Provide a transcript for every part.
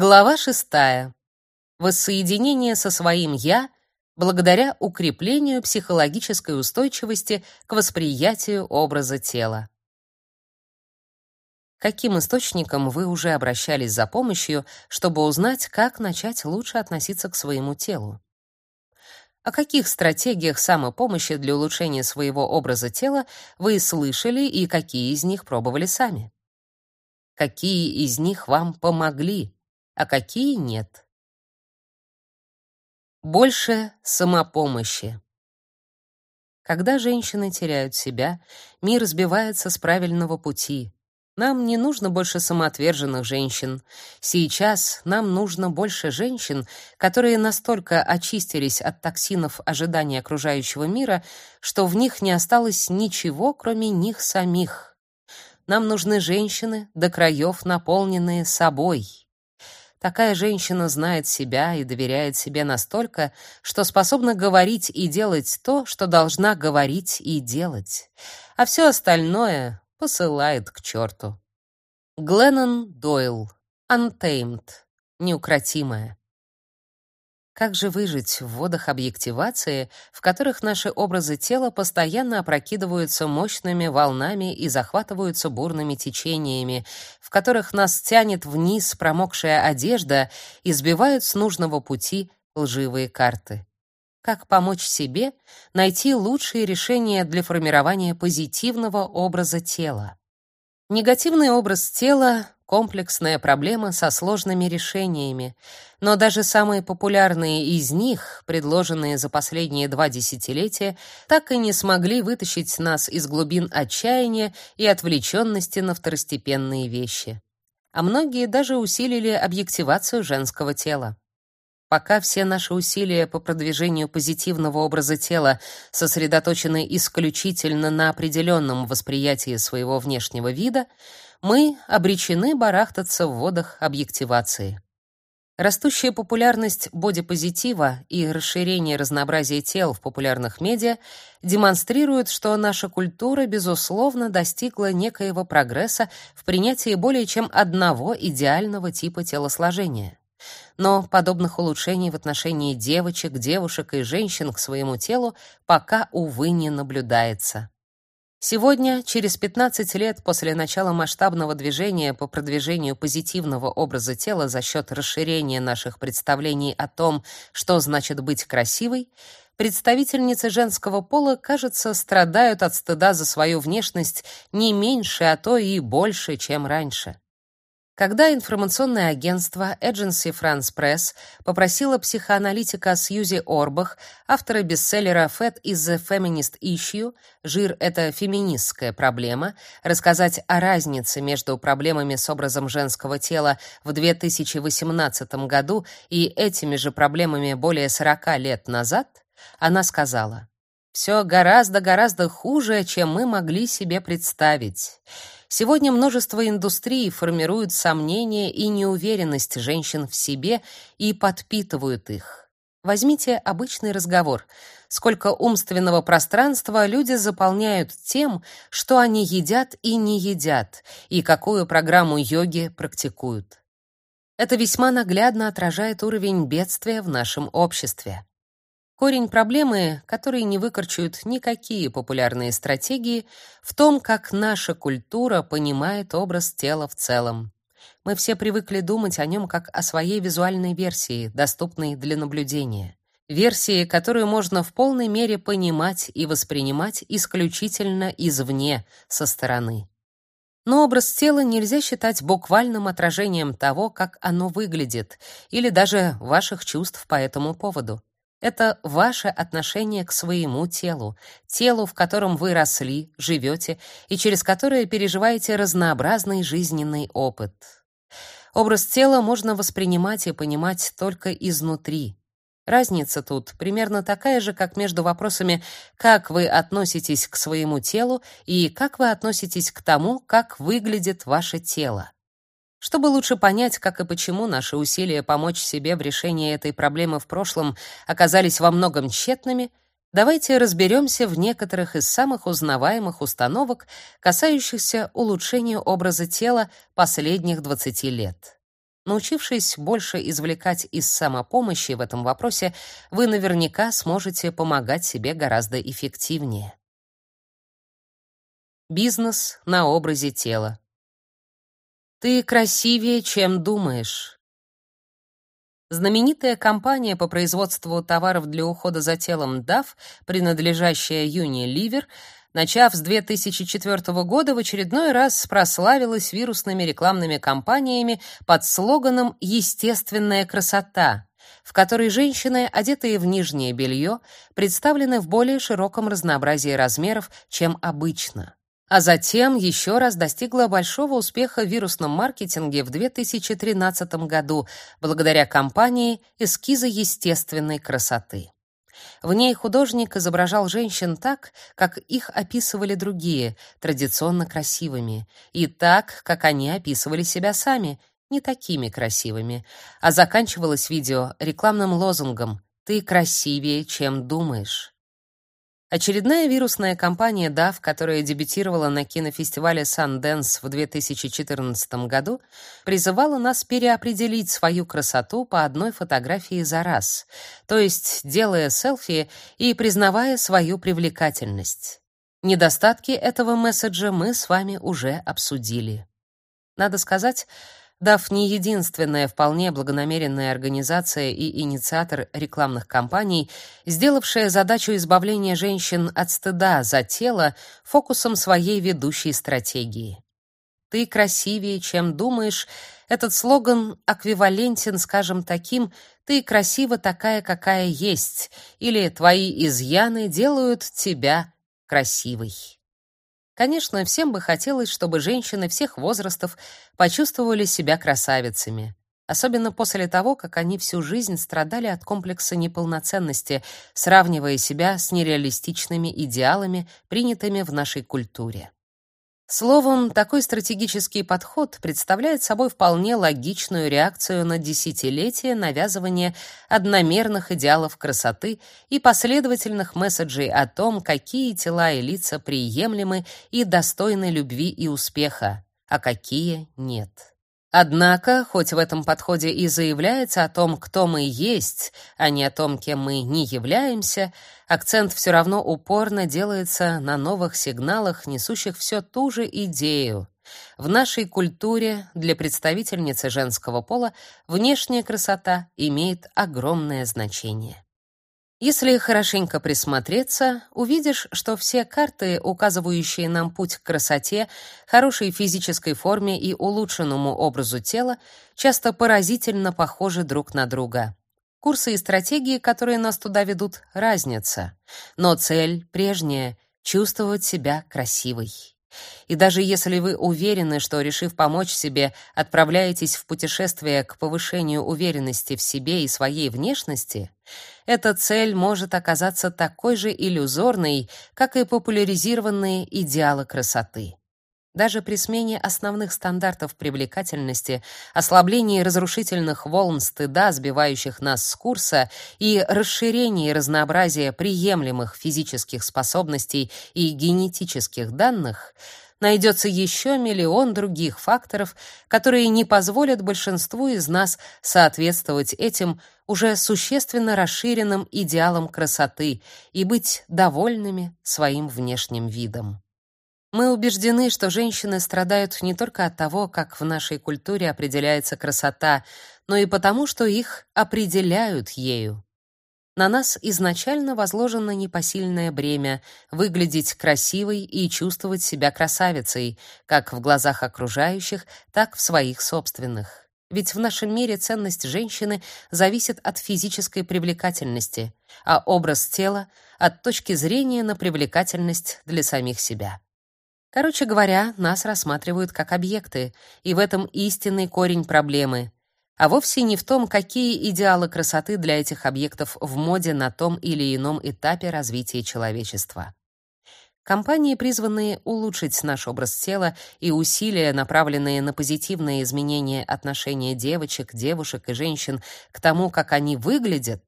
Глава шестая. Воссоединение со своим «я» благодаря укреплению психологической устойчивости к восприятию образа тела. Каким источникам вы уже обращались за помощью, чтобы узнать, как начать лучше относиться к своему телу? О каких стратегиях самопомощи для улучшения своего образа тела вы слышали и какие из них пробовали сами? Какие из них вам помогли? А какие нет. Больше самопомощи. Когда женщины теряют себя, мир сбивается с правильного пути. Нам не нужно больше самоотверженных женщин. Сейчас нам нужно больше женщин, которые настолько очистились от токсинов ожидания окружающего мира, что в них не осталось ничего, кроме них самих. Нам нужны женщины, до краев наполненные собой. Такая женщина знает себя и доверяет себе настолько, что способна говорить и делать то, что должна говорить и делать, а все остальное посылает к черту. Гленнон Дойл. Untamed. Неукротимая. Как же выжить в водах объективации, в которых наши образы тела постоянно опрокидываются мощными волнами и захватываются бурными течениями, в которых нас тянет вниз промокшая одежда и сбивают с нужного пути лживые карты? Как помочь себе найти лучшие решения для формирования позитивного образа тела? Негативный образ тела комплексная проблема со сложными решениями, но даже самые популярные из них, предложенные за последние два десятилетия, так и не смогли вытащить нас из глубин отчаяния и отвлеченности на второстепенные вещи. А многие даже усилили объективацию женского тела. Пока все наши усилия по продвижению позитивного образа тела сосредоточены исключительно на определенном восприятии своего внешнего вида, мы обречены барахтаться в водах объективации. Растущая популярность бодипозитива и расширение разнообразия тел в популярных медиа демонстрируют, что наша культура безусловно достигла некоего прогресса в принятии более чем одного идеального типа телосложения. Но подобных улучшений в отношении девочек, девушек и женщин к своему телу пока увы не наблюдается. Сегодня, через 15 лет после начала масштабного движения по продвижению позитивного образа тела за счет расширения наших представлений о том, что значит быть красивой, представительницы женского пола, кажется, страдают от стыда за свою внешность не меньше, а то и больше, чем раньше. Когда информационное агентство Agency France Press попросило психоаналитика Сьюзи Орбах, автора бестселлера Fat is a Feminist Issue, жир это феминистская проблема, рассказать о разнице между проблемами с образом женского тела в 2018 году и этими же проблемами более 40 лет назад, она сказала: «Все гораздо-гораздо хуже, чем мы могли себе представить. Сегодня множество индустрий формируют сомнения и неуверенность женщин в себе и подпитывают их. Возьмите обычный разговор. Сколько умственного пространства люди заполняют тем, что они едят и не едят, и какую программу йоги практикуют. Это весьма наглядно отражает уровень бедствия в нашем обществе. Корень проблемы, который не выкорчуют никакие популярные стратегии, в том, как наша культура понимает образ тела в целом. Мы все привыкли думать о нем как о своей визуальной версии, доступной для наблюдения. Версии, которую можно в полной мере понимать и воспринимать исключительно извне, со стороны. Но образ тела нельзя считать буквальным отражением того, как оно выглядит, или даже ваших чувств по этому поводу. Это ваше отношение к своему телу, телу, в котором вы росли, живете и через которое переживаете разнообразный жизненный опыт. Образ тела можно воспринимать и понимать только изнутри. Разница тут примерно такая же, как между вопросами «как вы относитесь к своему телу» и «как вы относитесь к тому, как выглядит ваше тело». Чтобы лучше понять, как и почему наши усилия помочь себе в решении этой проблемы в прошлом оказались во многом тщетными, давайте разберемся в некоторых из самых узнаваемых установок, касающихся улучшения образа тела последних 20 лет. Научившись больше извлекать из самопомощи в этом вопросе, вы наверняка сможете помогать себе гораздо эффективнее. Бизнес на образе тела. Ты красивее, чем думаешь. Знаменитая компания по производству товаров для ухода за телом DAF, принадлежащая Unilever, начав с 2004 года, в очередной раз прославилась вирусными рекламными кампаниями под слоганом «Естественная красота», в которой женщины, одетые в нижнее белье, представлены в более широком разнообразии размеров, чем обычно а затем еще раз достигла большого успеха в вирусном маркетинге в 2013 году благодаря кампании «Эскизы естественной красоты». В ней художник изображал женщин так, как их описывали другие, традиционно красивыми, и так, как они описывали себя сами, не такими красивыми, а заканчивалось видео рекламным лозунгом «Ты красивее, чем думаешь». Очередная вирусная кампания DAF, которая дебютировала на кинофестивале Sundance в 2014 году, призывала нас переопределить свою красоту по одной фотографии за раз, то есть делая селфи и признавая свою привлекательность. Недостатки этого месседжа мы с вами уже обсудили. Надо сказать, Дав не единственная вполне благонамеренная организация и инициатор рекламных кампаний, сделавшая задачу избавления женщин от стыда за тело фокусом своей ведущей стратегии. Ты красивее, чем думаешь. Этот слоган эквивалентен, скажем, таким: ты красива такая, какая есть, или твои изъяны делают тебя красивой. Конечно, всем бы хотелось, чтобы женщины всех возрастов почувствовали себя красавицами, особенно после того, как они всю жизнь страдали от комплекса неполноценности, сравнивая себя с нереалистичными идеалами, принятыми в нашей культуре. Словом, такой стратегический подход представляет собой вполне логичную реакцию на десятилетия навязывания одномерных идеалов красоты и последовательных месседжей о том, какие тела и лица приемлемы и достойны любви и успеха, а какие нет. Однако, хоть в этом подходе и заявляется о том, кто мы есть, а не о том, кем мы не являемся, акцент все равно упорно делается на новых сигналах, несущих все ту же идею. В нашей культуре для представительницы женского пола внешняя красота имеет огромное значение. Если хорошенько присмотреться, увидишь, что все карты, указывающие нам путь к красоте, хорошей физической форме и улучшенному образу тела, часто поразительно похожи друг на друга. Курсы и стратегии, которые нас туда ведут, разница, но цель прежняя чувствовать себя красивой. И даже если вы уверены, что, решив помочь себе, отправляетесь в путешествие к повышению уверенности в себе и своей внешности, эта цель может оказаться такой же иллюзорной, как и популяризированные идеалы красоты. Даже при смене основных стандартов привлекательности, ослаблении разрушительных волн стыда, сбивающих нас с курса, и расширении разнообразия приемлемых физических способностей и генетических данных, найдется еще миллион других факторов, которые не позволят большинству из нас соответствовать этим уже существенно расширенным идеалам красоты и быть довольными своим внешним видом. Мы убеждены, что женщины страдают не только от того, как в нашей культуре определяется красота, но и потому, что их определяют ею. На нас изначально возложено непосильное бремя выглядеть красивой и чувствовать себя красавицей, как в глазах окружающих, так в своих собственных. Ведь в нашем мире ценность женщины зависит от физической привлекательности, а образ тела — от точки зрения на привлекательность для самих себя. Короче говоря, нас рассматривают как объекты, и в этом истинный корень проблемы, а вовсе не в том, какие идеалы красоты для этих объектов в моде на том или ином этапе развития человечества. Компании, призванные улучшить наш образ тела, и усилия, направленные на позитивное изменение отношения девочек, девушек и женщин к тому, как они выглядят,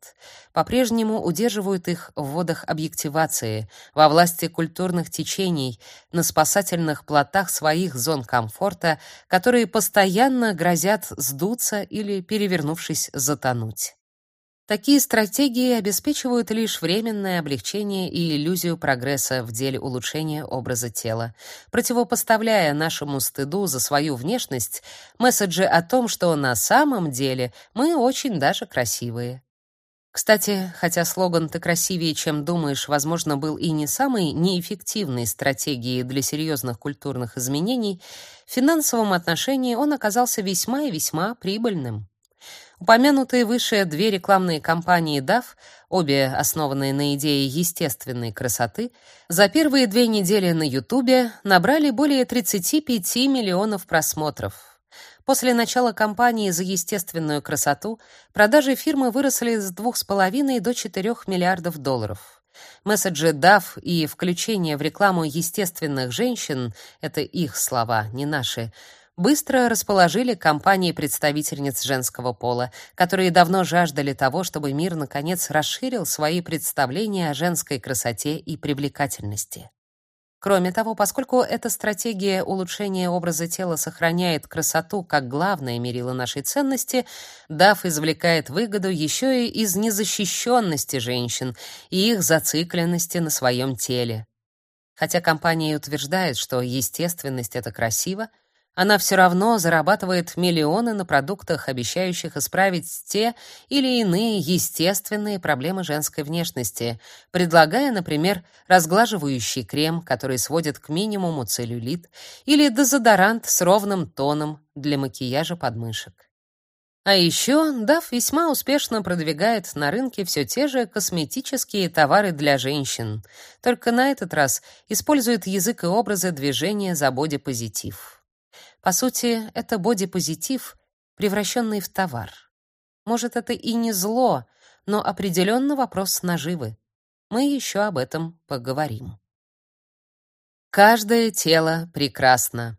по-прежнему удерживают их в водах объективации, во власти культурных течений, на спасательных плотах своих зон комфорта, которые постоянно грозят сдуться или, перевернувшись, затонуть. Такие стратегии обеспечивают лишь временное облегчение и иллюзию прогресса в деле улучшения образа тела, противопоставляя нашему стыду за свою внешность месседжи о том, что на самом деле мы очень даже красивые. Кстати, хотя слоган «ты красивее, чем думаешь», возможно, был и не самой неэффективной стратегией для серьезных культурных изменений, в финансовом отношении он оказался весьма и весьма прибыльным. Упомянутые выше две рекламные кампании DAF, обе основанные на идее естественной красоты, за первые две недели на Ютубе набрали более 35 миллионов просмотров. После начала кампании за естественную красоту продажи фирмы выросли с 2,5 до 4 миллиардов долларов. Месседжи DAF и включение в рекламу естественных женщин — это их слова, не наши — быстро расположили компании-представительниц женского пола, которые давно жаждали того, чтобы мир наконец расширил свои представления о женской красоте и привлекательности. Кроме того, поскольку эта стратегия улучшения образа тела сохраняет красоту как главное мерило нашей ценности, DAF извлекает выгоду еще и из незащищенности женщин и их зацикленности на своем теле. Хотя компания утверждает, что естественность — это красиво, она все равно зарабатывает миллионы на продуктах, обещающих исправить те или иные естественные проблемы женской внешности, предлагая, например, разглаживающий крем, который сводит к минимуму целлюлит, или дезодорант с ровным тоном для макияжа подмышек. А еще DAF весьма успешно продвигает на рынке все те же косметические товары для женщин, только на этот раз использует язык и образы движения за бодипозитив. По сути, это бодипозитив, превращенный в товар. Может, это и не зло, но определенно вопрос наживы. Мы еще об этом поговорим. Каждое тело прекрасно.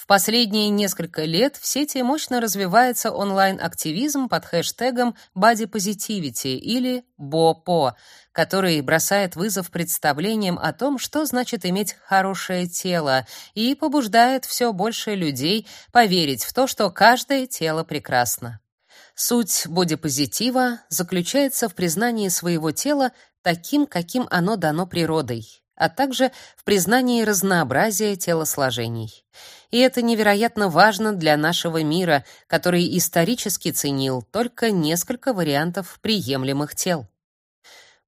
В последние несколько лет в сети мощно развивается онлайн-активизм под хэштегом Body Positivity или БОПО, который бросает вызов представлениям о том, что значит иметь хорошее тело, и побуждает все больше людей поверить в то, что каждое тело прекрасно. Суть бодипозитива заключается в признании своего тела таким, каким оно дано природой а также в признании разнообразия телосложений. И это невероятно важно для нашего мира, который исторически ценил только несколько вариантов приемлемых тел.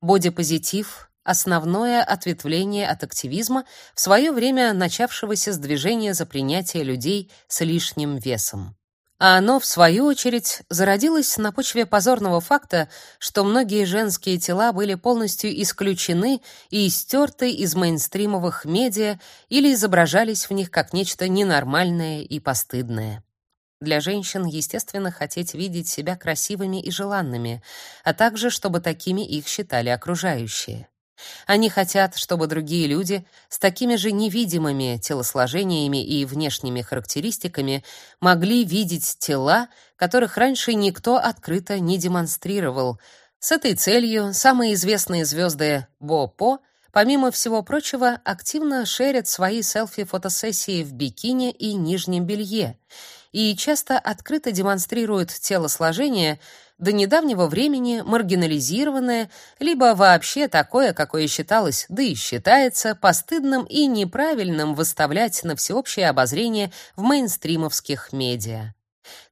Бодипозитив — основное ответвление от активизма, в свое время начавшегося с движения за принятие людей с лишним весом а оно, в свою очередь, зародилось на почве позорного факта, что многие женские тела были полностью исключены и истерты из мейнстримовых медиа или изображались в них как нечто ненормальное и постыдное. Для женщин, естественно, хотеть видеть себя красивыми и желанными, а также чтобы такими их считали окружающие. Они хотят, чтобы другие люди с такими же невидимыми телосложениями и внешними характеристиками могли видеть тела, которых раньше никто открыто не демонстрировал. С этой целью самые известные звезды Бо-По, помимо всего прочего, активно шерят свои селфи-фотосессии в бикини и нижнем белье и часто открыто демонстрируют телосложение, до недавнего времени маргинализированное, либо вообще такое, какое считалось, да и считается, постыдным и неправильным выставлять на всеобщее обозрение в мейнстримовских медиа.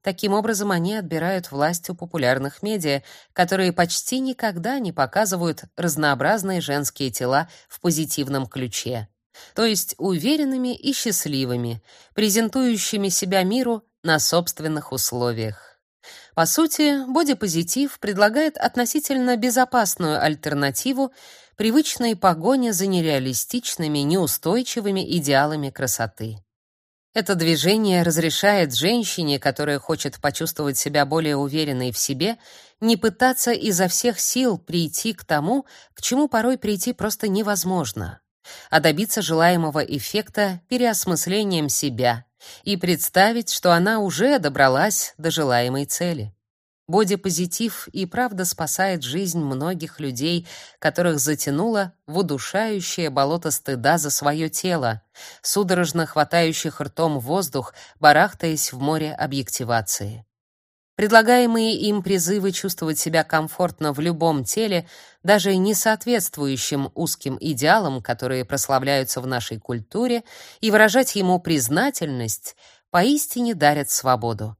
Таким образом, они отбирают власть у популярных медиа, которые почти никогда не показывают разнообразные женские тела в позитивном ключе, то есть уверенными и счастливыми, презентующими себя миру на собственных условиях. По сути, бодипозитив предлагает относительно безопасную альтернативу привычной погоне за нереалистичными, неустойчивыми идеалами красоты. Это движение разрешает женщине, которая хочет почувствовать себя более уверенной в себе, не пытаться изо всех сил прийти к тому, к чему порой прийти просто невозможно а добиться желаемого эффекта переосмыслением себя и представить, что она уже добралась до желаемой цели. Бодипозитив и правда спасает жизнь многих людей, которых затянуло в удушающее болото стыда за свое тело, судорожно хватающих ртом воздух, барахтаясь в море объективации. Предлагаемые им призывы чувствовать себя комфортно в любом теле, даже не соответствующим узким идеалам, которые прославляются в нашей культуре, и выражать ему признательность, поистине дарят свободу.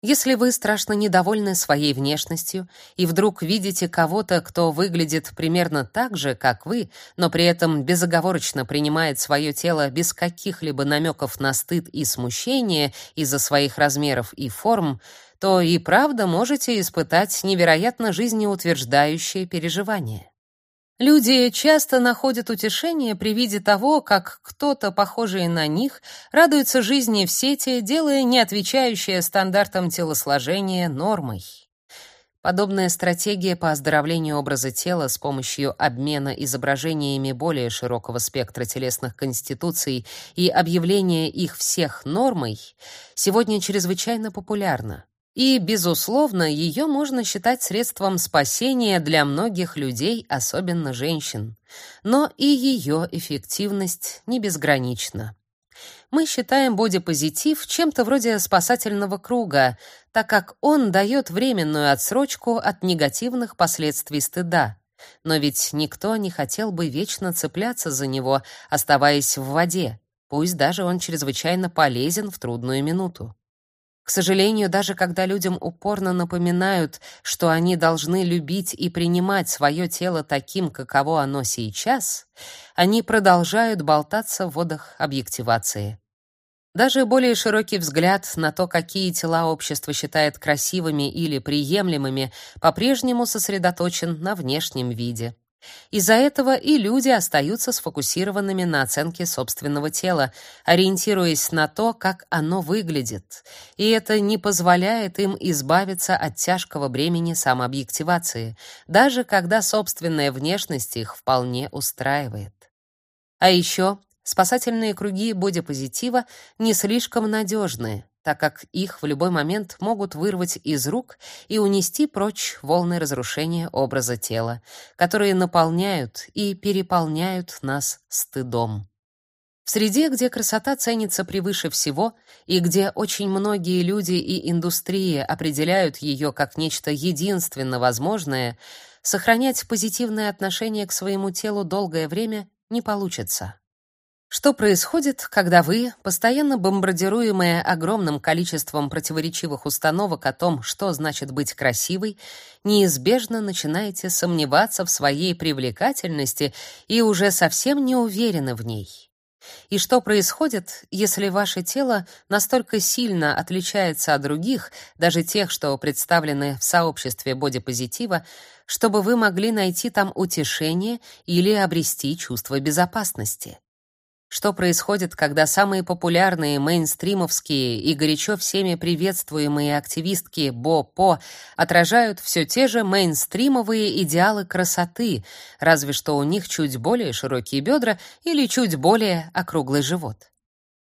Если вы страшно недовольны своей внешностью и вдруг видите кого-то, кто выглядит примерно так же, как вы, но при этом безоговорочно принимает свое тело без каких-либо намеков на стыд и смущение из-за своих размеров и форм, то и правда можете испытать невероятно жизнеутверждающее переживание. Люди часто находят утешение при виде того, как кто-то, похожий на них, радуется жизни в сети, делая не отвечающее стандартам телосложения нормой. Подобная стратегия по оздоровлению образа тела с помощью обмена изображениями более широкого спектра телесных конституций и объявления их всех нормой сегодня чрезвычайно популярна. И, безусловно, ее можно считать средством спасения для многих людей, особенно женщин. Но и ее эффективность не безгранична. Мы считаем бодипозитив чем-то вроде спасательного круга, так как он дает временную отсрочку от негативных последствий стыда. Но ведь никто не хотел бы вечно цепляться за него, оставаясь в воде, пусть даже он чрезвычайно полезен в трудную минуту. К сожалению, даже когда людям упорно напоминают, что они должны любить и принимать свое тело таким, каково оно сейчас, они продолжают болтаться в водах объективации. Даже более широкий взгляд на то, какие тела общество считает красивыми или приемлемыми, по-прежнему сосредоточен на внешнем виде. Из-за этого и люди остаются сфокусированными на оценке собственного тела, ориентируясь на то, как оно выглядит. И это не позволяет им избавиться от тяжкого бремени самообъективации, даже когда собственная внешность их вполне устраивает. А еще спасательные круги бодипозитива не слишком надежны так как их в любой момент могут вырвать из рук и унести прочь волны разрушения образа тела, которые наполняют и переполняют нас стыдом. В среде, где красота ценится превыше всего и где очень многие люди и индустрии определяют ее как нечто единственно возможное, сохранять позитивное отношение к своему телу долгое время не получится. Что происходит, когда вы, постоянно бомбардируемые огромным количеством противоречивых установок о том, что значит быть красивой, неизбежно начинаете сомневаться в своей привлекательности и уже совсем не уверены в ней? И что происходит, если ваше тело настолько сильно отличается от других, даже тех, что представлены в сообществе бодипозитива, чтобы вы могли найти там утешение или обрести чувство безопасности? Что происходит, когда самые популярные мейнстримовские и горячо всеми приветствуемые активистки Бо-По отражают все те же мейнстримовые идеалы красоты, разве что у них чуть более широкие бедра или чуть более округлый живот?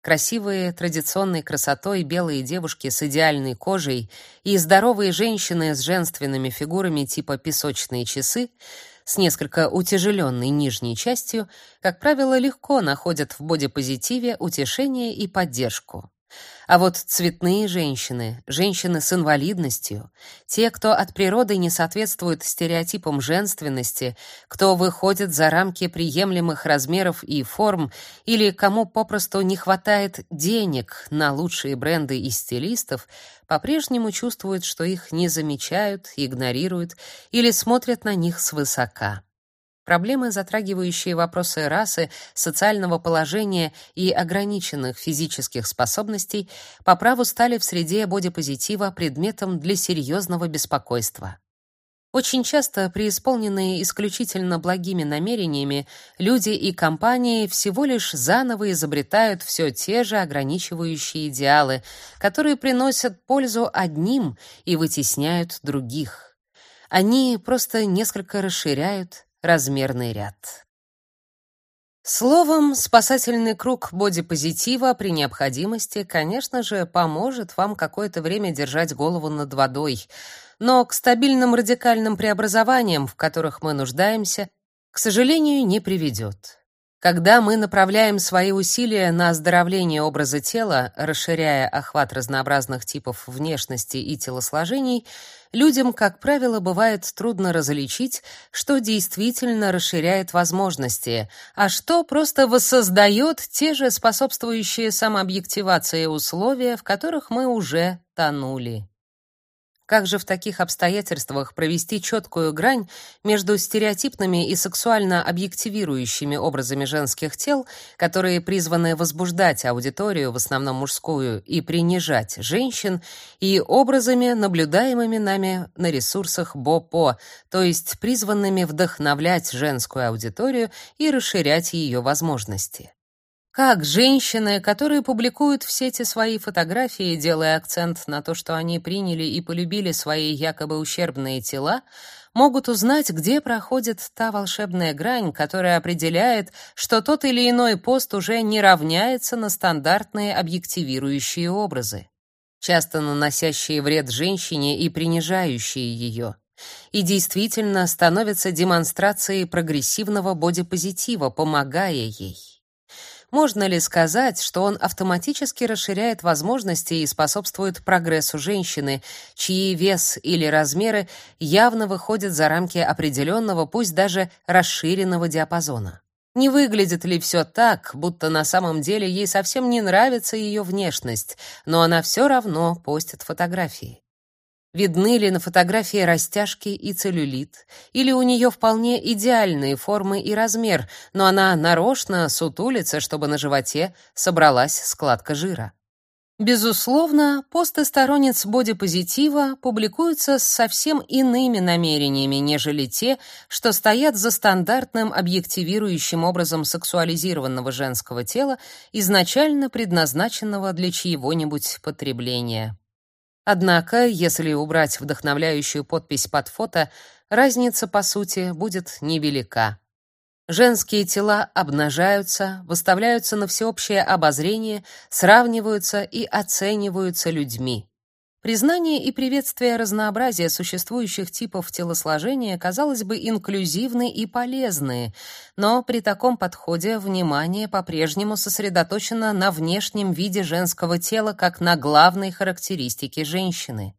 Красивые, традиционной красотой белые девушки с идеальной кожей и здоровые женщины с женственными фигурами типа песочные часы с несколько утяжеленной нижней частью, как правило, легко находят в бодипозитиве утешение и поддержку. А вот цветные женщины, женщины с инвалидностью, те, кто от природы не соответствует стереотипам женственности, кто выходит за рамки приемлемых размеров и форм, или кому попросту не хватает денег на лучшие бренды и стилистов, по-прежнему чувствуют, что их не замечают, игнорируют или смотрят на них свысока. Проблемы, затрагивающие вопросы расы, социального положения и ограниченных физических способностей, по праву стали в среде бодипозитива предметом для серьезного беспокойства. Очень часто, преисполненные исключительно благими намерениями, люди и компании всего лишь заново изобретают все те же ограничивающие идеалы, которые приносят пользу одним и вытесняют других. Они просто несколько расширяют размерный ряд. Словом, спасательный круг бодипозитива при необходимости, конечно же, поможет вам какое-то время держать голову над водой, но к стабильным радикальным преобразованиям, в которых мы нуждаемся, к сожалению, не приведет. Когда мы направляем свои усилия на оздоровление образа тела, расширяя охват разнообразных типов внешности и телосложений, людям, как правило, бывает трудно различить, что действительно расширяет возможности, а что просто воссоздает те же способствующие самообъективации условия, в которых мы уже тонули. Как же в таких обстоятельствах провести четкую грань между стереотипными и сексуально объективирующими образами женских тел, которые призваны возбуждать аудиторию, в основном мужскую, и принижать женщин, и образами, наблюдаемыми нами на ресурсах БОПО, то есть призванными вдохновлять женскую аудиторию и расширять ее возможности? Как женщины, которые публикуют в сети свои фотографии, делая акцент на то, что они приняли и полюбили свои якобы ущербные тела, могут узнать, где проходит та волшебная грань, которая определяет, что тот или иной пост уже не равняется на стандартные объективирующие образы, часто наносящие вред женщине и принижающие ее и действительно становятся демонстрацией прогрессивного бодипозитива, помогая ей. Можно ли сказать, что он автоматически расширяет возможности и способствует прогрессу женщины, чьи вес или размеры явно выходят за рамки определенного, пусть даже расширенного диапазона? Не выглядит ли все так, будто на самом деле ей совсем не нравится ее внешность, но она все равно постит фотографии? Видны ли на фотографии растяжки и целлюлит, или у нее вполне идеальные формы и размер, но она нарочно сутулится, чтобы на животе собралась складка жира. Безусловно, посты сторонниц бодипозитива публикуются с совсем иными намерениями, нежели те, что стоят за стандартным объективирующим образом сексуализированного женского тела, изначально предназначенного для чьего-нибудь потребления. Однако, если убрать вдохновляющую подпись под фото, разница по сути будет невелика. Женские тела обнажаются, выставляются на всеобщее обозрение, сравниваются и оцениваются людьми. Признание и приветствие разнообразия существующих типов телосложения, казалось бы, инклюзивны и полезны, но при таком подходе внимание по-прежнему сосредоточено на внешнем виде женского тела как на главной характеристике женщины.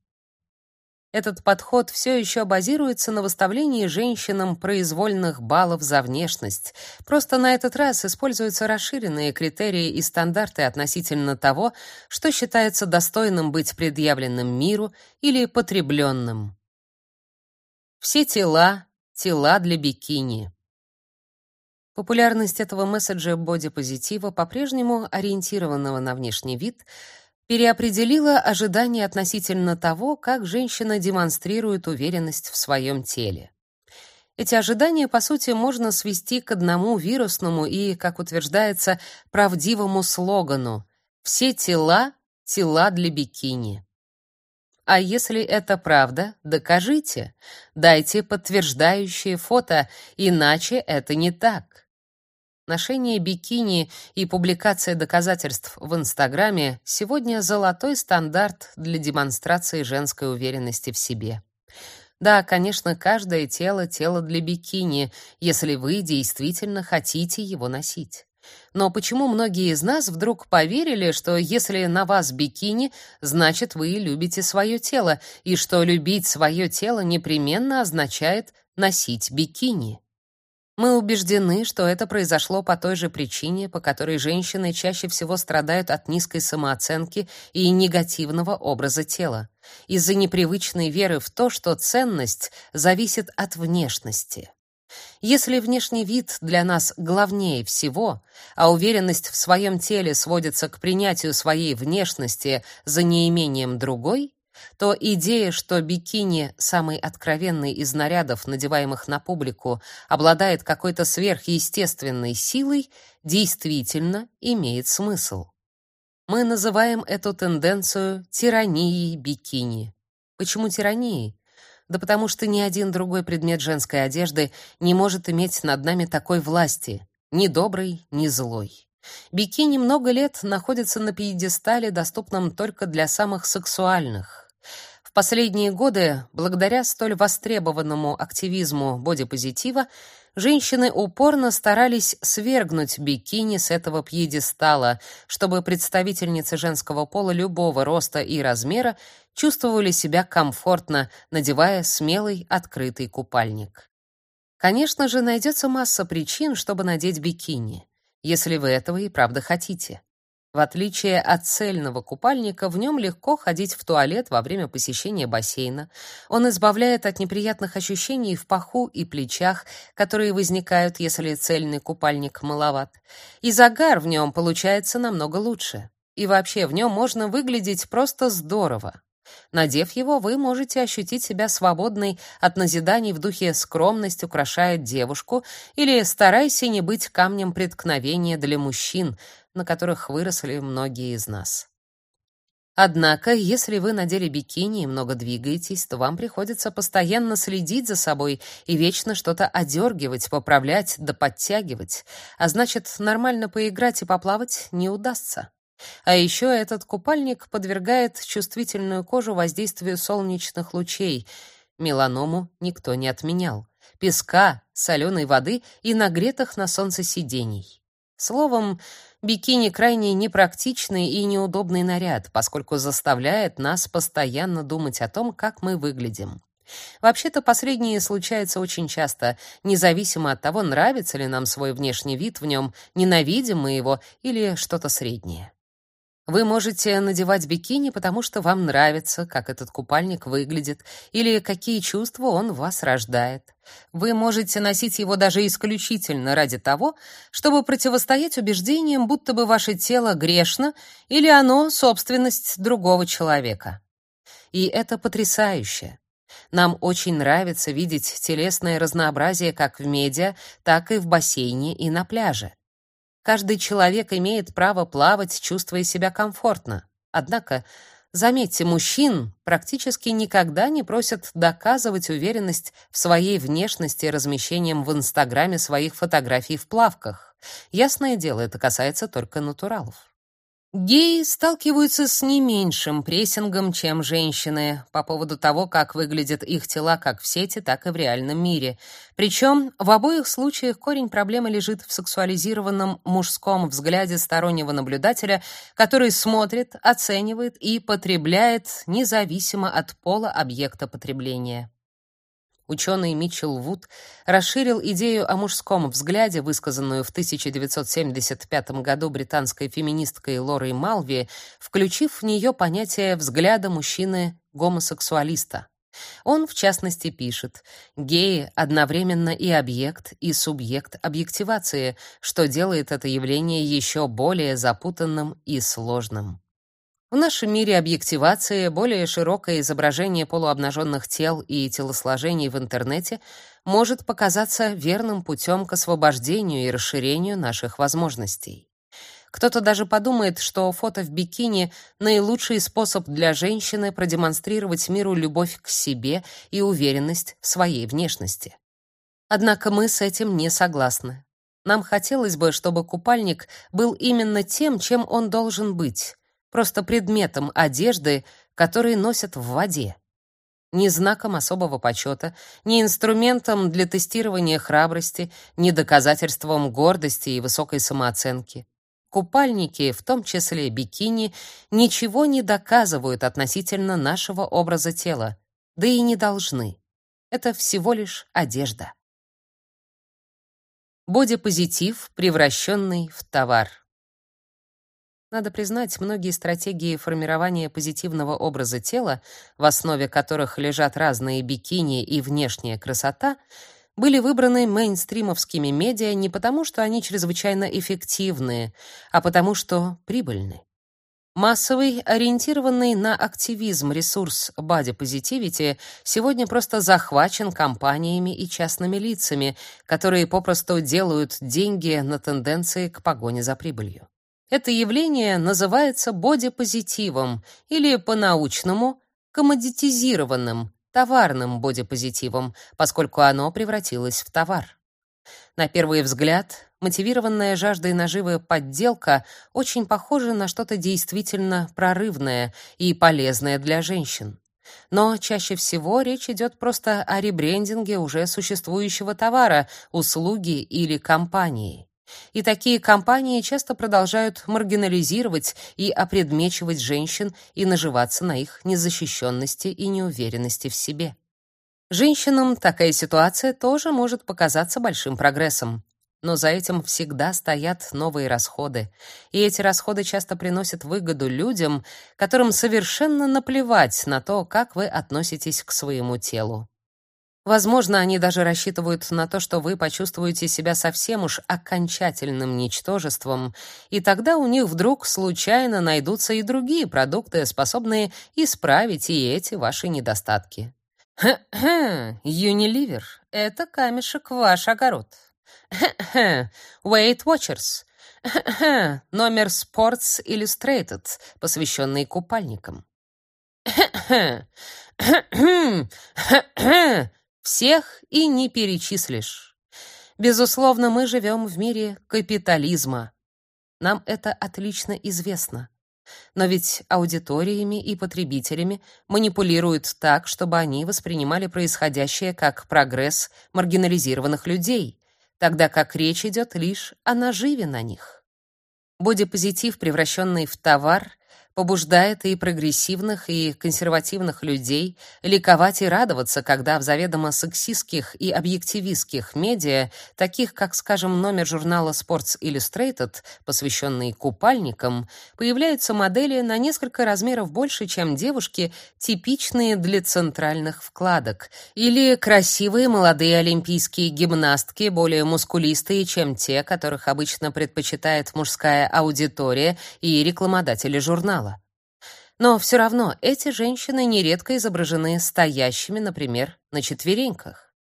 Этот подход все еще базируется на выставлении женщинам произвольных баллов за внешность. Просто на этот раз используются расширенные критерии и стандарты относительно того, что считается достойным быть предъявленным миру или потребленным. Все тела тела для бикини. Популярность этого месседжа бодипозитива, по-прежнему ориентированного на внешний вид, переопределила ожидания относительно того, как женщина демонстрирует уверенность в своем теле. Эти ожидания, по сути, можно свести к одному вирусному и, как утверждается, правдивому слогану: все тела тела для бикини. А если это правда, докажите. Дайте подтверждающие фото, иначе это не так. Ношение бикини и публикация доказательств в Инстаграме сегодня золотой стандарт для демонстрации женской уверенности в себе. Да, конечно, каждое тело тело для бикини, если вы действительно хотите его носить. Но почему многие из нас вдруг поверили, что если на вас бикини, значит вы любите свое тело, и что любить свое тело непременно означает носить бикини? Мы убеждены, что это произошло по той же причине, по которой женщины чаще всего страдают от низкой самооценки и негативного образа тела, из-за непривычной веры в то, что ценность зависит от внешности. Если внешний вид для нас главнее всего, а уверенность в своем теле сводится к принятию своей внешности за неимением другой, то идея, что бикини, самый откровенный из нарядов, надеваемых на публику, обладает какой-то сверхъестественной силой, действительно имеет смысл. Мы называем эту тенденцию тиранией бикини. Почему тиранией? Да потому что ни один другой предмет женской одежды не может иметь над нами такой власти. ни добрый, ни злой. Бикини много лет находится на пьедестале, доступном только для самых сексуальных. В последние годы, благодаря столь востребованному активизму бодипозитива, женщины упорно старались свергнуть бикини с этого пьедестала, чтобы представительницы женского пола любого роста и размера чувствовали себя комфортно, надевая смелый открытый купальник. Конечно же, найдется масса причин, чтобы надеть бикини, если вы этого и правда хотите. В отличие от цельного купальника, в нем легко ходить в туалет во время посещения бассейна. Он избавляет от неприятных ощущений в паху и плечах, которые возникают, если цельный купальник маловат. И загар в нем получается намного лучше. И вообще в нем можно выглядеть просто здорово. Надев его, вы можете ощутить себя свободной от назиданий в духе «скромность украшает девушку» или «старайся не быть камнем преткновения для мужчин», на которых выросли многие из нас. Однако, если вы надели бикини и много двигаетесь, то вам приходится постоянно следить за собой и вечно что-то одергивать, поправлять да подтягивать, а значит, нормально поиграть и поплавать не удастся. А еще этот купальник подвергает чувствительную кожу воздействию солнечных лучей. Меланому никто не отменял. Песка, соленой воды и нагретых на солнце сидений. Словом, Бикини крайне непрактичный и неудобный наряд, поскольку заставляет нас постоянно думать о том, как мы выглядим. Вообще-то последнее случается очень часто, независимо от того, нравится ли нам свой внешний вид в нем, ненавидим мы его или что-то среднее. Вы можете надевать бикини, потому что вам нравится, как этот купальник выглядит, или какие чувства он в вас рождает. Вы можете носить его даже исключительно ради того, чтобы противостоять убеждениям, будто бы ваше тело грешно или оно собственность другого человека. И это потрясающе. Нам очень нравится видеть телесное разнообразие как в медиа, так и в бассейне и на пляже. Каждый человек имеет право плавать, чувствуя себя комфортно. Однако, заметьте, мужчин практически никогда не просят доказывать уверенность в своей внешности размещением в Инстаграме своих фотографий в плавках. Ясное дело, это касается только натуралов. Геи сталкиваются с не меньшим прессингом, чем женщины, по поводу того, как выглядят их тела как в сети, так и в реальном мире. Причем в обоих случаях корень проблемы лежит в сексуализированном мужском взгляде стороннего наблюдателя, который смотрит, оценивает и потребляет независимо от пола объекта потребления. Ученый Митчелл Вуд расширил идею о мужском взгляде, высказанную в 1975 году британской феминисткой Лорой Малви, включив в нее понятие взгляда мужчины-гомосексуалиста. Он, в частности, пишет, геи одновременно и объект, и субъект объективации, что делает это явление еще более запутанным и сложным. В нашем мире объективации более широкое изображение полуобнаженных тел и телосложений в интернете может показаться верным путем к освобождению и расширению наших возможностей. Кто-то даже подумает, что фото в бикини наилучший способ для женщины продемонстрировать миру любовь к себе и уверенность в своей внешности. Однако мы с этим не согласны. Нам хотелось бы, чтобы купальник был именно тем, чем он должен быть просто предметом одежды, который носят в воде. Ни знаком особого почета, ни инструментом для тестирования храбрости, ни доказательством гордости и высокой самооценки. Купальники, в том числе бикини, ничего не доказывают относительно нашего образа тела, да и не должны. Это всего лишь одежда. Бодипозитив, превращенный в товар. Надо признать, многие стратегии формирования позитивного образа тела, в основе которых лежат разные бикини и внешняя красота, были выбраны мейнстримовскими медиа не потому, что они чрезвычайно эффективны, а потому что прибыльны. Массовый, ориентированный на активизм ресурс Body Positivity сегодня просто захвачен компаниями и частными лицами, которые попросту делают деньги на тенденции к погоне за прибылью. Это явление называется бодипозитивом или по-научному коммодитизированным, товарным бодипозитивом, поскольку оно превратилось в товар. На первый взгляд, мотивированная жаждой наживы подделка очень похожа на что-то действительно прорывное и полезное для женщин. Но чаще всего речь идет просто о ребрендинге уже существующего товара, услуги или компании. И такие компании часто продолжают маргинализировать и опредмечивать женщин и наживаться на их незащищенности и неуверенности в себе. Женщинам такая ситуация тоже может показаться большим прогрессом. Но за этим всегда стоят новые расходы. И эти расходы часто приносят выгоду людям, которым совершенно наплевать на то, как вы относитесь к своему телу. Возможно, они даже рассчитывают на то, что вы почувствуете себя совсем уж окончательным ничтожеством, и тогда у них вдруг случайно найдутся и другие продукты, способные исправить и эти ваши недостатки. Хе-хе, Unilever — это камешек в ваш огород. Хе-хе, Weight Watchers. Номер Sports Illustrated, посвященный купальникам. Хе-хе, хе-хе, хе-хе, всех и не перечислишь. Безусловно, мы живем в мире капитализма. Нам это отлично известно. Но ведь аудиториями и потребителями манипулируют так, чтобы они воспринимали происходящее как прогресс маргинализированных людей, тогда как речь идет лишь о наживе на них. Бодипозитив, превращенный в товар, побуждает и прогрессивных, и консервативных людей ликовать и радоваться, когда в заведомо сексистских и объективистских медиа, таких как, скажем, номер журнала Sports Illustrated, посвященный купальникам, появляются модели на несколько размеров больше, чем девушки, типичные для центральных вкладок, или красивые молодые олимпийские гимнастки, более мускулистые, чем те, которых обычно предпочитает мужская аудитория и рекламодатели журнала. Но все равно эти женщины нередко изображены стоящими, например, на четвереньках.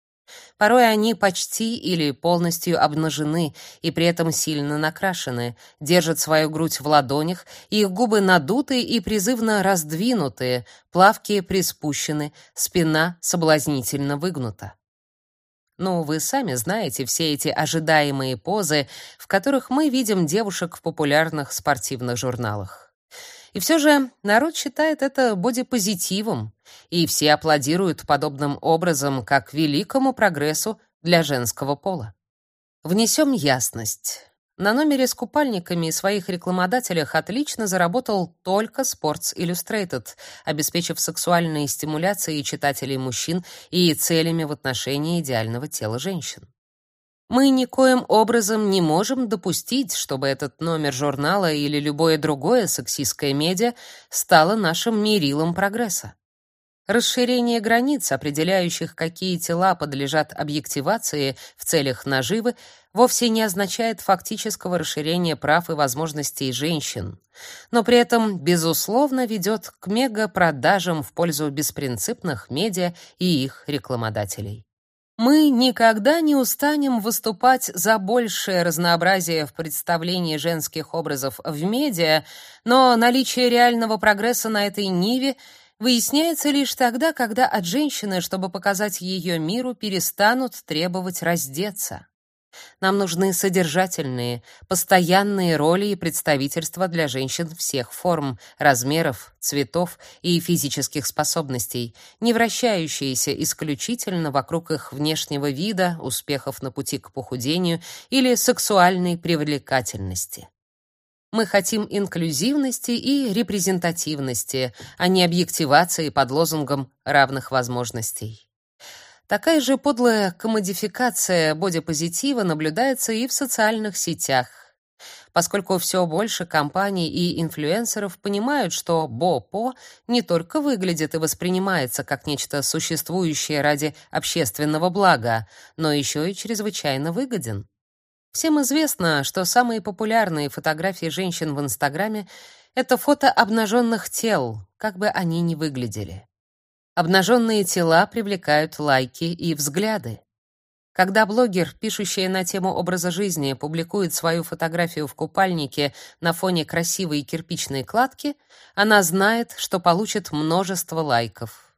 Порой они почти или полностью обнажены и при этом сильно накрашены, держат свою грудь в ладонях, их губы надуты и призывно раздвинуты, плавки приспущены, спина соблазнительно выгнута. Ну, вы сами знаете все эти ожидаемые позы, в которых мы видим девушек в популярных спортивных журналах. И все же народ считает это бодипозитивом, и все аплодируют подобным образом как великому прогрессу для женского пола. Внесем ясность. На номере с купальниками и своих рекламодателях отлично заработал только Sports Illustrated, обеспечив сексуальные стимуляции читателей мужчин и целями в отношении идеального тела женщин. Мы никоим образом не можем допустить, чтобы этот номер журнала или любое другое сексистское медиа стало нашим мерилом прогресса. Расширение границ, определяющих, какие тела подлежат объективации в целях наживы, вовсе не означает фактического расширения прав и возможностей женщин, но при этом безусловно ведет к мегапродажам в пользу беспринципных медиа и их рекламодателей. Мы никогда не устанем выступать за большее разнообразие в представлении женских образов в медиа, но наличие реального прогресса на этой ниве выясняется лишь тогда, когда от женщины, чтобы показать ее миру, перестанут требовать раздеться. Нам нужны содержательные, постоянные роли и представительства для женщин всех форм, размеров, цветов и физических способностей, не вращающиеся исключительно вокруг их внешнего вида, успехов на пути к похудению или сексуальной привлекательности. Мы хотим инклюзивности и репрезентативности, а не объективации под лозунгом равных возможностей. Такая же подлая комодификация бодипозитива наблюдается и в социальных сетях. Поскольку все больше компаний и инфлюенсеров понимают, что БОПО не только выглядит и воспринимается как нечто существующее ради общественного блага, но еще и чрезвычайно выгоден. Всем известно, что самые популярные фотографии женщин в Инстаграме — это фото обнаженных тел, как бы они ни выглядели. Обнаженные тела привлекают лайки и взгляды. Когда блогер, пишущая на тему образа жизни, публикует свою фотографию в купальнике на фоне красивой кирпичной кладки, она знает, что получит множество лайков.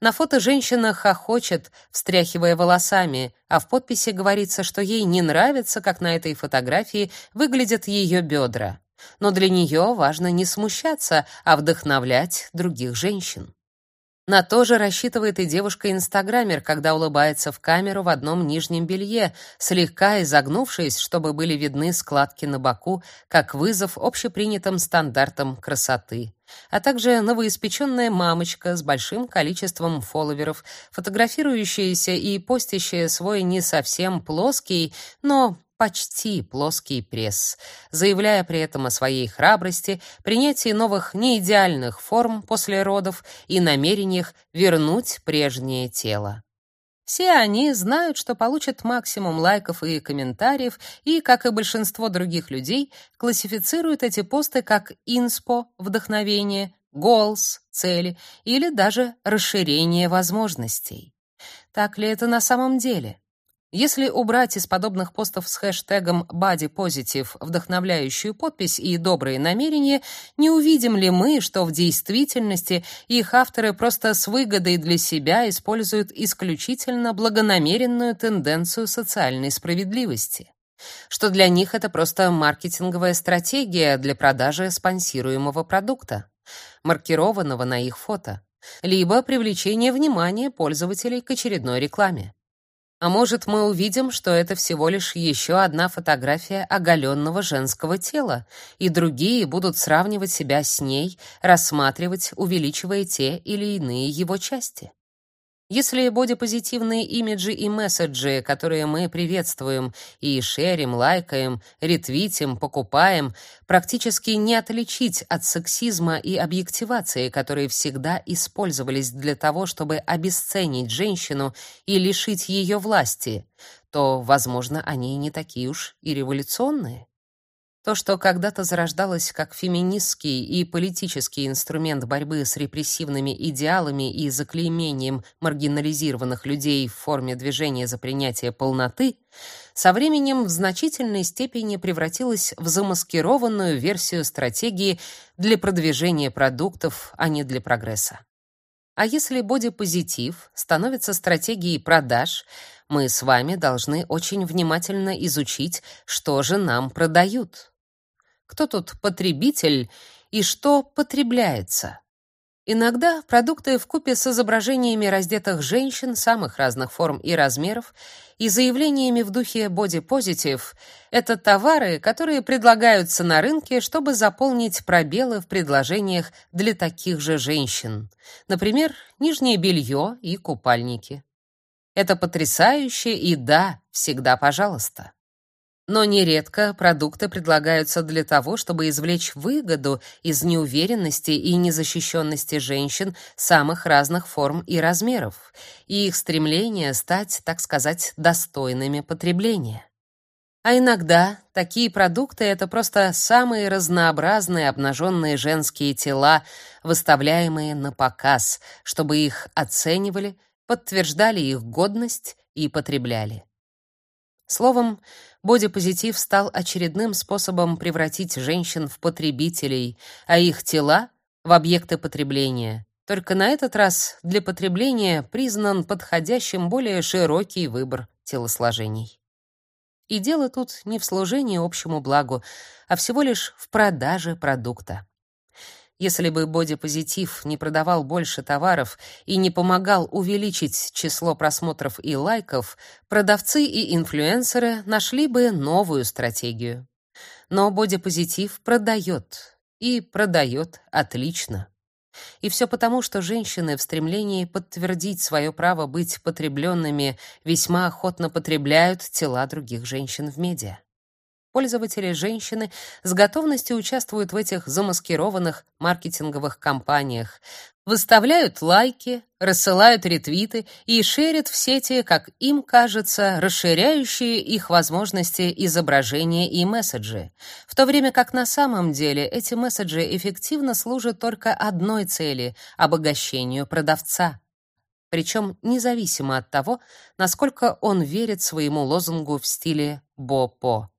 На фото женщина хохочет, встряхивая волосами, а в подписи говорится, что ей не нравится, как на этой фотографии выглядят ее бедра. Но для нее важно не смущаться, а вдохновлять других женщин. На то же рассчитывает и девушка-инстаграмер, когда улыбается в камеру в одном нижнем белье, слегка изогнувшись, чтобы были видны складки на боку, как вызов общепринятым стандартам красоты. А также новоиспеченная мамочка с большим количеством фолловеров, фотографирующаяся и постящая свой не совсем плоский, но почти плоский пресс, заявляя при этом о своей храбрости, принятии новых неидеальных форм после родов и намерениях вернуть прежнее тело. Все они знают, что получат максимум лайков и комментариев, и, как и большинство других людей, классифицируют эти посты как инспо вдохновение, goals цели или даже расширение возможностей. Так ли это на самом деле? Если убрать из подобных постов с хэштегом bodypositive вдохновляющую подпись и добрые намерения, не увидим ли мы, что в действительности их авторы просто с выгодой для себя используют исключительно благонамеренную тенденцию социальной справедливости? Что для них это просто маркетинговая стратегия для продажи спонсируемого продукта, маркированного на их фото, либо привлечение внимания пользователей к очередной рекламе. А может, мы увидим, что это всего лишь еще одна фотография оголенного женского тела, и другие будут сравнивать себя с ней, рассматривать, увеличивая те или иные его части. Если бодипозитивные имиджи и месседжи, которые мы приветствуем и шерим, лайкаем, ретвитим, покупаем, практически не отличить от сексизма и объективации, которые всегда использовались для того, чтобы обесценить женщину и лишить ее власти, то, возможно, они не такие уж и революционные. То, что когда-то зарождалось как феминистский и политический инструмент борьбы с репрессивными идеалами и заклеймением маргинализированных людей в форме движения за принятие полноты, со временем в значительной степени превратилось в замаскированную версию стратегии для продвижения продуктов, а не для прогресса. А если бодипозитив становится стратегией продаж, мы с вами должны очень внимательно изучить, что же нам продают кто тут потребитель и что потребляется. Иногда продукты в купе с изображениями раздетых женщин самых разных форм и размеров и заявлениями в духе positive это товары, которые предлагаются на рынке, чтобы заполнить пробелы в предложениях для таких же женщин. Например, нижнее белье и купальники. Это потрясающе и да, всегда пожалуйста. Но нередко продукты предлагаются для того, чтобы извлечь выгоду из неуверенности и незащищенности женщин самых разных форм и размеров, и их стремление стать, так сказать, достойными потребления. А иногда такие продукты это просто самые разнообразные обнаженные женские тела, выставляемые на показ, чтобы их оценивали, подтверждали их годность и потребляли. Словом, бодипозитив стал очередным способом превратить женщин в потребителей, а их тела в объекты потребления. Только на этот раз для потребления признан подходящим более широкий выбор телосложений. И дело тут не в служении общему благу, а всего лишь в продаже продукта. Если бы бодипозитив не продавал больше товаров и не помогал увеличить число просмотров и лайков, продавцы и инфлюенсеры нашли бы новую стратегию. Но бодипозитив продает. И продает отлично. И все потому, что женщины в стремлении подтвердить свое право быть потребленными весьма охотно потребляют тела других женщин в медиа. Пользователи женщины с готовностью участвуют в этих замаскированных маркетинговых кампаниях, выставляют лайки, рассылают ретвиты и шерят в сети, как им кажется, расширяющие их возможности изображения и месседжи, в то время как на самом деле эти месседжи эффективно служат только одной цели обогащению продавца. Причем независимо от того, насколько он верит своему лозунгу в стиле бо-по.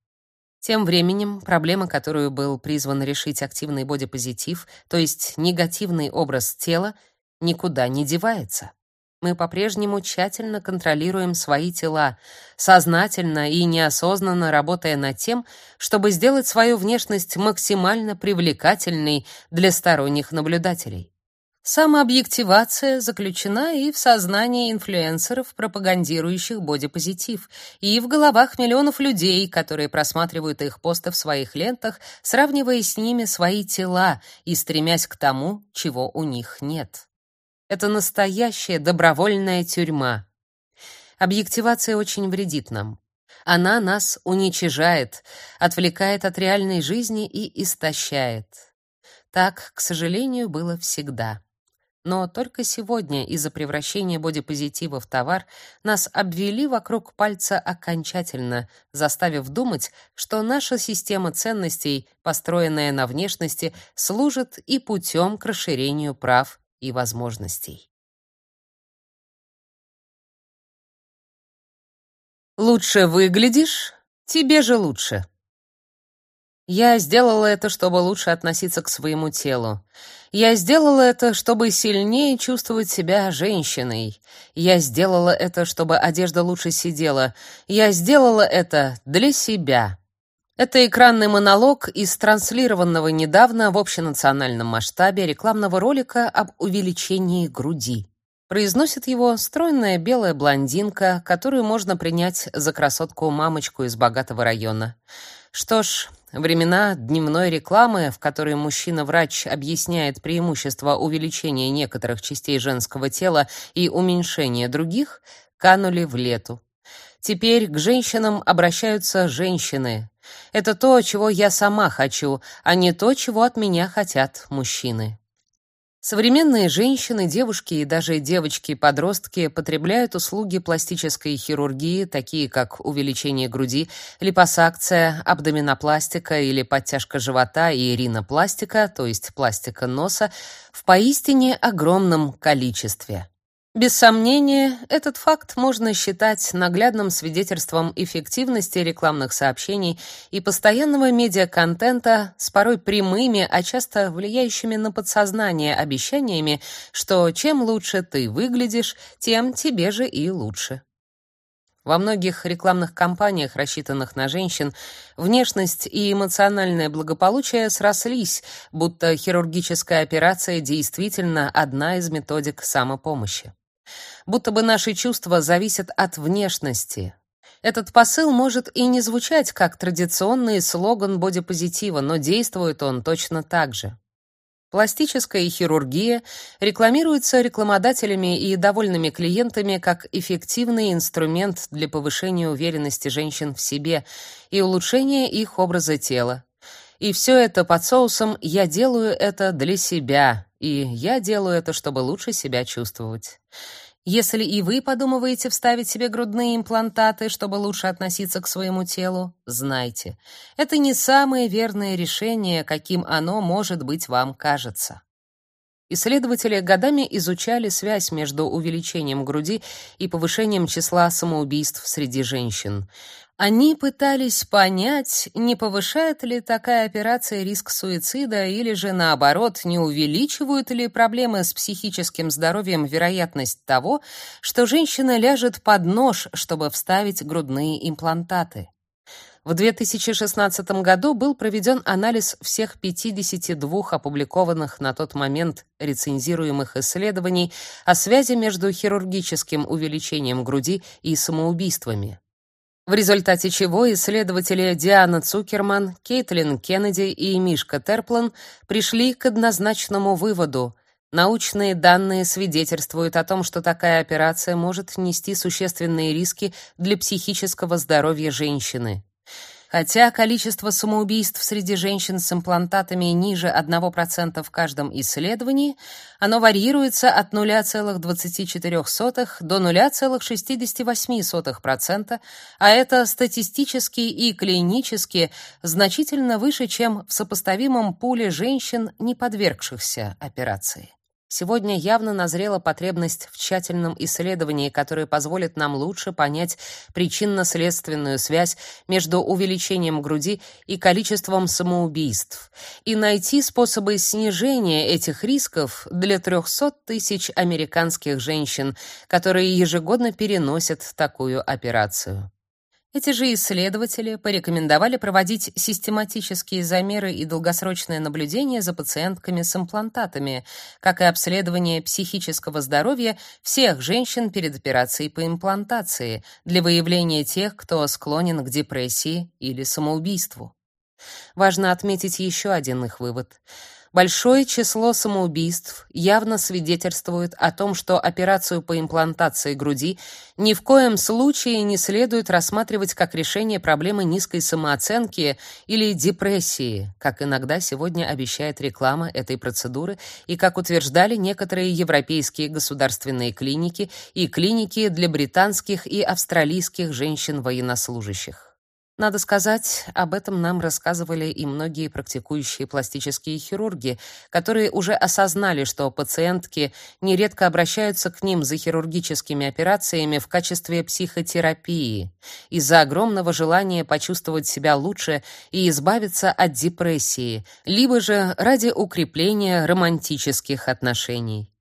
Тем временем проблема, которую был призван решить активный бодипозитив, то есть негативный образ тела, никуда не девается. Мы по-прежнему тщательно контролируем свои тела, сознательно и неосознанно работая над тем, чтобы сделать свою внешность максимально привлекательной для сторонних наблюдателей. Самообъективация заключена и в сознании инфлюенсеров, пропагандирующих бодипозитив, и в головах миллионов людей, которые просматривают их посты в своих лентах, сравнивая с ними свои тела и стремясь к тому, чего у них нет. Это настоящая добровольная тюрьма. Объективация очень вредит нам. Она нас уничижает, отвлекает от реальной жизни и истощает. Так, к сожалению, было всегда. Но только сегодня из-за превращения бодипозитива в товар нас обвели вокруг пальца окончательно, заставив думать, что наша система ценностей, построенная на внешности, служит и путем к расширению прав и возможностей. Лучше выглядишь, тебе же лучше. Я сделала это, чтобы лучше относиться к своему телу. Я сделала это, чтобы сильнее чувствовать себя женщиной. Я сделала это, чтобы одежда лучше сидела. Я сделала это для себя. Это экранный монолог из транслированного недавно в общенациональном масштабе рекламного ролика об увеличении груди. Произносит его стройная белая блондинка, которую можно принять за красотку-мамочку из богатого района. Что ж, времена дневной рекламы, в которой мужчина-врач объясняет преимущества увеличения некоторых частей женского тела и уменьшения других, канули в лету. Теперь к женщинам обращаются женщины. Это то, чего я сама хочу, а не то, чего от меня хотят мужчины. Современные женщины, девушки и даже девочки-подростки потребляют услуги пластической хирургии, такие как увеличение груди, липосакция, абдоминопластика или подтяжка живота и ринопластика, то есть пластика носа, в поистине огромном количестве. Без сомнения, этот факт можно считать наглядным свидетельством эффективности рекламных сообщений и постоянного медиаконтента с порой прямыми, а часто влияющими на подсознание обещаниями, что чем лучше ты выглядишь, тем тебе же и лучше. Во многих рекламных кампаниях, рассчитанных на женщин, внешность и эмоциональное благополучие срослись, будто хирургическая операция действительно одна из методик самопомощи будто бы наши чувства зависят от внешности. Этот посыл может и не звучать как традиционный слоган бодипозитива, но действует он точно так же. Пластическая хирургия рекламируется рекламодателями и довольными клиентами как эффективный инструмент для повышения уверенности женщин в себе и улучшения их образа тела. И все это под соусом «я делаю это для себя», и «я делаю это, чтобы лучше себя чувствовать». Если и вы подумываете вставить себе грудные имплантаты, чтобы лучше относиться к своему телу, знайте, это не самое верное решение, каким оно может быть вам кажется. Исследователи годами изучали связь между увеличением груди и повышением числа самоубийств среди женщин. Они пытались понять, не повышает ли такая операция риск суицида или же наоборот, не увеличивают ли проблемы с психическим здоровьем вероятность того, что женщина ляжет под нож, чтобы вставить грудные имплантаты. В 2016 году был проведен анализ всех 52 опубликованных на тот момент рецензируемых исследований о связи между хирургическим увеличением груди и самоубийствами в результате чего исследователи Диана Цукерман, Кейтлин Кеннеди и Мишка Терплан пришли к однозначному выводу: научные данные свидетельствуют о том, что такая операция может нести существенные риски для психического здоровья женщины. Хотя количество самоубийств среди женщин с имплантатами ниже 1% в каждом исследовании, оно варьируется от 0,24 до 0,68%, а это статистически и клинически значительно выше, чем в сопоставимом пуле женщин, не подвергшихся операции. Сегодня явно назрела потребность в тщательном исследовании, которое позволит нам лучше понять причинно-следственную связь между увеличением груди и количеством самоубийств и найти способы снижения этих рисков для 300 тысяч американских женщин, которые ежегодно переносят такую операцию. Эти же исследователи порекомендовали проводить систематические замеры и долгосрочное наблюдение за пациентками с имплантатами, как и обследование психического здоровья всех женщин перед операцией по имплантации для выявления тех, кто склонен к депрессии или самоубийству. Важно отметить еще один их вывод — Большое число самоубийств явно свидетельствует о том, что операцию по имплантации груди ни в коем случае не следует рассматривать как решение проблемы низкой самооценки или депрессии, как иногда сегодня обещает реклама этой процедуры и как утверждали некоторые европейские государственные клиники и клиники для британских и австралийских женщин-военнослужащих. Надо сказать, об этом нам рассказывали и многие практикующие пластические хирурги, которые уже осознали, что пациентки нередко обращаются к ним за хирургическими операциями в качестве психотерапии из-за огромного желания почувствовать себя лучше и избавиться от депрессии, либо же ради укрепления романтических отношений.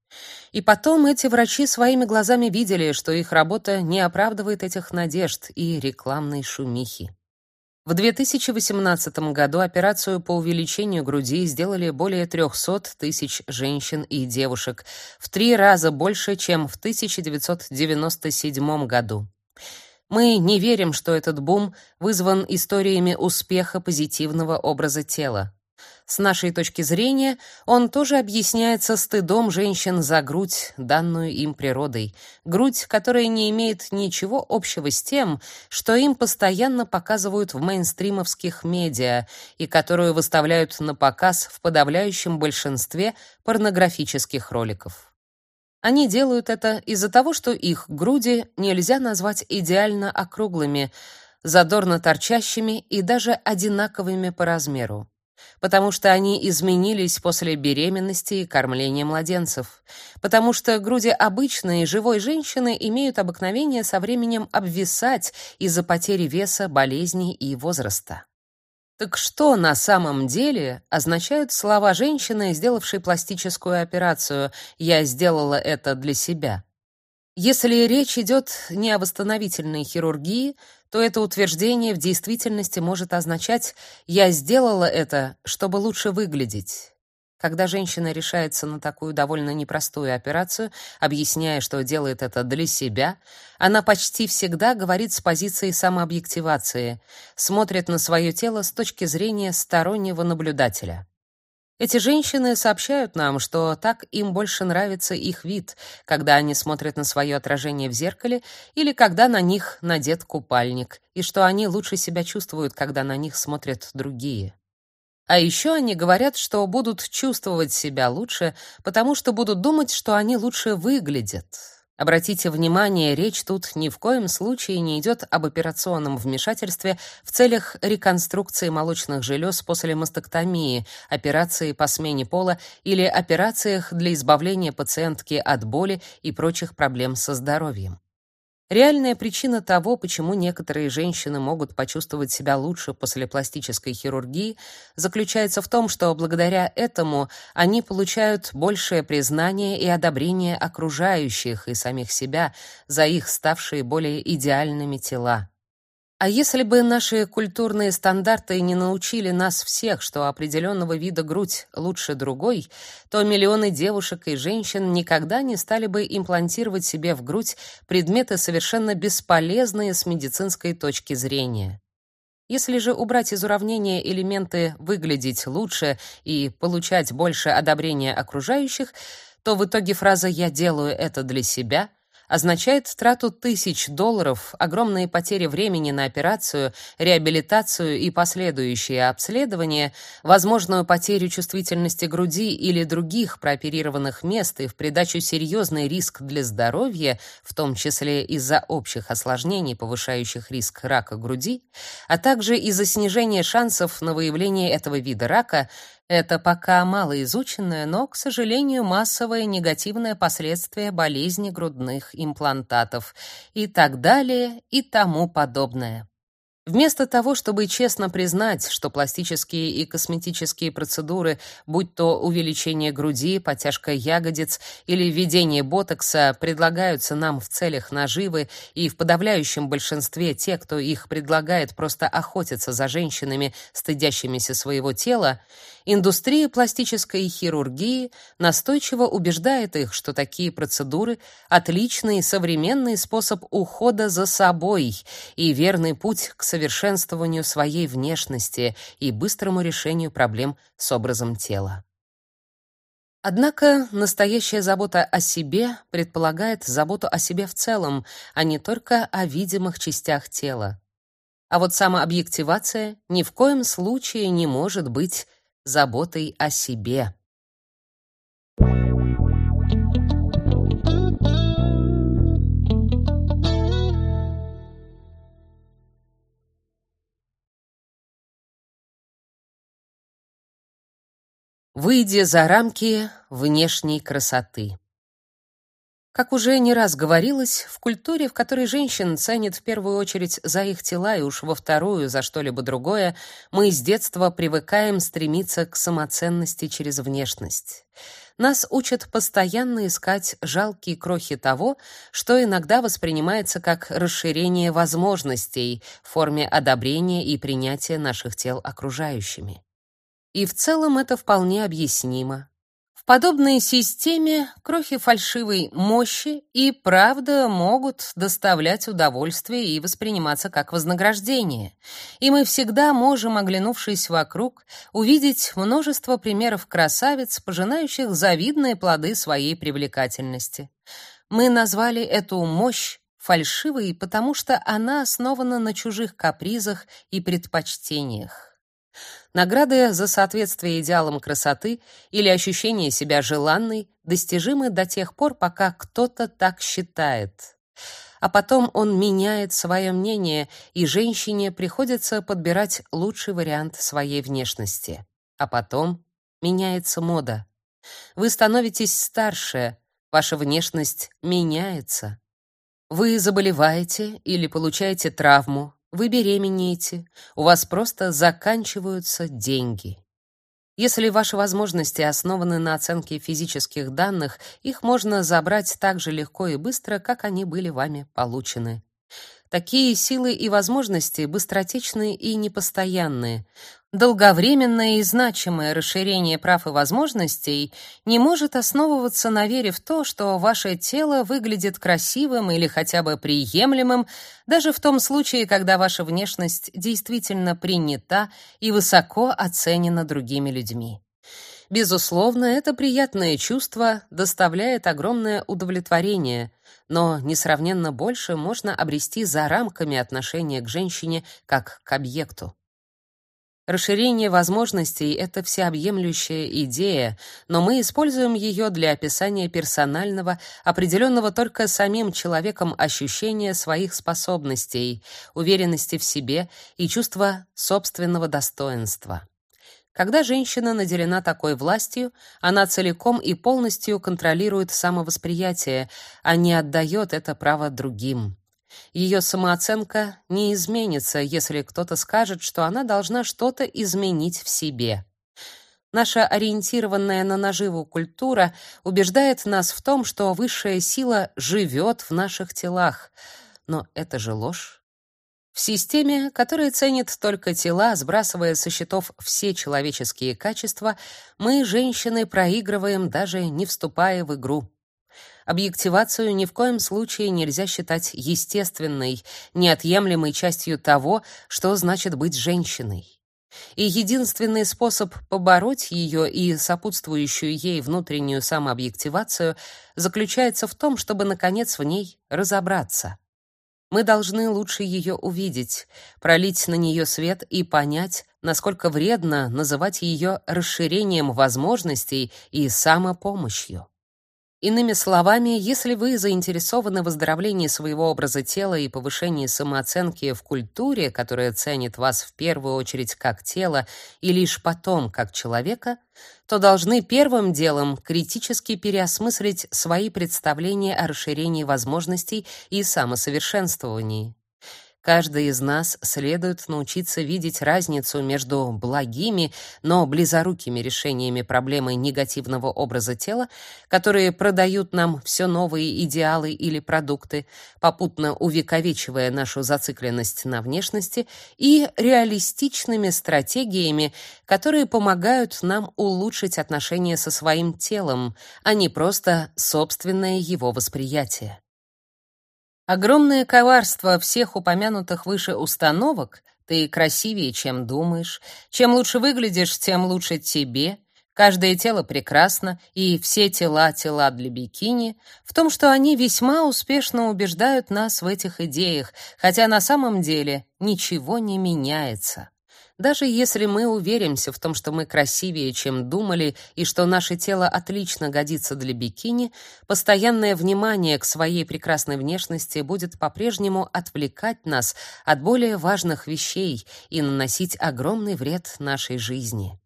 И потом эти врачи своими глазами видели, что их работа не оправдывает этих надежд и рекламной шумихи. В 2018 году операцию по увеличению груди сделали более 300 тысяч женщин и девушек, в три раза больше, чем в 1997 году. Мы не верим, что этот бум вызван историями успеха позитивного образа тела. С нашей точки зрения, он тоже объясняется стыдом женщин за грудь, данную им природой, грудь, которая не имеет ничего общего с тем, что им постоянно показывают в мейнстримовских медиа и которую выставляют на показ в подавляющем большинстве порнографических роликов. Они делают это из-за того, что их груди нельзя назвать идеально округлыми, задорно торчащими и даже одинаковыми по размеру потому что они изменились после беременности и кормления младенцев, потому что груди обычной живой женщины имеют обыкновение со временем обвисать из-за потери веса, болезней и возраста. Так что на самом деле означают слова женщины, сделавшей пластическую операцию «я сделала это для себя»? Если речь идет не о восстановительной хирургии, то это утверждение в действительности может означать «я сделала это, чтобы лучше выглядеть». Когда женщина решается на такую довольно непростую операцию, объясняя, что делает это для себя, она почти всегда говорит с позиции самообъективации, смотрит на свое тело с точки зрения стороннего наблюдателя. Эти женщины сообщают нам, что так им больше нравится их вид, когда они смотрят на свое отражение в зеркале или когда на них надет купальник, и что они лучше себя чувствуют, когда на них смотрят другие. А еще они говорят, что будут чувствовать себя лучше, потому что будут думать, что они лучше выглядят. Обратите внимание, речь тут ни в коем случае не идет об операционном вмешательстве в целях реконструкции молочных желез после мастектомии, операции по смене пола или операциях для избавления пациентки от боли и прочих проблем со здоровьем. Реальная причина того, почему некоторые женщины могут почувствовать себя лучше после пластической хирургии, заключается в том, что благодаря этому они получают большее признание и одобрение окружающих и самих себя за их ставшие более идеальными тела. А если бы наши культурные стандарты не научили нас всех, что определенного вида грудь лучше другой, то миллионы девушек и женщин никогда не стали бы имплантировать себе в грудь предметы совершенно бесполезные с медицинской точки зрения. Если же убрать из уравнения элементы выглядеть лучше и получать больше одобрения окружающих, то в итоге фраза «я делаю это для себя» означает трату тысяч долларов, огромные потери времени на операцию, реабилитацию и последующее обследование, возможную потерю чувствительности груди или других прооперированных мест и в придачу серьезный риск для здоровья, в том числе из-за общих осложнений, повышающих риск рака груди, а также из-за снижения шансов на выявление этого вида рака, Это пока малоизученное, но, к сожалению, массовое негативное последствие болезни грудных имплантатов и так далее и тому подобное. Вместо того, чтобы честно признать, что пластические и косметические процедуры, будь то увеличение груди, подтяжка ягодиц или введение ботокса, предлагаются нам в целях наживы, и в подавляющем большинстве те, кто их предлагает, просто охотятся за женщинами, стыдящимися своего тела, Индустрия пластической хирургии настойчиво убеждает их, что такие процедуры отличный современный способ ухода за собой и верный путь к совершенствованию своей внешности и быстрому решению проблем с образом тела. Однако настоящая забота о себе предполагает заботу о себе в целом, а не только о видимых частях тела. А вот самообъективация ни в коем случае не может быть заботой о себе. Выйдя за рамки внешней красоты. Как уже не раз говорилось, в культуре, в которой женщин ценят в первую очередь за их тела и уж во вторую за что-либо другое, мы с детства привыкаем стремиться к самоценности через внешность. Нас учат постоянно искать жалкие крохи того, что иногда воспринимается как расширение возможностей в форме одобрения и принятия наших тел окружающими. И в целом это вполне объяснимо подобной системе крохи фальшивой мощи и правда могут доставлять удовольствие и восприниматься как вознаграждение. И мы всегда можем, оглянувшись вокруг, увидеть множество примеров красавиц, пожинающих завидные плоды своей привлекательности. Мы назвали эту мощь фальшивой, потому что она основана на чужих капризах и предпочтениях. Награды за соответствие идеалам красоты или ощущение себя желанной достижимы до тех пор, пока кто-то так считает. А потом он меняет свое мнение, и женщине приходится подбирать лучший вариант своей внешности. А потом меняется мода. Вы становитесь старше, ваша внешность меняется. Вы заболеваете или получаете травму, вы беременеете, у вас просто заканчиваются деньги. Если ваши возможности основаны на оценке физических данных, их можно забрать так же легко и быстро, как они были вами получены. Такие силы и возможности быстротечные и непостоянные. Долговременное и значимое расширение прав и возможностей не может основываться на вере в то, что ваше тело выглядит красивым или хотя бы приемлемым, даже в том случае, когда ваша внешность действительно принята и высоко оценена другими людьми. Безусловно, это приятное чувство доставляет огромное удовлетворение, но несравненно больше можно обрести за рамками отношения к женщине как к объекту. Расширение возможностей это всеобъемлющая идея, но мы используем ее для описания персонального, определенного только самим человеком ощущения своих способностей, уверенности в себе и чувства собственного достоинства. Когда женщина наделена такой властью, она целиком и полностью контролирует самовосприятие, а не отдает это право другим. Ее самооценка не изменится, если кто-то скажет, что она должна что-то изменить в себе. Наша ориентированная на наживу культура убеждает нас в том, что высшая сила живет в наших телах. Но это же ложь. В системе, которая ценит только тела, сбрасывая со счетов все человеческие качества, мы, женщины, проигрываем, даже не вступая в игру. Объективацию ни в коем случае нельзя считать естественной, неотъемлемой частью того, что значит быть женщиной. И единственный способ побороть ее и сопутствующую ей внутреннюю самообъективацию заключается в том, чтобы наконец в ней разобраться. Мы должны лучше ее увидеть, пролить на нее свет и понять, насколько вредно называть ее расширением возможностей и самопомощью. Иными словами, если вы заинтересованы в выздоровлении своего образа тела и повышении самооценки в культуре, которая ценит вас в первую очередь как тело и лишь потом как человека, то должны первым делом критически переосмыслить свои представления о расширении возможностей и самосовершенствовании. Каждый из нас следует научиться видеть разницу между благими, но близорукими решениями проблемы негативного образа тела, которые продают нам все новые идеалы или продукты, попутно увековечивая нашу зацикленность на внешности, и реалистичными стратегиями, которые помогают нам улучшить отношения со своим телом, а не просто собственное его восприятие. Огромное коварство всех упомянутых выше установок. «ты красивее, чем думаешь», «чем лучше выглядишь, тем лучше тебе», «каждое тело прекрасно» и «все тела — тела для бикини» в том, что они весьма успешно убеждают нас в этих идеях, хотя на самом деле ничего не меняется. Даже если мы уверимся в том, что мы красивее, чем думали, и что наше тело отлично годится для бикини, постоянное внимание к своей прекрасной внешности будет по-прежнему отвлекать нас от более важных вещей и наносить огромный вред нашей жизни.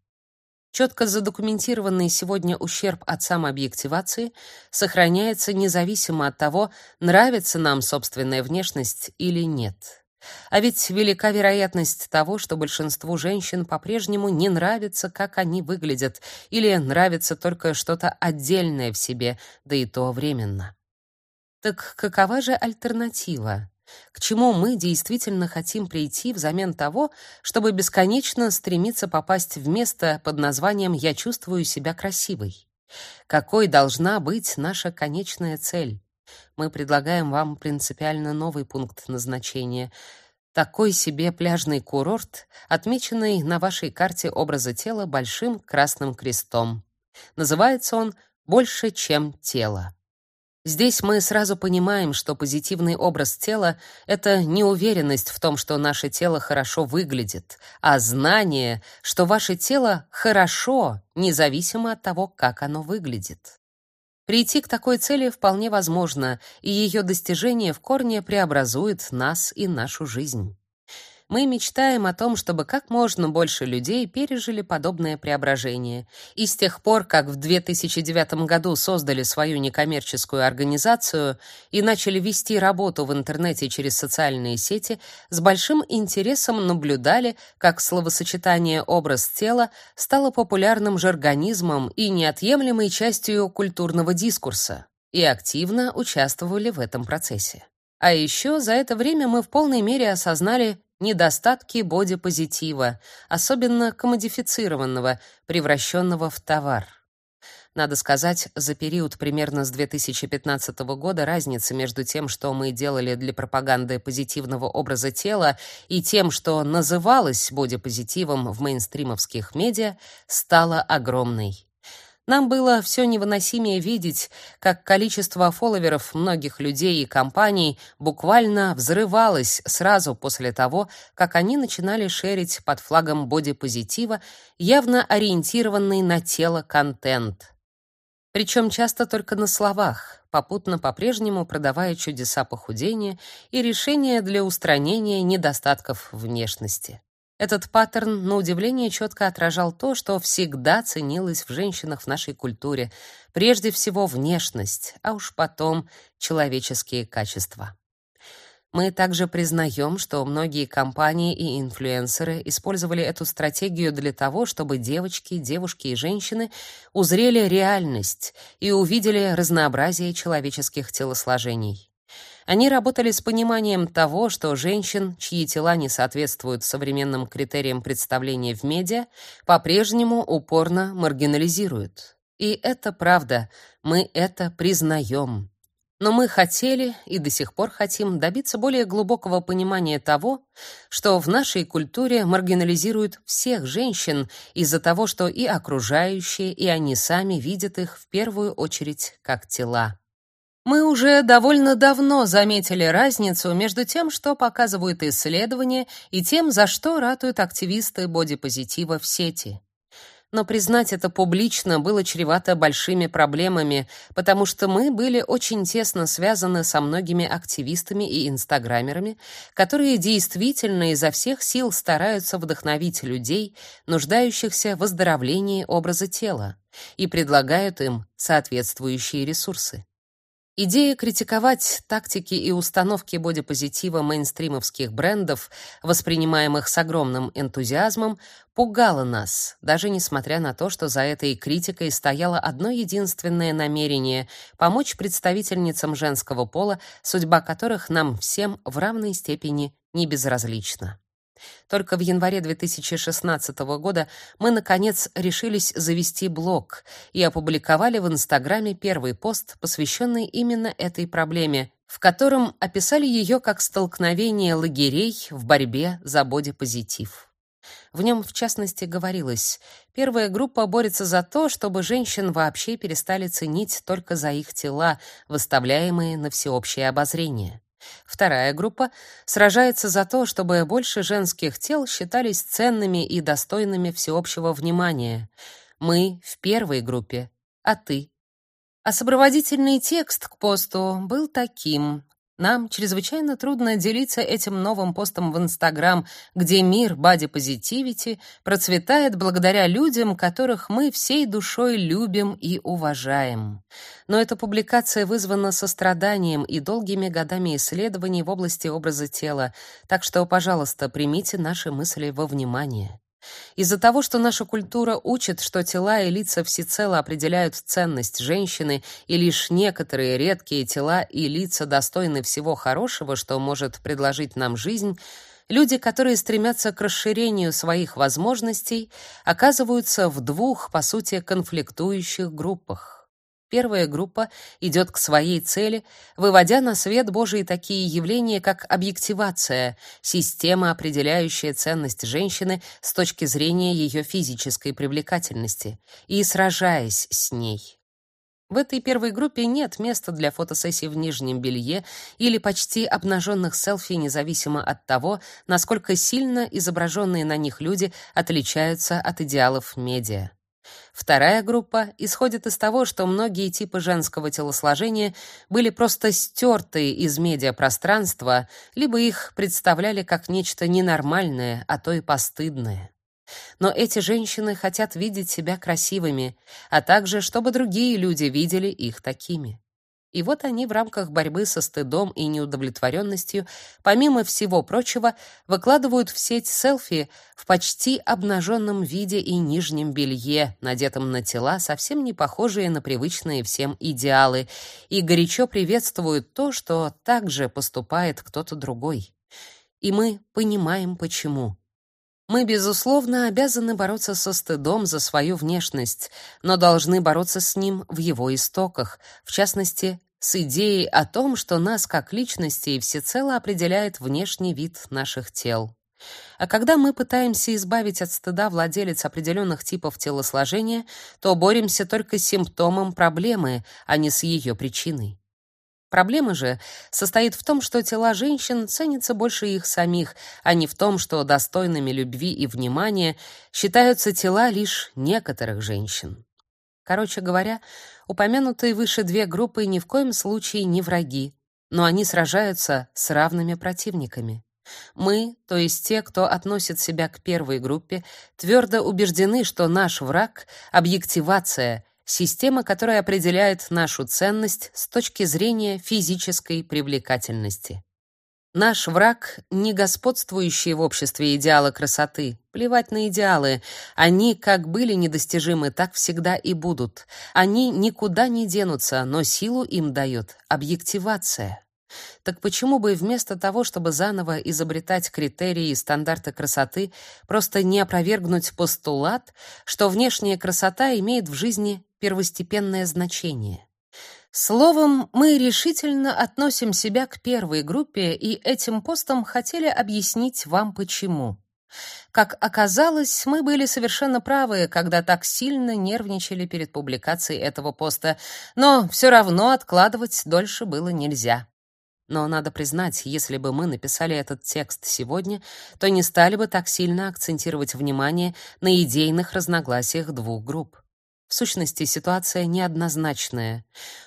Четко задокументированный сегодня ущерб от самообъективации сохраняется независимо от того, нравится нам собственная внешность или нет. А ведь велика вероятность того, что большинству женщин по-прежнему не нравится, как они выглядят, или нравится только что-то отдельное в себе, да и то временно. Так какова же альтернатива? К чему мы действительно хотим прийти взамен того, чтобы бесконечно стремиться попасть в место под названием «Я чувствую себя красивой»? Какой должна быть наша конечная цель? Мы предлагаем вам принципиально новый пункт назначения. Такой себе пляжный курорт, отмеченный на вашей карте образа тела большим красным крестом. Называется он «Больше, чем тело». Здесь мы сразу понимаем, что позитивный образ тела — это не уверенность в том, что наше тело хорошо выглядит, а знание, что ваше тело хорошо, независимо от того, как оно выглядит. Прийти к такой цели вполне возможно, и ее достижение в корне преобразует нас и нашу жизнь. Мы мечтаем о том, чтобы как можно больше людей пережили подобное преображение. И с тех пор, как в 2009 году создали свою некоммерческую организацию и начали вести работу в интернете через социальные сети, с большим интересом наблюдали, как словосочетание образ тела стало популярным жаргонизмом и неотъемлемой частью культурного дискурса, и активно участвовали в этом процессе. А еще за это время мы в полной мере осознали недостатки бодипозитива, особенно комодифицированного, превращенного в товар. Надо сказать, за период примерно с 2015 года разница между тем, что мы делали для пропаганды позитивного образа тела, и тем, что называлось бодипозитивом в мейнстримовских медиа, стала огромной. Нам было все невыносимее видеть, как количество фолловеров многих людей и компаний буквально взрывалось сразу после того, как они начинали шерить под флагом бодипозитива явно ориентированный на тело контент. Причем часто только на словах, попутно по-прежнему продавая чудеса похудения и решения для устранения недостатков внешности. Этот паттерн, на удивление, четко отражал то, что всегда ценилось в женщинах в нашей культуре, прежде всего внешность, а уж потом человеческие качества. Мы также признаем, что многие компании и инфлюенсеры использовали эту стратегию для того, чтобы девочки, девушки и женщины узрели реальность и увидели разнообразие человеческих телосложений. Они работали с пониманием того, что женщин, чьи тела не соответствуют современным критериям представления в медиа, по-прежнему упорно маргинализируют. И это правда, мы это признаем. Но мы хотели и до сих пор хотим добиться более глубокого понимания того, что в нашей культуре маргинализируют всех женщин из-за того, что и окружающие, и они сами видят их в первую очередь как тела. Мы уже довольно давно заметили разницу между тем, что показывают исследования, и тем, за что ратуют активисты бодипозитива в сети. но признать это публично было чревато большими проблемами, потому что мы были очень тесно связаны со многими активистами и инстаграмерами, которые действительно изо всех сил стараются вдохновить людей, нуждающихся в выздоровлении образа тела, и предлагают им соответствующие ресурсы. Идея критиковать тактики и установки бодипозитива мейнстримовских брендов, воспринимаемых с огромным энтузиазмом, пугала нас, даже несмотря на то, что за этой критикой стояло одно единственное намерение помочь представительницам женского пола, судьба которых нам всем в равной степени не безразлична. Только в январе 2016 года мы наконец решились завести блог и опубликовали в Инстаграме первый пост, посвященный именно этой проблеме, в котором описали ее как столкновение лагерей в борьбе за бодипозитив. В нем, в частности, говорилось: первая группа борется за то, чтобы женщин вообще перестали ценить только за их тела, выставляемые на всеобщее обозрение. Вторая группа сражается за то, чтобы больше женских тел считались ценными и достойными всеобщего внимания. Мы в первой группе, а ты? А сопроводительный текст к посту был таким: нам чрезвычайно трудно делиться этим новым постом в Инстаграм, где мир бади-позитивити процветает благодаря людям, которых мы всей душой любим и уважаем. Но эта публикация вызвана состраданием и долгими годами исследований в области образа тела, так что, пожалуйста, примите наши мысли во внимание. Из-за того, что наша культура учит, что тела и лица всецело определяют ценность женщины, и лишь некоторые редкие тела и лица достойны всего хорошего, что может предложить нам жизнь, люди, которые стремятся к расширению своих возможностей, оказываются в двух, по сути, конфликтующих группах. Первая группа идет к своей цели, выводя на свет Божий такие явления, как объективация, система, определяющая ценность женщины с точки зрения ее физической привлекательности, и сражаясь с ней. В этой первой группе нет места для фотосессий в нижнем белье или почти обнаженных селфи, независимо от того, насколько сильно изображенные на них люди отличаются от идеалов медиа. Вторая группа исходит из того, что многие типы женского телосложения были просто стерты из медиапространства, либо их представляли как нечто ненормальное, а то и постыдное. Но эти женщины хотят видеть себя красивыми, а также чтобы другие люди видели их такими. И вот они в рамках борьбы со стыдом и неудовлетворенностью, помимо всего прочего, выкладывают в сеть селфи в почти обнаженном виде и нижнем белье, надетом на тела, совсем не похожие на привычные всем идеалы, и горячо приветствуют то, что так же поступает кто-то другой. И мы понимаем почему. Мы, безусловно, обязаны бороться со стыдом за свою внешность, но должны бороться с ним в его истоках, в частности, с идеей о том, что нас как личностей всецело определяет внешний вид наших тел. А когда мы пытаемся избавить от стыда владелец определенных типов телосложения, то боремся только с симптомом проблемы, а не с ее причиной. Проблема же состоит в том, что тела женщин ценятся больше их самих, а не в том, что достойными любви и внимания считаются тела лишь некоторых женщин. Короче говоря, упомянутые выше две группы ни в коем случае не враги, но они сражаются с равными противниками. Мы, то есть те, кто относит себя к первой группе, твердо убеждены, что наш враг объективация Система, которая определяет нашу ценность с точки зрения физической привлекательности. Наш враг не господствующие в обществе идеалы красоты. Плевать на идеалы. Они как были недостижимы, так всегда и будут. Они никуда не денутся, но силу им дает объективация. Так почему бы вместо того, чтобы заново изобретать критерии и стандарты красоты, просто не опровергнуть постулат, что внешняя красота имеет в жизни первостепенное значение? Словом, мы решительно относим себя к первой группе и этим постом хотели объяснить вам почему. Как оказалось, мы были совершенно правы, когда так сильно нервничали перед публикацией этого поста, но все равно откладывать дольше было нельзя. Но надо признать, если бы мы написали этот текст сегодня, то не стали бы так сильно акцентировать внимание на идейных разногласиях двух групп. В сущности, ситуация неоднозначная.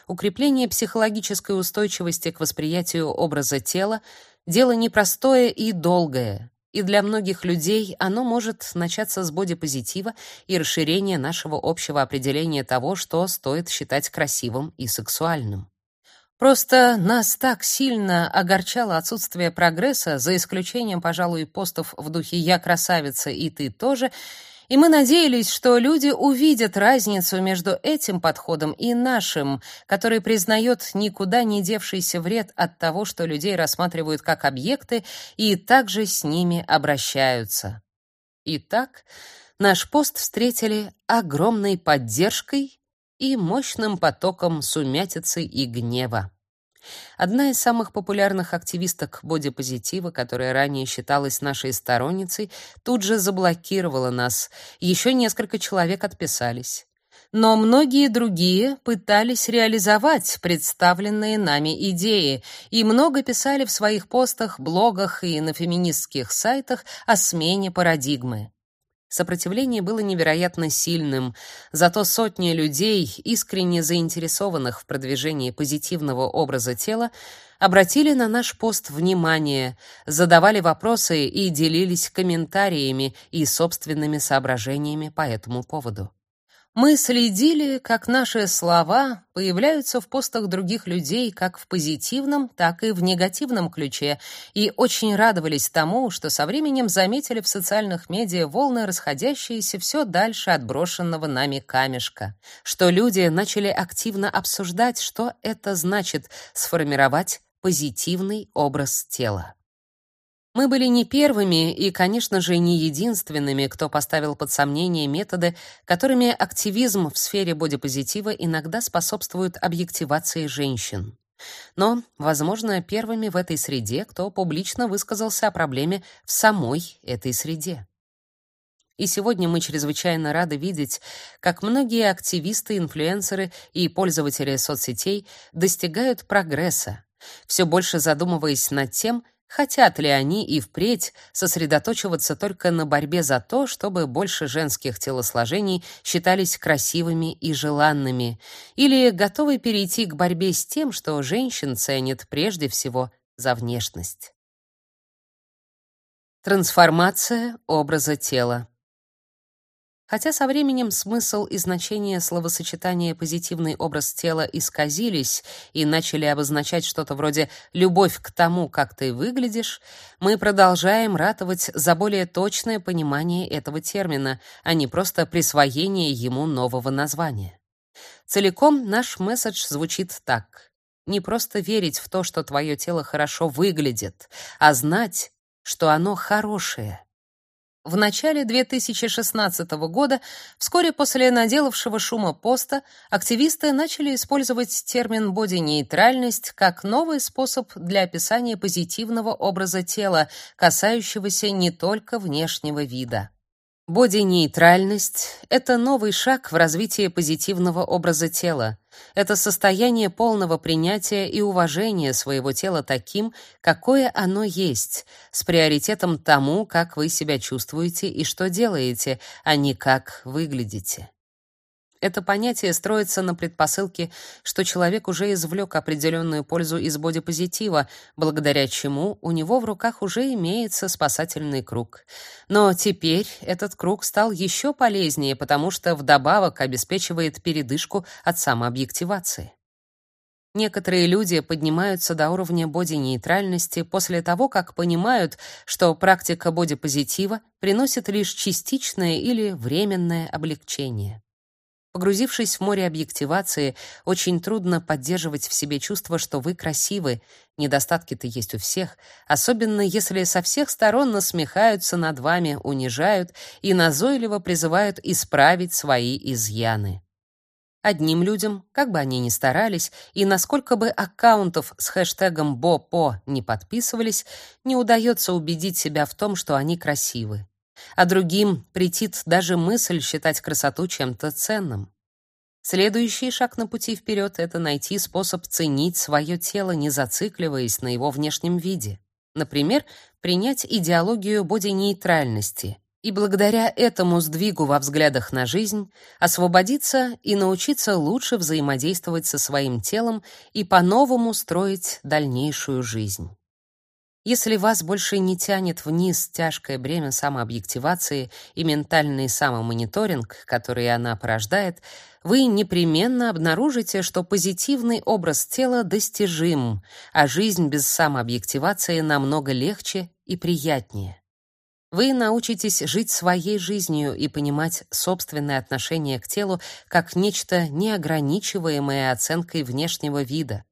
Укрепление психологической устойчивости к восприятию образа тела дело непростое и долгое, и для многих людей оно может начаться с бодипозитива и расширения нашего общего определения того, что стоит считать красивым и сексуальным. Просто нас так сильно огорчало отсутствие прогресса, за исключением, пожалуй, постов в духе «я красавица, и ты тоже», и мы надеялись, что люди увидят разницу между этим подходом и нашим, который признает никуда не девшийся вред от того, что людей рассматривают как объекты и также с ними обращаются. Итак, наш пост встретили огромной поддержкой и мощным потоком сумятицы и гнева. Одна из самых популярных активисток бодипозитива, которая ранее считалась нашей сторонницей, тут же заблокировала нас. Еще несколько человек отписались. Но многие другие пытались реализовать представленные нами идеи и много писали в своих постах, блогах и на феминистских сайтах о смене парадигмы. Сопротивление было невероятно сильным, зато сотни людей, искренне заинтересованных в продвижении позитивного образа тела, обратили на наш пост внимание, задавали вопросы и делились комментариями и собственными соображениями по этому поводу. Мы следили, как наши слова появляются в постах других людей как в позитивном, так и в негативном ключе, и очень радовались тому, что со временем заметили в социальных медиа волны, расходящиеся все дальше от брошенного нами камешка, что люди начали активно обсуждать, что это значит сформировать позитивный образ тела. Мы были не первыми и, конечно же, не единственными, кто поставил под сомнение методы, которыми активизм в сфере бодипозитива иногда способствует объективации женщин. Но, возможно, первыми в этой среде, кто публично высказался о проблеме в самой этой среде. И сегодня мы чрезвычайно рады видеть, как многие активисты, инфлюенсеры и пользователи соцсетей достигают прогресса, все больше задумываясь над тем, Хотят ли они и впредь сосредоточиваться только на борьбе за то, чтобы больше женских телосложений считались красивыми и желанными, или готовы перейти к борьбе с тем, что женщин ценят прежде всего за внешность? Трансформация образа тела. Хотя со временем смысл и значение словосочетания «позитивный образ тела» исказились и начали обозначать что-то вроде «любовь к тому, как ты выглядишь», мы продолжаем ратовать за более точное понимание этого термина, а не просто присвоение ему нового названия. Целиком наш месседж звучит так. Не просто верить в то, что твое тело хорошо выглядит, а знать, что оно хорошее. В начале 2016 года, вскоре после наделавшего шума поста, активисты начали использовать термин «боди-нейтральность» как новый способ для описания позитивного образа тела, касающегося не только внешнего вида. Боди-нейтральность — это новый шаг в развитии позитивного образа тела. Это состояние полного принятия и уважения своего тела таким, какое оно есть, с приоритетом тому, как вы себя чувствуете и что делаете, а не как выглядите. Это понятие строится на предпосылке, что человек уже извлек определенную пользу из бодипозитива, благодаря чему у него в руках уже имеется спасательный круг. Но теперь этот круг стал еще полезнее, потому что вдобавок обеспечивает передышку от самообъективации. Некоторые люди поднимаются до уровня боди-нейтральности после того, как понимают, что практика бодипозитива приносит лишь частичное или временное облегчение. Погрузившись в море объективации, очень трудно поддерживать в себе чувство, что вы красивы. Недостатки-то есть у всех, особенно если со всех сторон насмехаются над вами, унижают и назойливо призывают исправить свои изъяны. Одним людям, как бы они ни старались, и насколько бы аккаунтов с хэштегом БОПО не подписывались, не удается убедить себя в том, что они красивы а другим претит даже мысль считать красоту чем-то ценным. Следующий шаг на пути вперед — это найти способ ценить свое тело, не зацикливаясь на его внешнем виде. Например, принять идеологию боди-нейтральности и благодаря этому сдвигу во взглядах на жизнь освободиться и научиться лучше взаимодействовать со своим телом и по-новому строить дальнейшую жизнь. Если вас больше не тянет вниз тяжкое бремя самообъективации и ментальный самомониторинг, который она порождает, вы непременно обнаружите, что позитивный образ тела достижим, а жизнь без самообъективации намного легче и приятнее. Вы научитесь жить своей жизнью и понимать собственное отношение к телу как нечто неограничиваемое оценкой внешнего вида.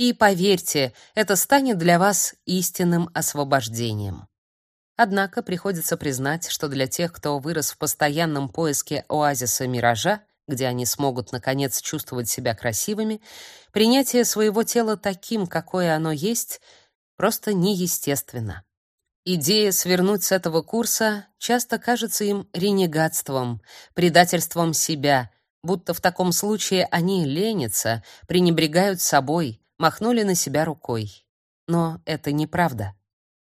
И поверьте, это станет для вас истинным освобождением. Однако приходится признать, что для тех, кто вырос в постоянном поиске оазиса миража, где они смогут наконец чувствовать себя красивыми, принятие своего тела таким, какое оно есть, просто неестественно. Идея свернуть с этого курса часто кажется им ренегатством, предательством себя, будто в таком случае они ленятся, пренебрегают собой, махнули на себя рукой. Но это неправда.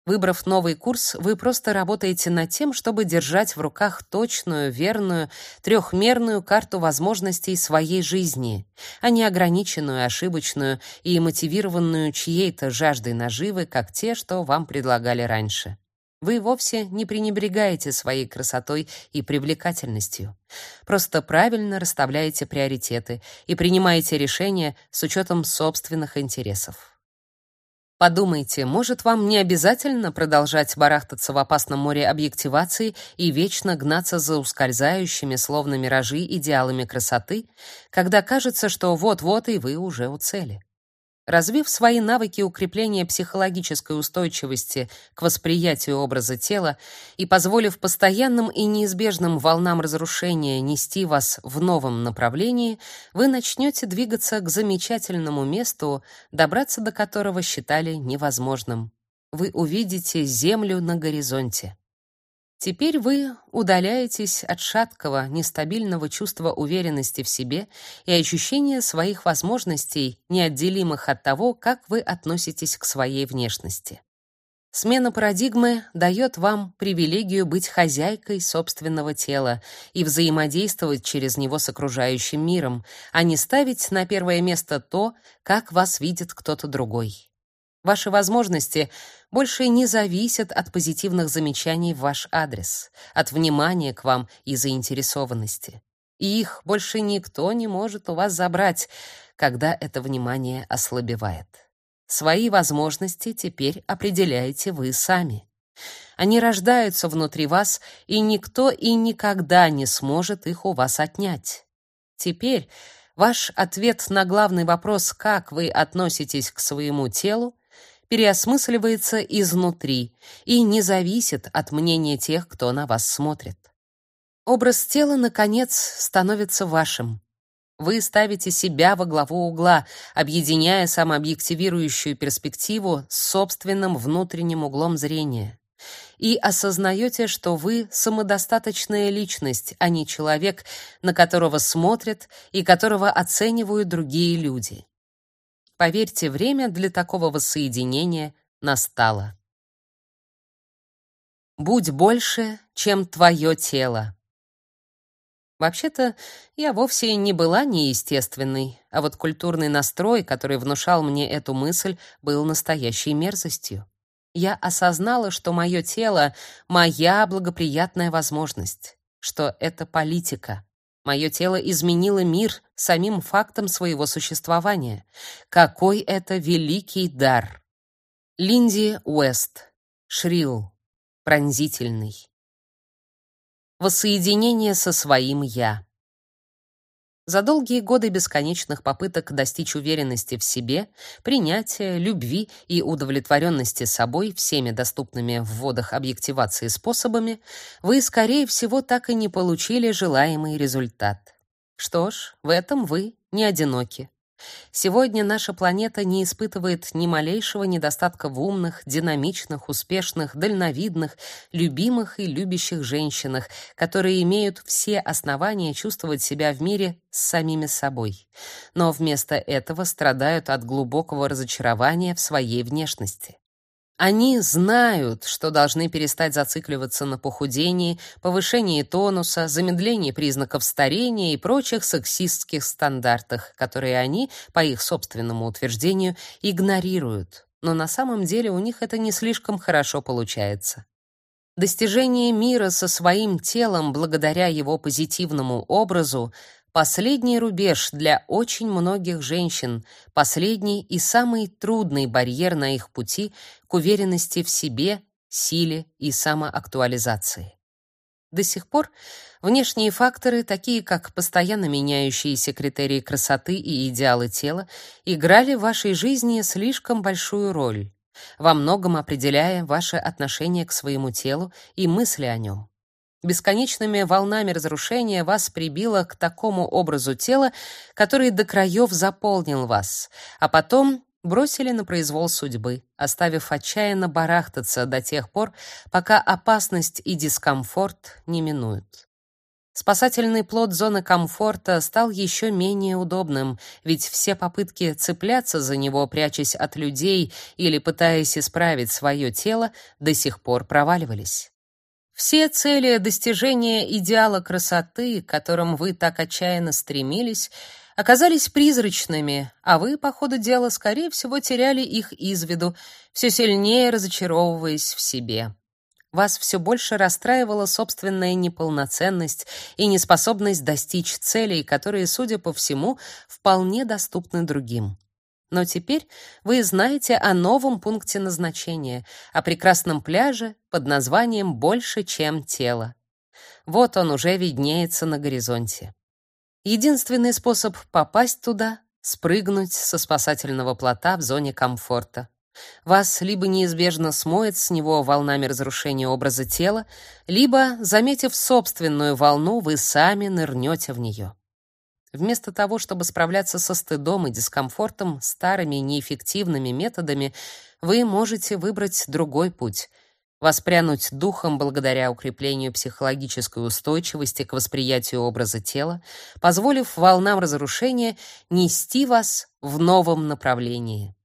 Выбрав новый курс, вы просто работаете над тем, чтобы держать в руках точную, верную, трехмерную карту возможностей своей жизни, а не ограниченную, ошибочную и мотивированную чьей-то жаждой наживы, как те, что вам предлагали раньше. Вы вовсе не пренебрегаете своей красотой и привлекательностью. Просто правильно расставляете приоритеты и принимаете решения с учетом собственных интересов. Подумайте, может, вам не обязательно продолжать барахтаться в опасном море объективации и вечно гнаться за ускользающими, словно миражи, идеалами красоты, когда кажется, что вот-вот и вы уже у цели. Развив свои навыки укрепления психологической устойчивости к восприятию образа тела и позволив постоянным и неизбежным волнам разрушения нести вас в новом направлении, вы начнете двигаться к замечательному месту, добраться до которого считали невозможным. Вы увидите землю на горизонте. Теперь вы удаляетесь от шаткого, нестабильного чувства уверенности в себе и ощущения своих возможностей, неотделимых от того, как вы относитесь к своей внешности. Смена парадигмы дает вам привилегию быть хозяйкой собственного тела и взаимодействовать через него с окружающим миром, а не ставить на первое место то, как вас видит кто-то другой. Ваши возможности больше не зависят от позитивных замечаний в ваш адрес, от внимания к вам и заинтересованности. И их больше никто не может у вас забрать, когда это внимание ослабевает. Свои возможности теперь определяете вы сами. Они рождаются внутри вас, и никто и никогда не сможет их у вас отнять. Теперь ваш ответ на главный вопрос, как вы относитесь к своему телу, переосмысливается изнутри и не зависит от мнения тех, кто на вас смотрит. Образ тела, наконец, становится вашим. Вы ставите себя во главу угла, объединяя самообъективирующую перспективу с собственным внутренним углом зрения. И осознаете, что вы самодостаточная личность, а не человек, на которого смотрят и которого оценивают другие люди. Поверьте, время для такого воссоединения настало. Будь больше, чем твое тело. Вообще-то, я вовсе не была неестественной, а вот культурный настрой, который внушал мне эту мысль, был настоящей мерзостью. Я осознала, что мое тело — моя благоприятная возможность, что это политика. Мое тело изменило мир самим фактом своего существования. Какой это великий дар! Линди Уэст. Шрил. Пронзительный. Воссоединение со своим «я». За долгие годы бесконечных попыток достичь уверенности в себе, принятия, любви и удовлетворенности собой всеми доступными в водах объективации способами, вы, скорее всего, так и не получили желаемый результат. Что ж, в этом вы не одиноки. Сегодня наша планета не испытывает ни малейшего недостатка в умных, динамичных, успешных, дальновидных, любимых и любящих женщинах, которые имеют все основания чувствовать себя в мире с самими собой. Но вместо этого страдают от глубокого разочарования в своей внешности. Они знают, что должны перестать зацикливаться на похудении, повышении тонуса, замедлении признаков старения и прочих сексистских стандартах, которые они, по их собственному утверждению, игнорируют. Но на самом деле у них это не слишком хорошо получается. Достижение мира со своим телом благодаря его позитивному образу Последний рубеж для очень многих женщин, последний и самый трудный барьер на их пути к уверенности в себе, силе и самоактуализации. До сих пор внешние факторы, такие как постоянно меняющиеся критерии красоты и идеалы тела, играли в вашей жизни слишком большую роль, во многом определяя ваше отношение к своему телу и мысли о нем. Бесконечными волнами разрушения вас прибило к такому образу тела, который до краев заполнил вас, а потом бросили на произвол судьбы, оставив отчаянно барахтаться до тех пор, пока опасность и дискомфорт не минуют. Спасательный плод зоны комфорта стал еще менее удобным, ведь все попытки цепляться за него, прячась от людей или пытаясь исправить свое тело, до сих пор проваливались. Все цели достижения идеала красоты, к которым вы так отчаянно стремились, оказались призрачными, а вы, по ходу дела, скорее всего, теряли их из виду, все сильнее разочаровываясь в себе. Вас все больше расстраивала собственная неполноценность и неспособность достичь целей, которые, судя по всему, вполне доступны другим. Но теперь вы знаете о новом пункте назначения, о прекрасном пляже под названием «Больше, чем тело». Вот он уже виднеется на горизонте. Единственный способ попасть туда — спрыгнуть со спасательного плота в зоне комфорта. Вас либо неизбежно смоет с него волнами разрушения образа тела, либо, заметив собственную волну, вы сами нырнете в нее. Вместо того, чтобы справляться со стыдом и дискомфортом старыми неэффективными методами, вы можете выбрать другой путь — воспрянуть духом благодаря укреплению психологической устойчивости к восприятию образа тела, позволив волнам разрушения нести вас в новом направлении.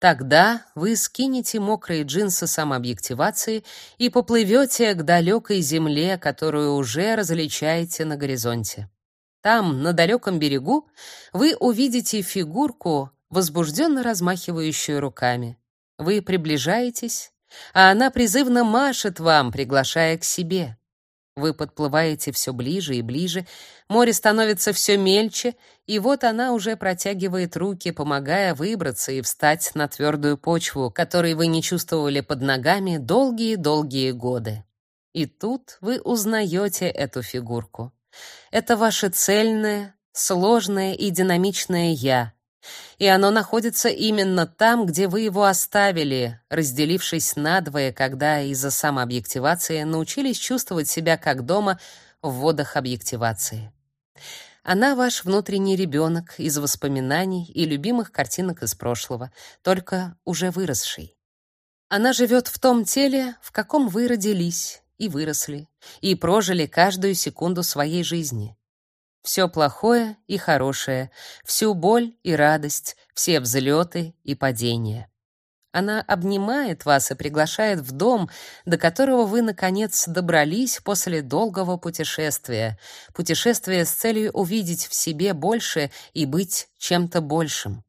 Тогда вы скинете мокрые джинсы самообъективации и поплывете к далекой земле, которую уже различаете на горизонте. Там, на далеком берегу, вы увидите фигурку, возбужденно размахивающую руками. Вы приближаетесь, а она призывно машет вам, приглашая к себе. Вы подплываете все ближе и ближе, море становится все мельче, и вот она уже протягивает руки, помогая выбраться и встать на твердую почву, которой вы не чувствовали под ногами долгие-долгие годы. И тут вы узнаете эту фигурку. Это ваше цельное, сложное и динамичное «я», и оно находится именно там, где вы его оставили, разделившись надвое, когда из-за самообъективации научились чувствовать себя как дома в водах объективации. Она ваш внутренний ребенок из воспоминаний и любимых картинок из прошлого, только уже выросший. Она живет в том теле, в каком вы родились, и выросли, и прожили каждую секунду своей жизни. Все плохое и хорошее, всю боль и радость, все взлеты и падения. Она обнимает вас и приглашает в дом, до которого вы наконец добрались после долгого путешествия, путешествия с целью увидеть в себе больше и быть чем-то большим.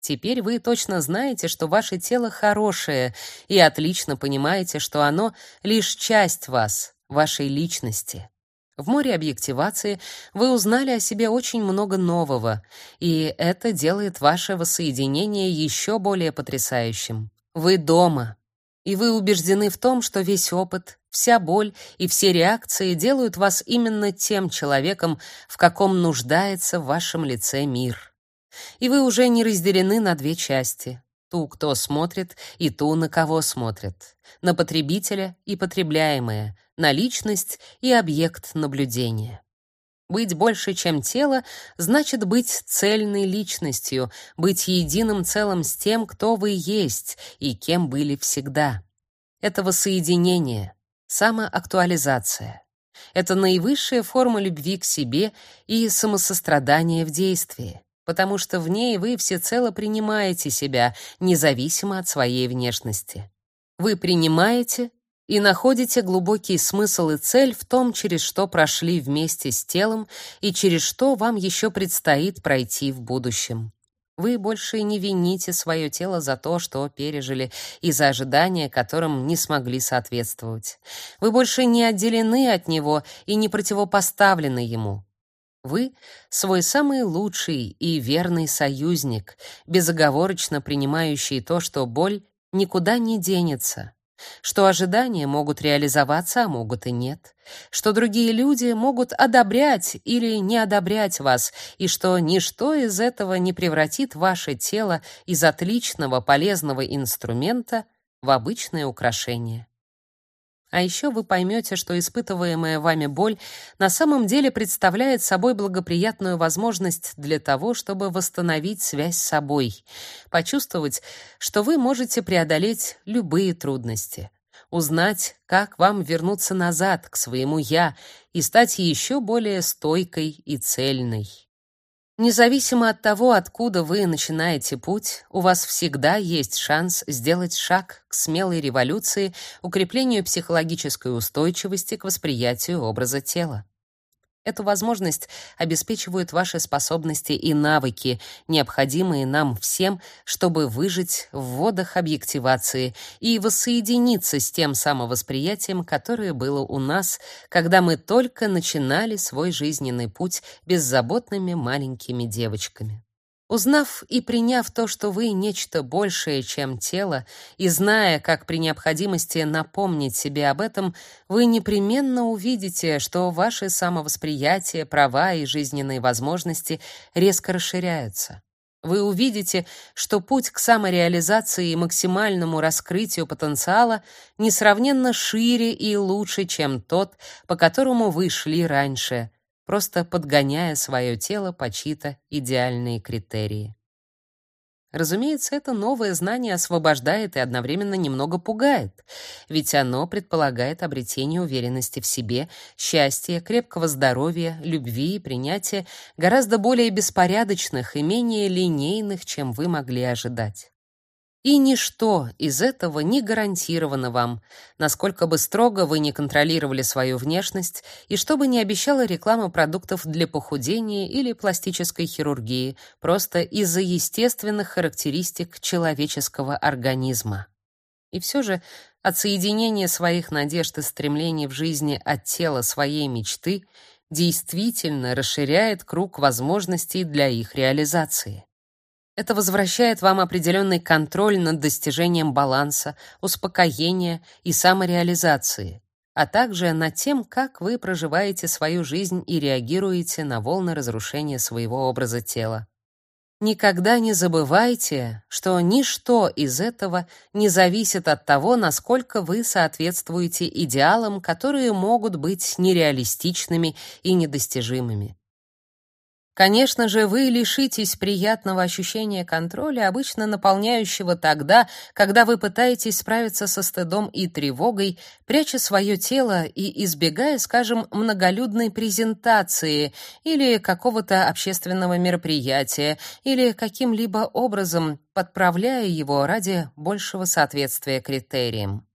Теперь вы точно знаете, что ваше тело хорошее, и отлично понимаете, что оно лишь часть вас, вашей личности. В море объективации вы узнали о себе очень много нового, и это делает ваше воссоединение еще более потрясающим. Вы дома, и вы убеждены в том, что весь опыт, вся боль и все реакции делают вас именно тем человеком, в каком нуждается в вашем лице мир и вы уже не разделены на две части: ту, кто смотрит, и ту, на кого смотрит, на потребителя и потребляемое, на личность и объект наблюдения. Быть больше, чем тело, значит быть цельной личностью, быть единым целым с тем, кто вы есть и кем были всегда. Это воссоединение, самоактуализация. Это наивысшая форма любви к себе и самосострадания в действии, потому что в ней вы всецело принимаете себя, независимо от своей внешности. Вы принимаете и находите глубокий смысл и цель в том, через что прошли вместе с телом и через что вам еще предстоит пройти в будущем. Вы больше не вините свое тело за то, что пережили, и за ожидания, которым не смогли соответствовать. Вы больше не отделены от него и не противопоставлены ему. Вы — свой самый лучший и верный союзник, безоговорочно принимающий то, что боль никуда не денется, что ожидания могут реализоваться, а могут и нет, что другие люди могут одобрять или не одобрять вас, и что ничто из этого не превратит ваше тело из отличного полезного инструмента в обычное украшение. А еще вы поймете, что испытываемая вами боль на самом деле представляет собой благоприятную возможность для того, чтобы восстановить связь с собой, почувствовать, что вы можете преодолеть любые трудности, узнать, как вам вернуться назад к своему я и стать еще более стойкой и цельной. Независимо от того, откуда вы начинаете путь, у вас всегда есть шанс сделать шаг к смелой революции, укреплению психологической устойчивости к восприятию образа тела. Эту возможность обеспечивают ваши способности и навыки, необходимые нам всем, чтобы выжить в водах объективации и воссоединиться с тем самовосприятием, которое было у нас, когда мы только начинали свой жизненный путь беззаботными маленькими девочками. Узнав и приняв то, что вы нечто большее, чем тело, и зная, как при необходимости напомнить себе об этом, вы непременно увидите, что ваше самовосприятие, права и жизненные возможности резко расширяются. Вы увидите, что путь к самореализации и максимальному раскрытию потенциала несравненно шире и лучше, чем тот, по которому вы шли раньше — просто подгоняя свое тело по чьи-то идеальные критерии. Разумеется, это новое знание освобождает и одновременно немного пугает, ведь оно предполагает обретение уверенности в себе, счастья, крепкого здоровья, любви и принятия гораздо более беспорядочных и менее линейных, чем вы могли ожидать. И ничто из этого не гарантировано вам, насколько бы строго вы не контролировали свою внешность и что бы ни обещала реклама продуктов для похудения или пластической хирургии, просто из-за естественных характеристик человеческого организма. И все же отсоединение своих надежд и стремлений в жизни от тела своей мечты действительно расширяет круг возможностей для их реализации. Это возвращает вам определенный контроль над достижением баланса, успокоения и самореализации, а также над тем, как вы проживаете свою жизнь и реагируете на волны разрушения своего образа тела. Никогда не забывайте, что ничто из этого не зависит от того, насколько вы соответствуете идеалам, которые могут быть нереалистичными и недостижимыми. Конечно же, вы лишитесь приятного ощущения контроля, обычно наполняющего тогда, когда вы пытаетесь справиться со стыдом и тревогой, пряча свое тело и избегая, скажем, многолюдной презентации или какого-то общественного мероприятия, или каким-либо образом подправляя его ради большего соответствия критериям.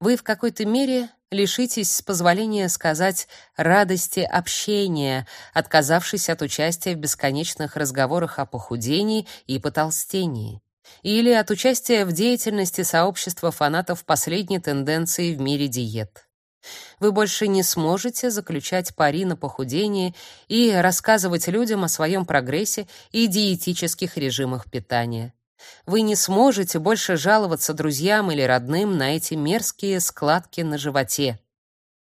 Вы в какой-то мере лишитесь, с позволения сказать, радости общения, отказавшись от участия в бесконечных разговорах о похудении и потолстении, или от участия в деятельности сообщества фанатов последней тенденции в мире диет. Вы больше не сможете заключать пари на похудение и рассказывать людям о своем прогрессе и диетических режимах питания. Вы не сможете больше жаловаться друзьям или родным на эти мерзкие складки на животе.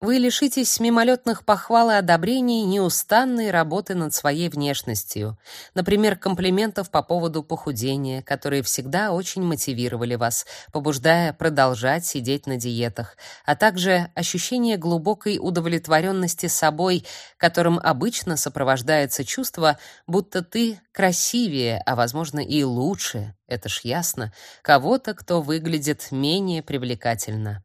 Вы лишитесь мимолетных похвал и одобрений неустанной работы над своей внешностью. Например, комплиментов по поводу похудения, которые всегда очень мотивировали вас, побуждая продолжать сидеть на диетах, а также ощущение глубокой удовлетворенности собой, которым обычно сопровождается чувство, будто ты красивее, а возможно и лучше, это ж ясно, кого-то, кто выглядит менее привлекательно.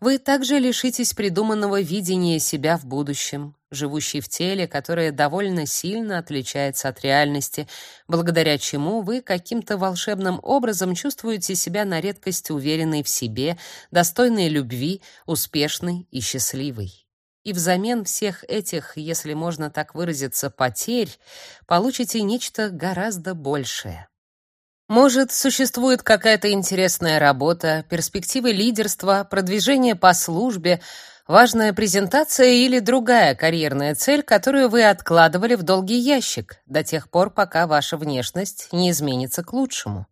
Вы также лишитесь придуманного видения себя в будущем, живущей в теле, которое довольно сильно отличается от реальности, благодаря чему вы каким-то волшебным образом чувствуете себя на редкость уверенной в себе, достойной любви, успешной и счастливой. И взамен всех этих, если можно так выразиться, потерь, получите нечто гораздо большее. Может, существует какая-то интересная работа, перспективы лидерства, продвижение по службе, важная презентация или другая карьерная цель, которую вы откладывали в долгий ящик до тех пор, пока ваша внешность не изменится к лучшему.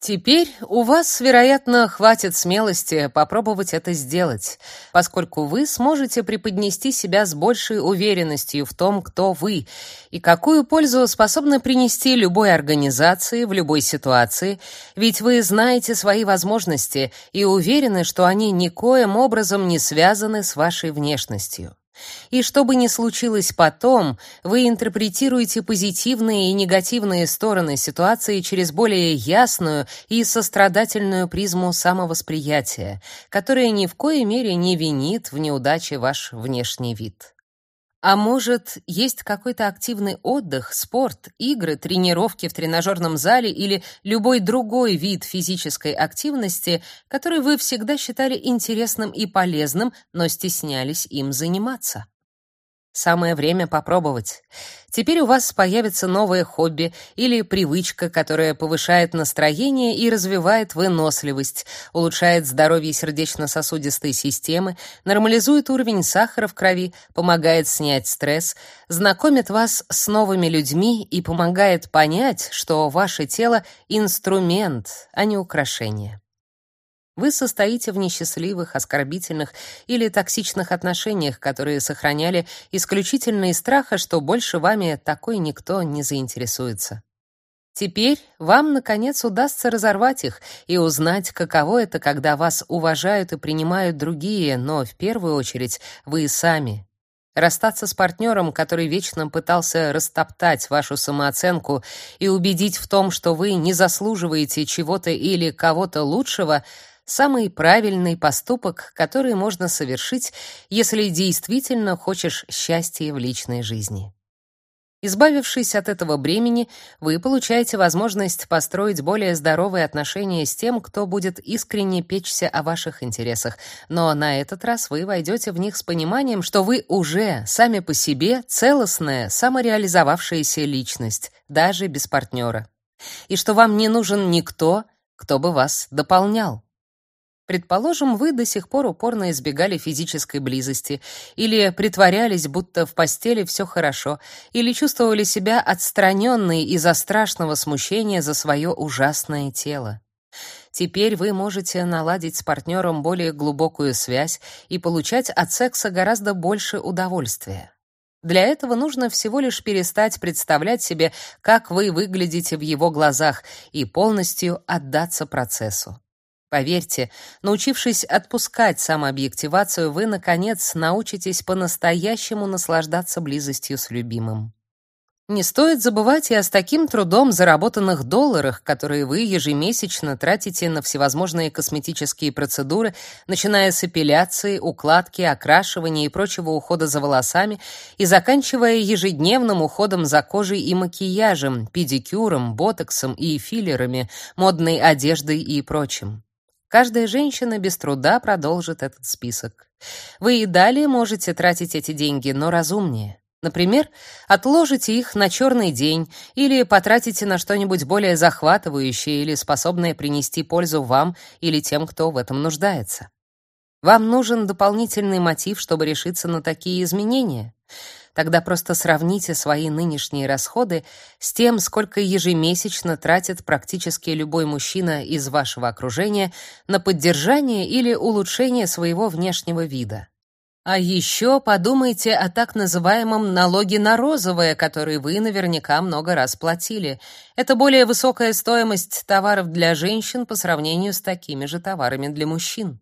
Теперь у вас, вероятно, хватит смелости попробовать это сделать, поскольку вы сможете преподнести себя с большей уверенностью в том, кто вы и какую пользу способны принести любой организации в любой ситуации, ведь вы знаете свои возможности и уверены, что они никоим образом не связаны с вашей внешностью. И что бы ни случилось потом, вы интерпретируете позитивные и негативные стороны ситуации через более ясную и сострадательную призму самовосприятия, которая ни в коей мере не винит в неудаче ваш внешний вид. А может, есть какой-то активный отдых, спорт, игры, тренировки в тренажерном зале или любой другой вид физической активности, который вы всегда считали интересным и полезным, но стеснялись им заниматься? Самое время попробовать. Теперь у вас появится новое хобби или привычка, которая повышает настроение и развивает выносливость, улучшает здоровье сердечно-сосудистой системы, нормализует уровень сахара в крови, помогает снять стресс, знакомит вас с новыми людьми и помогает понять, что ваше тело инструмент, а не украшение. Вы состоите в несчастливых, оскорбительных или токсичных отношениях, которые сохраняли исключительно из страха, что больше вами такой никто не заинтересуется. Теперь вам наконец удастся разорвать их и узнать, каково это, когда вас уважают и принимают другие, но в первую очередь вы сами. Расстаться с партнером, который вечно пытался растоптать вашу самооценку и убедить в том, что вы не заслуживаете чего-то или кого-то лучшего, самый правильный поступок, который можно совершить, если действительно хочешь счастья в личной жизни. Избавившись от этого бремени, вы получаете возможность построить более здоровые отношения с тем, кто будет искренне печься о ваших интересах. Но на этот раз вы войдете в них с пониманием, что вы уже сами по себе целостная, самореализовавшаяся личность, даже без партнера. И что вам не нужен никто, кто бы вас дополнял. Предположим, вы до сих пор упорно избегали физической близости или притворялись, будто в постели все хорошо, или чувствовали себя отстраненной из-за страшного смущения за свое ужасное тело. Теперь вы можете наладить с партнером более глубокую связь и получать от секса гораздо больше удовольствия. Для этого нужно всего лишь перестать представлять себе, как вы выглядите в его глазах, и полностью отдаться процессу. Поверьте, научившись отпускать самообъективацию, вы наконец научитесь по-настоящему наслаждаться близостью с любимым. Не стоит забывать и о с таким трудом заработанных долларах, которые вы ежемесячно тратите на всевозможные косметические процедуры, начиная с эпиляции, укладки, окрашивания и прочего ухода за волосами и заканчивая ежедневным уходом за кожей и макияжем, педикюром, ботоксом и филлерами, модной одеждой и прочим. Каждая женщина без труда продолжит этот список. Вы и далее можете тратить эти деньги, но разумнее. Например, отложите их на черный день или потратите на что-нибудь более захватывающее или способное принести пользу вам или тем, кто в этом нуждается. Вам нужен дополнительный мотив, чтобы решиться на такие изменения. Тогда просто сравните свои нынешние расходы с тем, сколько ежемесячно тратит практически любой мужчина из вашего окружения на поддержание или улучшение своего внешнего вида. А еще подумайте о так называемом налоге на розовое, который вы наверняка много раз платили. Это более высокая стоимость товаров для женщин по сравнению с такими же товарами для мужчин.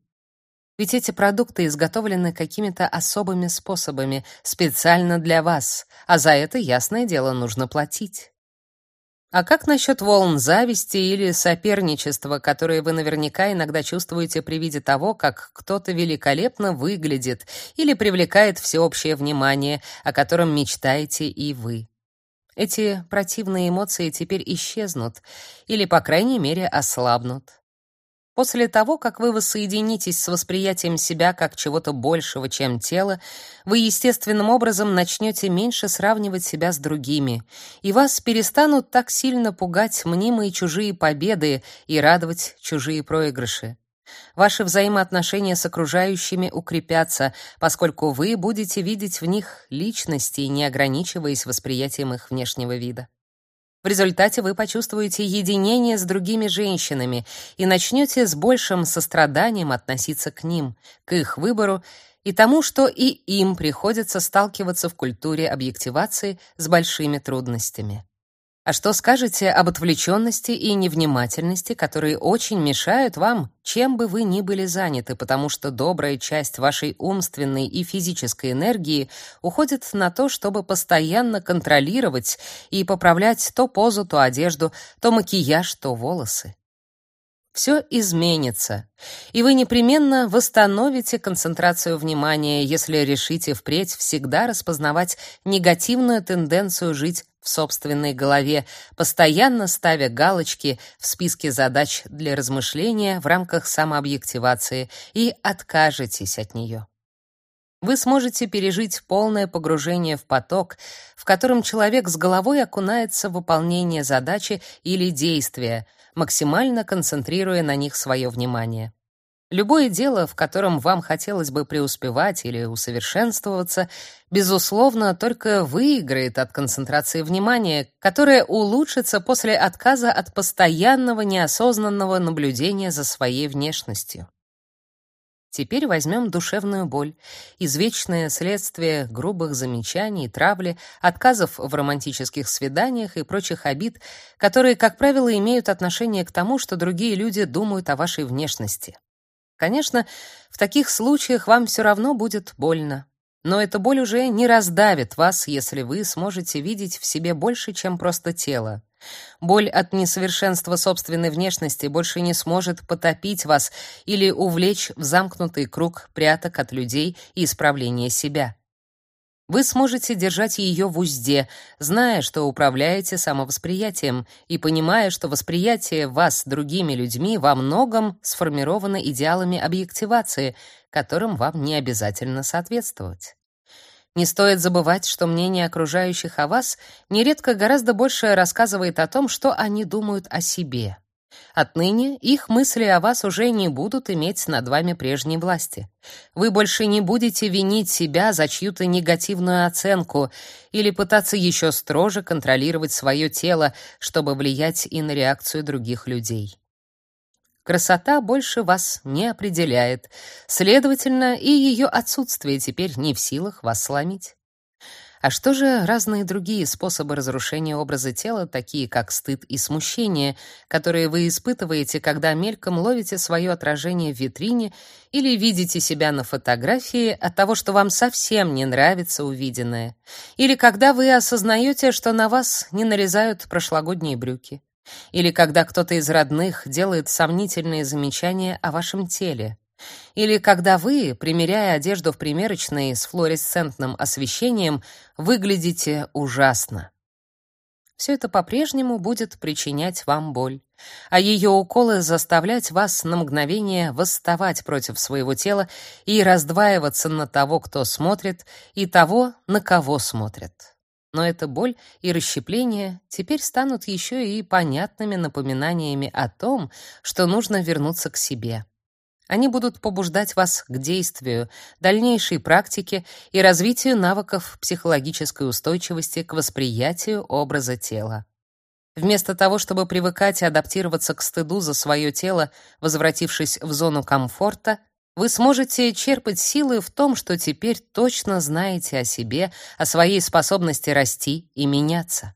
Ведь эти продукты изготовлены какими-то особыми способами, специально для вас, а за это, ясное дело, нужно платить. А как насчет волн зависти или соперничества, которые вы наверняка иногда чувствуете при виде того, как кто-то великолепно выглядит или привлекает всеобщее внимание, о котором мечтаете и вы? Эти противные эмоции теперь исчезнут или, по крайней мере, ослабнут. После того, как вы воссоединитесь с восприятием себя как чего-то большего, чем тело, вы естественным образом начнете меньше сравнивать себя с другими, и вас перестанут так сильно пугать мнимые чужие победы и радовать чужие проигрыши. Ваши взаимоотношения с окружающими укрепятся, поскольку вы будете видеть в них личности, не ограничиваясь восприятием их внешнего вида. В результате вы почувствуете единение с другими женщинами и начнете с большим состраданием относиться к ним, к их выбору и тому, что и им приходится сталкиваться в культуре объективации с большими трудностями. А что скажете об отвлеченности и невнимательности, которые очень мешают вам, чем бы вы ни были заняты, потому что добрая часть вашей умственной и физической энергии уходит на то, чтобы постоянно контролировать и поправлять то позу, то одежду, то макияж, то волосы? все изменится, и вы непременно восстановите концентрацию внимания, если решите впредь всегда распознавать негативную тенденцию жить в собственной голове, постоянно ставя галочки в списке задач для размышления в рамках самообъективации и откажетесь от нее. Вы сможете пережить полное погружение в поток, в котором человек с головой окунается в выполнение задачи или действия, максимально концентрируя на них свое внимание. Любое дело, в котором вам хотелось бы преуспевать или усовершенствоваться, безусловно, только выиграет от концентрации внимания, которая улучшится после отказа от постоянного неосознанного наблюдения за своей внешностью. Теперь возьмем душевную боль, извечное следствие грубых замечаний, травли, отказов в романтических свиданиях и прочих обид, которые, как правило, имеют отношение к тому, что другие люди думают о вашей внешности. Конечно, в таких случаях вам все равно будет больно. Но эта боль уже не раздавит вас, если вы сможете видеть в себе больше, чем просто тело. Боль от несовершенства собственной внешности больше не сможет потопить вас или увлечь в замкнутый круг пряток от людей и исправления себя. Вы сможете держать ее в узде, зная, что управляете самовосприятием и понимая, что восприятие вас другими людьми во многом сформировано идеалами объективации, которым вам не обязательно соответствовать. Не стоит забывать, что мнение окружающих о вас нередко гораздо больше рассказывает о том, что они думают о себе. Отныне их мысли о вас уже не будут иметь над вами прежней власти. Вы больше не будете винить себя за чью-то негативную оценку или пытаться еще строже контролировать свое тело, чтобы влиять и на реакцию других людей. Красота больше вас не определяет, следовательно, и ее отсутствие теперь не в силах вас сломить. А что же разные другие способы разрушения образа тела, такие как стыд и смущение, которые вы испытываете, когда мельком ловите свое отражение в витрине или видите себя на фотографии от того, что вам совсем не нравится увиденное, или когда вы осознаете, что на вас не нарезают прошлогодние брюки? Или когда кто-то из родных делает сомнительные замечания о вашем теле. Или когда вы, примеряя одежду в примерочной с флуоресцентным освещением, выглядите ужасно. Все это по-прежнему будет причинять вам боль, а ее уколы заставлять вас на мгновение восставать против своего тела и раздваиваться на того, кто смотрит, и того, на кого смотрят но эта боль и расщепление теперь станут еще и понятными напоминаниями о том, что нужно вернуться к себе. Они будут побуждать вас к действию, дальнейшей практике и развитию навыков психологической устойчивости к восприятию образа тела. Вместо того, чтобы привыкать и адаптироваться к стыду за свое тело, возвратившись в зону комфорта, Вы сможете черпать силы в том, что теперь точно знаете о себе, о своей способности расти и меняться.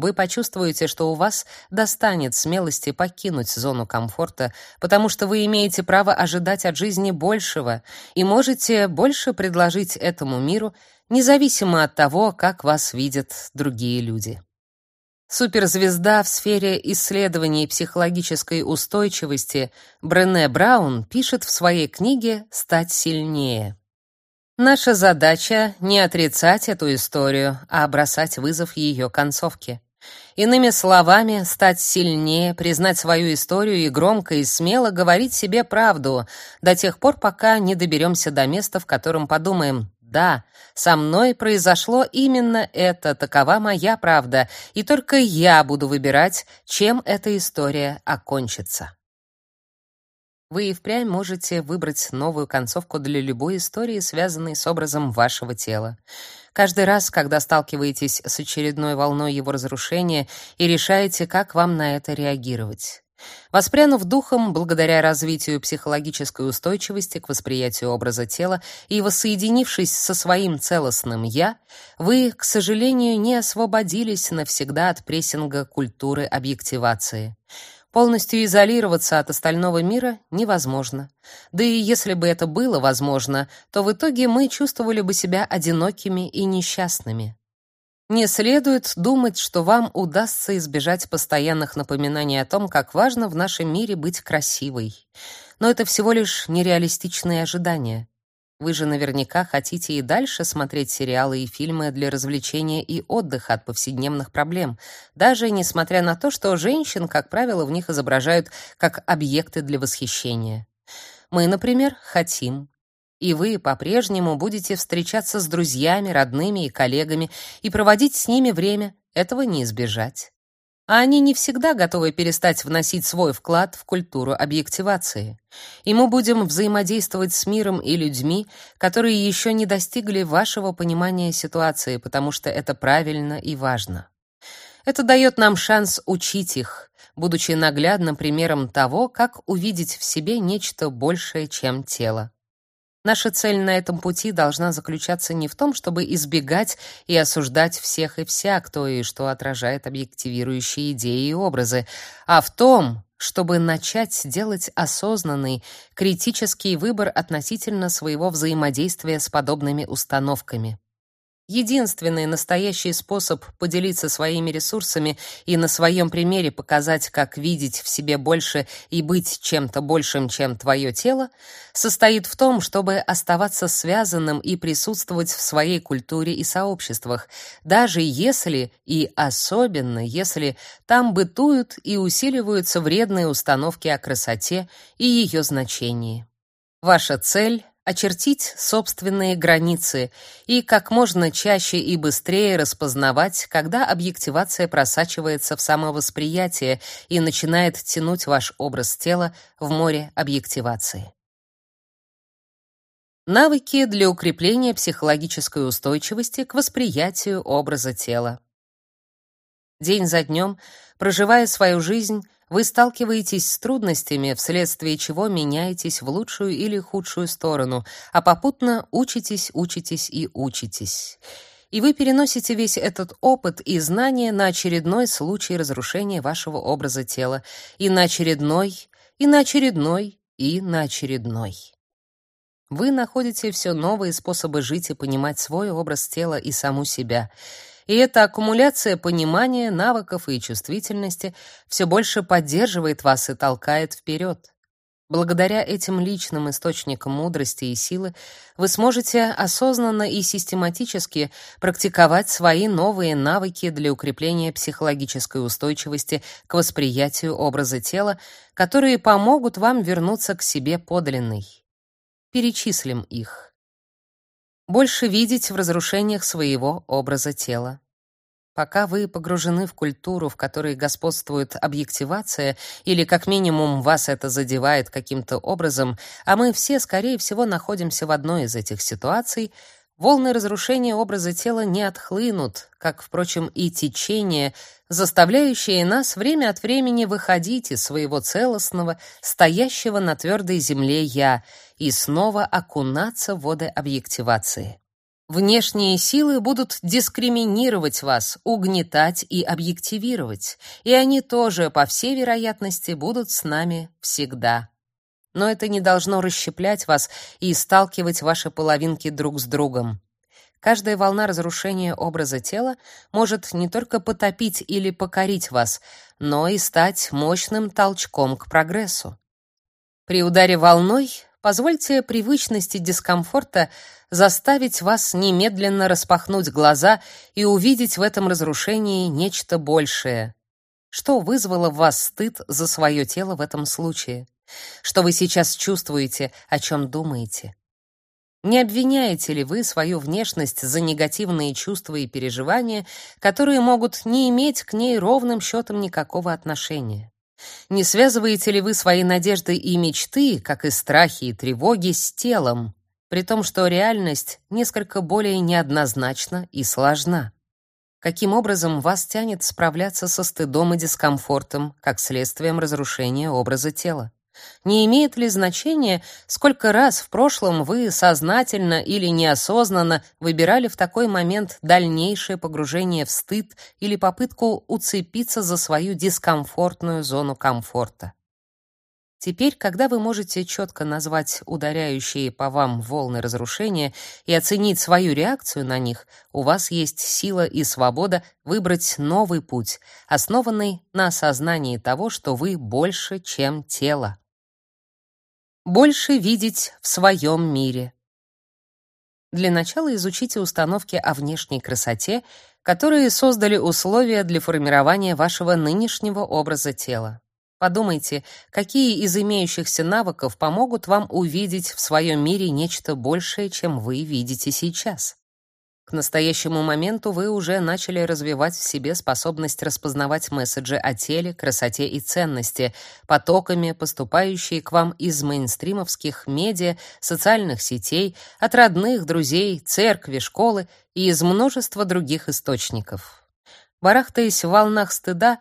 Вы почувствуете, что у вас достанет смелости покинуть зону комфорта, потому что вы имеете право ожидать от жизни большего и можете больше предложить этому миру, независимо от того, как вас видят другие люди. Суперзвезда в сфере исследований психологической устойчивости Брене Браун пишет в своей книге «Стать сильнее». Наша задача не отрицать эту историю, а бросать вызов ее концовке. Иными словами, стать сильнее, признать свою историю и громко и смело говорить себе правду до тех пор, пока не доберемся до места, в котором подумаем: да, со мной произошло именно это, такова моя правда, и только я буду выбирать, чем эта история окончится. Вы и впрямь можете выбрать новую концовку для любой истории, связанной с образом вашего тела. Каждый раз, когда сталкиваетесь с очередной волной его разрушения и решаете, как вам на это реагировать. Воспрянув духом, благодаря развитию психологической устойчивости к восприятию образа тела и воссоединившись со своим целостным «я», вы, к сожалению, не освободились навсегда от прессинга культуры объективации. Полностью изолироваться от остального мира невозможно. Да и если бы это было возможно, то в итоге мы чувствовали бы себя одинокими и несчастными. Не следует думать, что вам удастся избежать постоянных напоминаний о том, как важно в нашем мире быть красивой. Но это всего лишь нереалистичные ожидания. Вы же наверняка хотите и дальше смотреть сериалы и фильмы для развлечения и отдыха от повседневных проблем, даже несмотря на то, что женщин, как правило, в них изображают как объекты для восхищения. Мы, например, хотим. И вы по-прежнему будете встречаться с друзьями, родными и коллегами и проводить с ними время. Этого не избежать а они не всегда готовы перестать вносить свой вклад в культуру объективации. И мы будем взаимодействовать с миром и людьми, которые еще не достигли вашего понимания ситуации, потому что это правильно и важно. Это дает нам шанс учить их, будучи наглядным примером того, как увидеть в себе нечто большее, чем тело. Наша цель на этом пути должна заключаться не в том, чтобы избегать и осуждать всех и вся, кто и что отражает объективирующие идеи и образы, а в том, чтобы начать делать осознанный, критический выбор относительно своего взаимодействия с подобными установками. Единственный настоящий способ поделиться своими ресурсами и на своем примере показать, как видеть в себе больше и быть чем-то большим, чем твое тело, состоит в том, чтобы оставаться связанным и присутствовать в своей культуре и сообществах, даже если и особенно если там бытуют и усиливаются вредные установки о красоте и ее значении. Ваша цель очертить собственные границы и как можно чаще и быстрее распознавать, когда объективация просачивается в самовосприятие и начинает тянуть ваш образ тела в море объективации. Навыки для укрепления психологической устойчивости к восприятию образа тела. День за днем, проживая свою жизнь, вы сталкиваетесь с трудностями, вследствие чего меняетесь в лучшую или худшую сторону, а попутно учитесь, учитесь и учитесь. И вы переносите весь этот опыт и знания на очередной случай разрушения вашего образа тела, и на очередной, и на очередной, и на очередной. Вы находите все новые способы жить и понимать свой образ тела и саму себя — и эта аккумуляция понимания, навыков и чувствительности все больше поддерживает вас и толкает вперед. Благодаря этим личным источникам мудрости и силы вы сможете осознанно и систематически практиковать свои новые навыки для укрепления психологической устойчивости к восприятию образа тела, которые помогут вам вернуться к себе подлинной. Перечислим их больше видеть в разрушениях своего образа тела. Пока вы погружены в культуру, в которой господствует объективация, или как минимум вас это задевает каким-то образом, а мы все, скорее всего, находимся в одной из этих ситуаций, волны разрушения образа тела не отхлынут, как, впрочем, и течение, заставляющее нас время от времени выходить из своего целостного, стоящего на твердой земле «я» и снова окунаться в воды объективации. Внешние силы будут дискриминировать вас, угнетать и объективировать, и они тоже, по всей вероятности, будут с нами всегда. Но это не должно расщеплять вас и сталкивать ваши половинки друг с другом. Каждая волна разрушения образа тела может не только потопить или покорить вас, но и стать мощным толчком к прогрессу. При ударе волной позвольте привычности дискомфорта заставить вас немедленно распахнуть глаза и увидеть в этом разрушении нечто большее. Что вызвало в вас стыд за свое тело в этом случае? Что вы сейчас чувствуете, о чем думаете? Не обвиняете ли вы свою внешность за негативные чувства и переживания, которые могут не иметь к ней ровным счетом никакого отношения? Не связываете ли вы свои надежды и мечты, как и страхи и тревоги, с телом, при том, что реальность несколько более неоднозначна и сложна? Каким образом вас тянет справляться со стыдом и дискомфортом, как следствием разрушения образа тела? Не имеет ли значения, сколько раз в прошлом вы сознательно или неосознанно выбирали в такой момент дальнейшее погружение в стыд или попытку уцепиться за свою дискомфортную зону комфорта? Теперь, когда вы можете четко назвать ударяющие по вам волны разрушения и оценить свою реакцию на них, у вас есть сила и свобода выбрать новый путь, основанный на осознании того, что вы больше, чем тело больше видеть в своем мире. Для начала изучите установки о внешней красоте, которые создали условия для формирования вашего нынешнего образа тела. Подумайте, какие из имеющихся навыков помогут вам увидеть в своем мире нечто большее, чем вы видите сейчас. К настоящему моменту вы уже начали развивать в себе способность распознавать месседжи о теле, красоте и ценности, потоками, поступающие к вам из мейнстримовских медиа, социальных сетей, от родных, друзей, церкви, школы и из множества других источников. Барахтаясь в волнах стыда,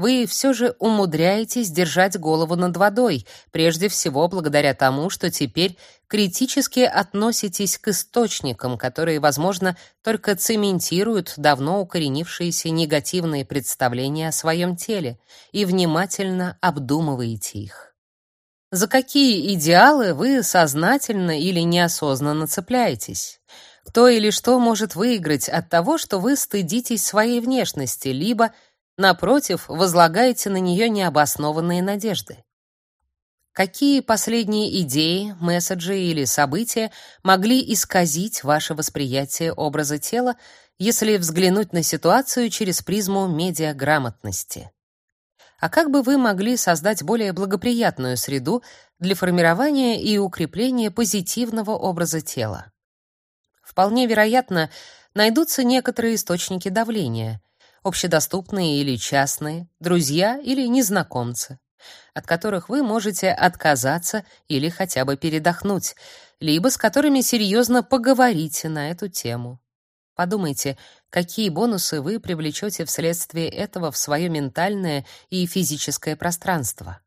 вы все же умудряетесь держать голову над водой, прежде всего благодаря тому, что теперь критически относитесь к источникам, которые, возможно, только цементируют давно укоренившиеся негативные представления о своем теле и внимательно обдумываете их. За какие идеалы вы сознательно или неосознанно цепляетесь? Кто или что может выиграть от того, что вы стыдитесь своей внешности, либо – Напротив, возлагаете на нее необоснованные надежды. Какие последние идеи, месседжи или события могли исказить ваше восприятие образа тела, если взглянуть на ситуацию через призму медиаграмотности? А как бы вы могли создать более благоприятную среду для формирования и укрепления позитивного образа тела? Вполне вероятно, найдутся некоторые источники давления, общедоступные или частные, друзья или незнакомцы, от которых вы можете отказаться или хотя бы передохнуть, либо с которыми серьезно поговорите на эту тему. Подумайте, какие бонусы вы привлечете вследствие этого в свое ментальное и физическое пространство.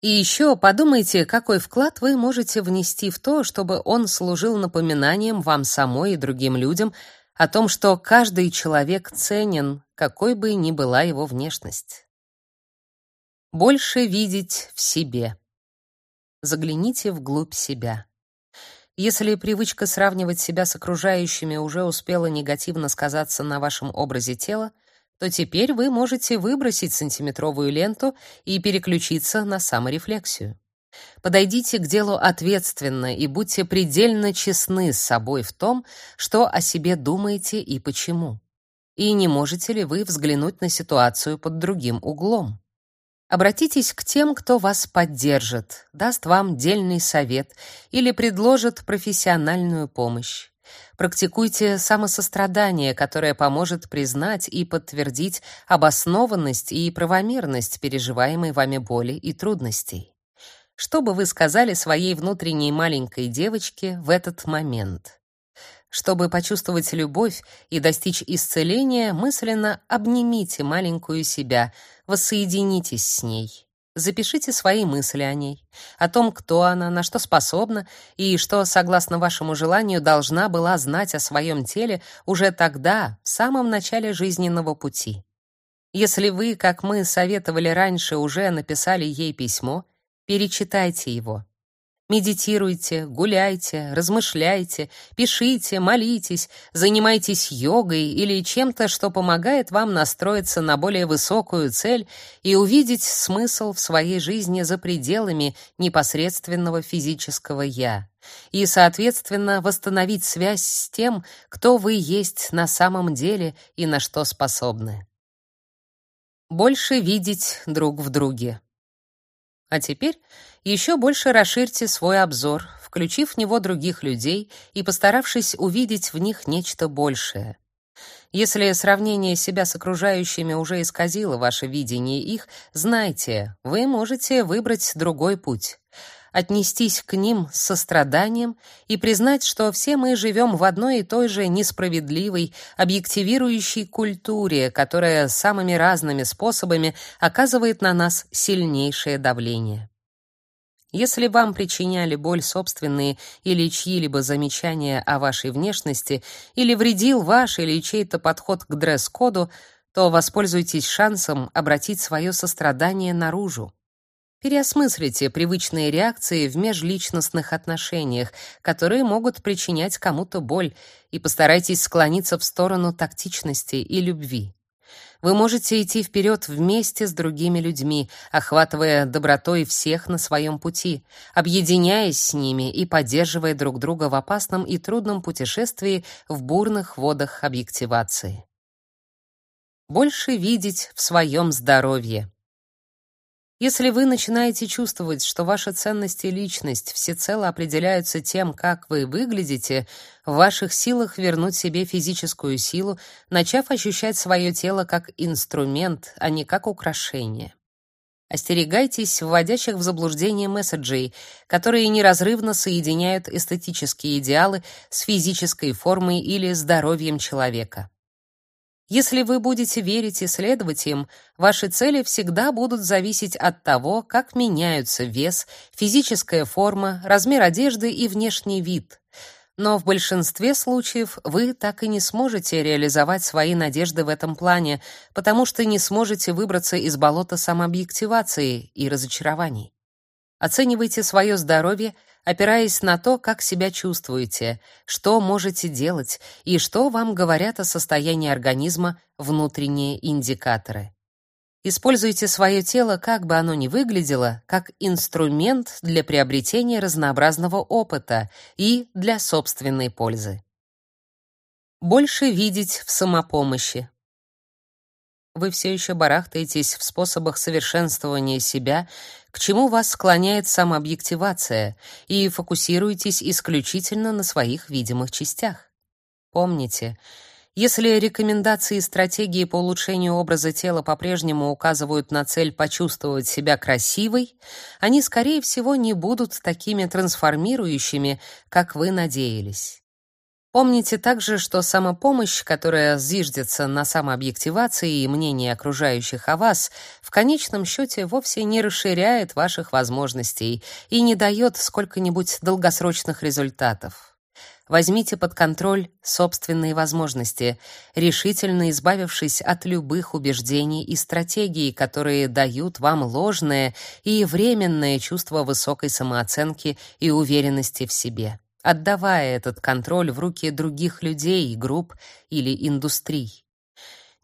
И еще подумайте, какой вклад вы можете внести в то, чтобы он служил напоминанием вам самой и другим людям о том, что каждый человек ценен, какой бы ни была его внешность. Больше видеть в себе. Загляните вглубь себя. Если привычка сравнивать себя с окружающими уже успела негативно сказаться на вашем образе тела, то теперь вы можете выбросить сантиметровую ленту и переключиться на саморефлексию. Подойдите к делу ответственно и будьте предельно честны с собой в том, что о себе думаете и почему. И не можете ли вы взглянуть на ситуацию под другим углом? Обратитесь к тем, кто вас поддержит, даст вам дельный совет или предложит профессиональную помощь. Практикуйте самосострадание, которое поможет признать и подтвердить обоснованность и правомерность переживаемой вами боли и трудностей. Что бы вы сказали своей внутренней маленькой девочке в этот момент? Чтобы почувствовать любовь и достичь исцеления, мысленно обнимите маленькую себя, воссоединитесь с ней. Запишите свои мысли о ней, о том, кто она, на что способна и что, согласно вашему желанию, должна была знать о своем теле уже тогда, в самом начале жизненного пути. Если вы, как мы советовали раньше, уже написали ей письмо, перечитайте его. Медитируйте, гуляйте, размышляйте, пишите, молитесь, занимайтесь йогой или чем-то, что помогает вам настроиться на более высокую цель и увидеть смысл в своей жизни за пределами непосредственного физического я. И, соответственно, восстановить связь с тем, кто вы есть на самом деле и на что способны. Больше видеть друг в друге. А теперь еще больше расширьте свой обзор, включив в него других людей и постаравшись увидеть в них нечто большее. Если сравнение себя с окружающими уже исказило ваше видение их, знайте, вы можете выбрать другой путь отнестись к ним с состраданием и признать, что все мы живем в одной и той же несправедливой, объективирующей культуре, которая самыми разными способами оказывает на нас сильнейшее давление. Если вам причиняли боль собственные или чьи-либо замечания о вашей внешности, или вредил ваш или чей-то подход к дресс-коду, то воспользуйтесь шансом обратить свое сострадание наружу. Переосмыслите привычные реакции в межличностных отношениях, которые могут причинять кому-то боль, и постарайтесь склониться в сторону тактичности и любви. Вы можете идти вперед вместе с другими людьми, охватывая добротой всех на своем пути, объединяясь с ними и поддерживая друг друга в опасном и трудном путешествии в бурных водах объективации. Больше видеть в своем здоровье. Если вы начинаете чувствовать, что ваша ценность и личность всецело определяются тем, как вы выглядите, в ваших силах вернуть себе физическую силу, начав ощущать свое тело как инструмент, а не как украшение. Остерегайтесь вводящих в заблуждение месседжей, которые неразрывно соединяют эстетические идеалы с физической формой или здоровьем человека. Если вы будете верить и следовать им, ваши цели всегда будут зависеть от того, как меняются вес, физическая форма, размер одежды и внешний вид. Но в большинстве случаев вы так и не сможете реализовать свои надежды в этом плане, потому что не сможете выбраться из болота самообъективации и разочарований. Оценивайте свое здоровье опираясь на то, как себя чувствуете, что можете делать и что вам говорят о состоянии организма внутренние индикаторы. Используйте свое тело, как бы оно ни выглядело, как инструмент для приобретения разнообразного опыта и для собственной пользы. Больше видеть в самопомощи вы все еще барахтаетесь в способах совершенствования себя, к чему вас склоняет самообъективация, и фокусируетесь исключительно на своих видимых частях. Помните, если рекомендации и стратегии по улучшению образа тела по-прежнему указывают на цель почувствовать себя красивой, они, скорее всего, не будут такими трансформирующими, как вы надеялись. Помните также, что самопомощь, которая зиждется на самообъективации и мнении окружающих о вас, в конечном счете вовсе не расширяет ваших возможностей и не дает сколько-нибудь долгосрочных результатов. Возьмите под контроль собственные возможности, решительно избавившись от любых убеждений и стратегий, которые дают вам ложное и временное чувство высокой самооценки и уверенности в себе отдавая этот контроль в руки других людей, групп или индустрий.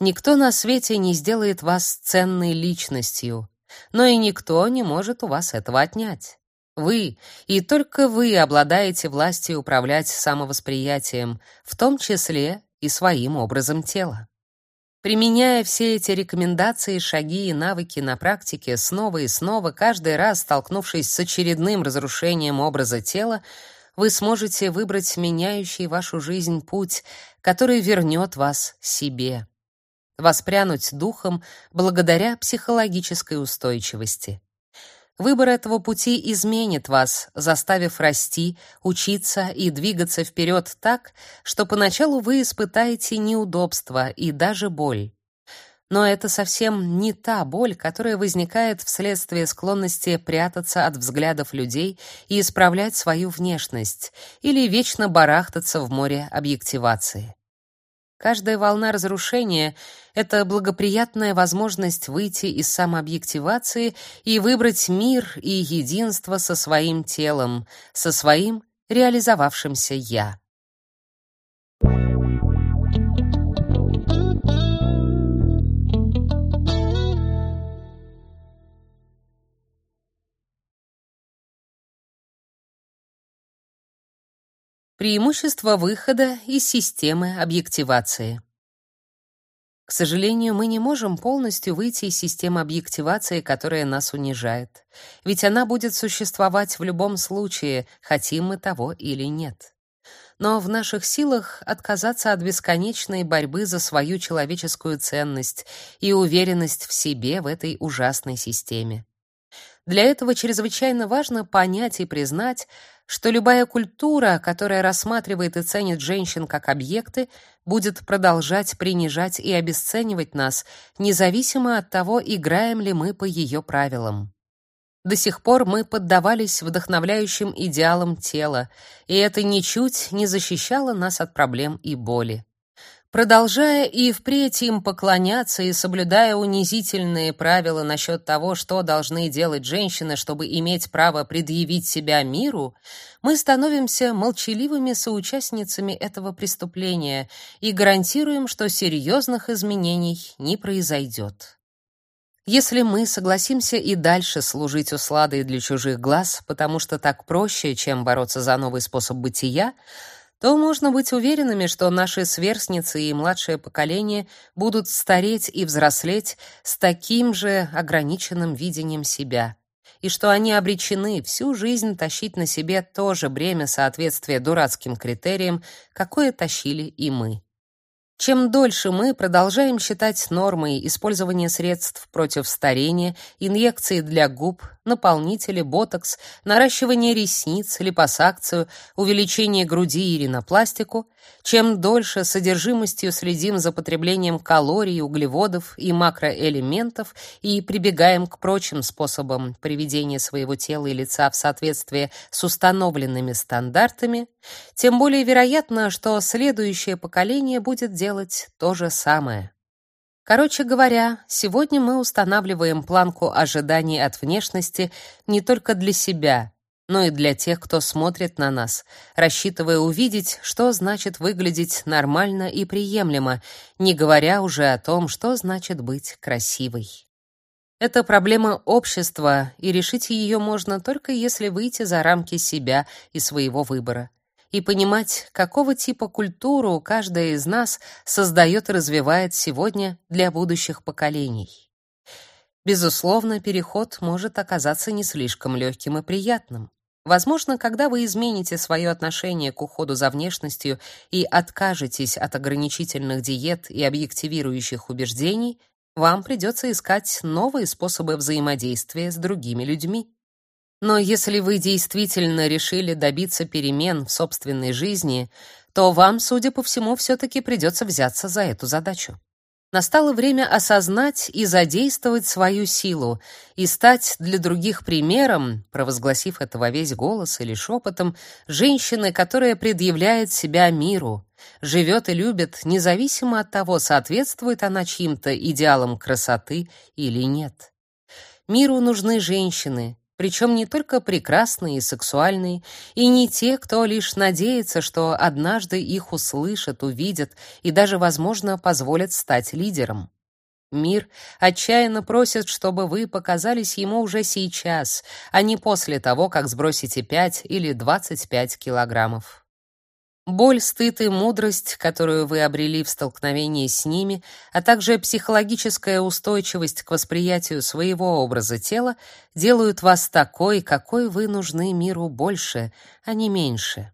Никто на свете не сделает вас ценной личностью, но и никто не может у вас этого отнять. Вы, и только вы обладаете властью управлять самовосприятием, в том числе и своим образом тела. Применяя все эти рекомендации, шаги и навыки на практике снова и снова, каждый раз столкнувшись с очередным разрушением образа тела, вы сможете выбрать меняющий вашу жизнь путь, который вернет вас себе. Воспрянуть духом благодаря психологической устойчивости. Выбор этого пути изменит вас, заставив расти, учиться и двигаться вперед так, что поначалу вы испытаете неудобства и даже боль. Но это совсем не та боль, которая возникает вследствие склонности прятаться от взглядов людей и исправлять свою внешность или вечно барахтаться в море объективации. Каждая волна разрушения — это благоприятная возможность выйти из самообъективации и выбрать мир и единство со своим телом, со своим реализовавшимся «я». Преимущество выхода из системы объективации. К сожалению, мы не можем полностью выйти из системы объективации, которая нас унижает. Ведь она будет существовать в любом случае, хотим мы того или нет. Но в наших силах отказаться от бесконечной борьбы за свою человеческую ценность и уверенность в себе в этой ужасной системе. Для этого чрезвычайно важно понять и признать, что любая культура, которая рассматривает и ценит женщин как объекты, будет продолжать принижать и обесценивать нас, независимо от того, играем ли мы по ее правилам. До сих пор мы поддавались вдохновляющим идеалам тела, и это ничуть не защищало нас от проблем и боли. Продолжая и впредь им поклоняться и соблюдая унизительные правила насчет того, что должны делать женщины, чтобы иметь право предъявить себя миру, мы становимся молчаливыми соучастницами этого преступления и гарантируем, что серьезных изменений не произойдет. Если мы согласимся и дальше служить усладой для чужих глаз, потому что так проще, чем бороться за новый способ бытия, то можно быть уверенными, что наши сверстницы и младшее поколение будут стареть и взрослеть с таким же ограниченным видением себя, и что они обречены всю жизнь тащить на себе то же бремя соответствия дурацким критериям, какое тащили и мы. Чем дольше мы продолжаем считать нормой использование средств против старения, инъекции для губ, наполнители, ботокс, наращивание ресниц, липосакцию, увеличение груди и ринопластику, чем дольше содержимостью следим за потреблением калорий, углеводов и макроэлементов и прибегаем к прочим способам приведения своего тела и лица в соответствие с установленными стандартами, тем более вероятно, что следующее поколение будет делать то же самое. Короче говоря, сегодня мы устанавливаем планку ожиданий от внешности не только для себя, но и для тех, кто смотрит на нас, рассчитывая увидеть, что значит выглядеть нормально и приемлемо, не говоря уже о том, что значит быть красивой. Это проблема общества, и решить ее можно только если выйти за рамки себя и своего выбора и понимать, какого типа культуру каждая из нас создает и развивает сегодня для будущих поколений. Безусловно, переход может оказаться не слишком легким и приятным. Возможно, когда вы измените свое отношение к уходу за внешностью и откажетесь от ограничительных диет и объективирующих убеждений, вам придется искать новые способы взаимодействия с другими людьми. Но если вы действительно решили добиться перемен в собственной жизни, то вам, судя по всему, все таки придется взяться за эту задачу. Настало время осознать и задействовать свою силу и стать для других примером, провозгласив это во весь голос или шепотом, женщины, которая предъявляет себя миру, живет и любит, независимо от того, соответствует она чьим-то идеалам красоты или нет. Миру нужны женщины, причем не только прекрасные и сексуальные, и не те, кто лишь надеется, что однажды их услышат, увидят и даже, возможно, позволят стать лидером. Мир отчаянно просит, чтобы вы показались ему уже сейчас, а не после того, как сбросите 5 или 25 килограммов. Боль, стыд и мудрость, которую вы обрели в столкновении с ними, а также психологическая устойчивость к восприятию своего образа тела делают вас такой, какой вы нужны миру больше, а не меньше.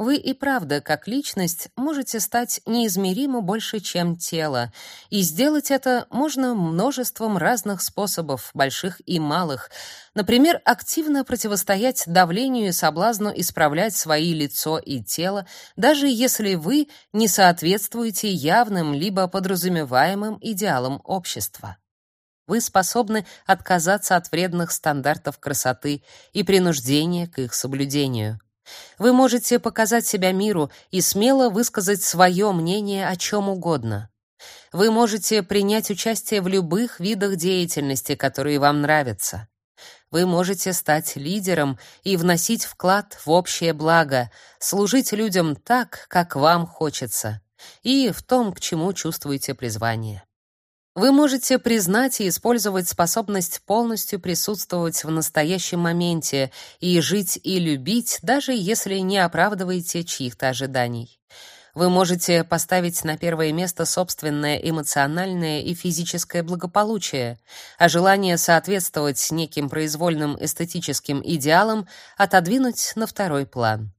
Вы и правда, как личность, можете стать неизмеримо больше, чем тело, и сделать это можно множеством разных способов, больших и малых. Например, активно противостоять давлению и соблазну исправлять свои лицо и тело, даже если вы не соответствуете явным либо подразумеваемым идеалам общества. Вы способны отказаться от вредных стандартов красоты и принуждения к их соблюдению. Вы можете показать себя миру и смело высказать свое мнение о чем угодно. Вы можете принять участие в любых видах деятельности, которые вам нравятся. Вы можете стать лидером и вносить вклад в общее благо, служить людям так, как вам хочется, и в том, к чему чувствуете призвание. Вы можете признать и использовать способность полностью присутствовать в настоящем моменте и жить и любить, даже если не оправдываете чьих-то ожиданий. Вы можете поставить на первое место собственное эмоциональное и физическое благополучие, а желание соответствовать неким произвольным эстетическим идеалам отодвинуть на второй план.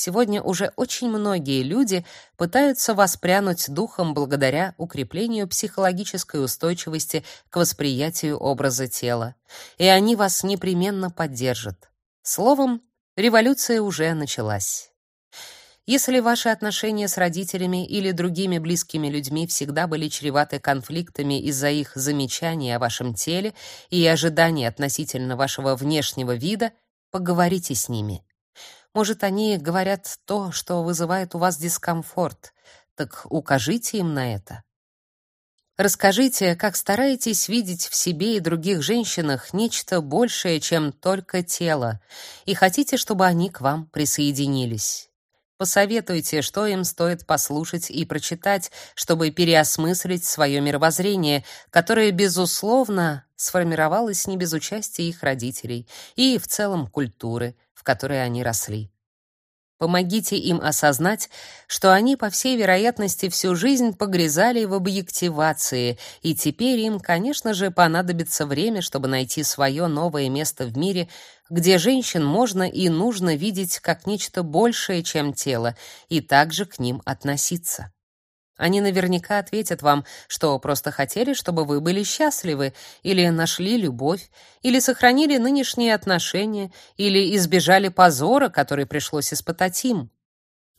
Сегодня уже очень многие люди пытаются воспрянуть духом благодаря укреплению психологической устойчивости к восприятию образа тела, и они вас непременно поддержат. Словом, революция уже началась. Если ваши отношения с родителями или другими близкими людьми всегда были чреваты конфликтами из-за их замечаний о вашем теле и ожиданий относительно вашего внешнего вида, поговорите с ними. Может, они говорят то, что вызывает у вас дискомфорт. Так укажите им на это. Расскажите, как стараетесь видеть в себе и других женщинах нечто большее, чем только тело, и хотите, чтобы они к вам присоединились. Посоветуйте, что им стоит послушать и прочитать, чтобы переосмыслить свое мировоззрение, которое, безусловно, сформировалось не без участия их родителей и в целом культуры, в которой они росли. Помогите им осознать, что они, по всей вероятности, всю жизнь погрязали в объективации, и теперь им, конечно же, понадобится время, чтобы найти свое новое место в мире, где женщин можно и нужно видеть как нечто большее, чем тело, и также к ним относиться. Они наверняка ответят вам, что просто хотели, чтобы вы были счастливы, или нашли любовь, или сохранили нынешние отношения, или избежали позора, который пришлось испытать им.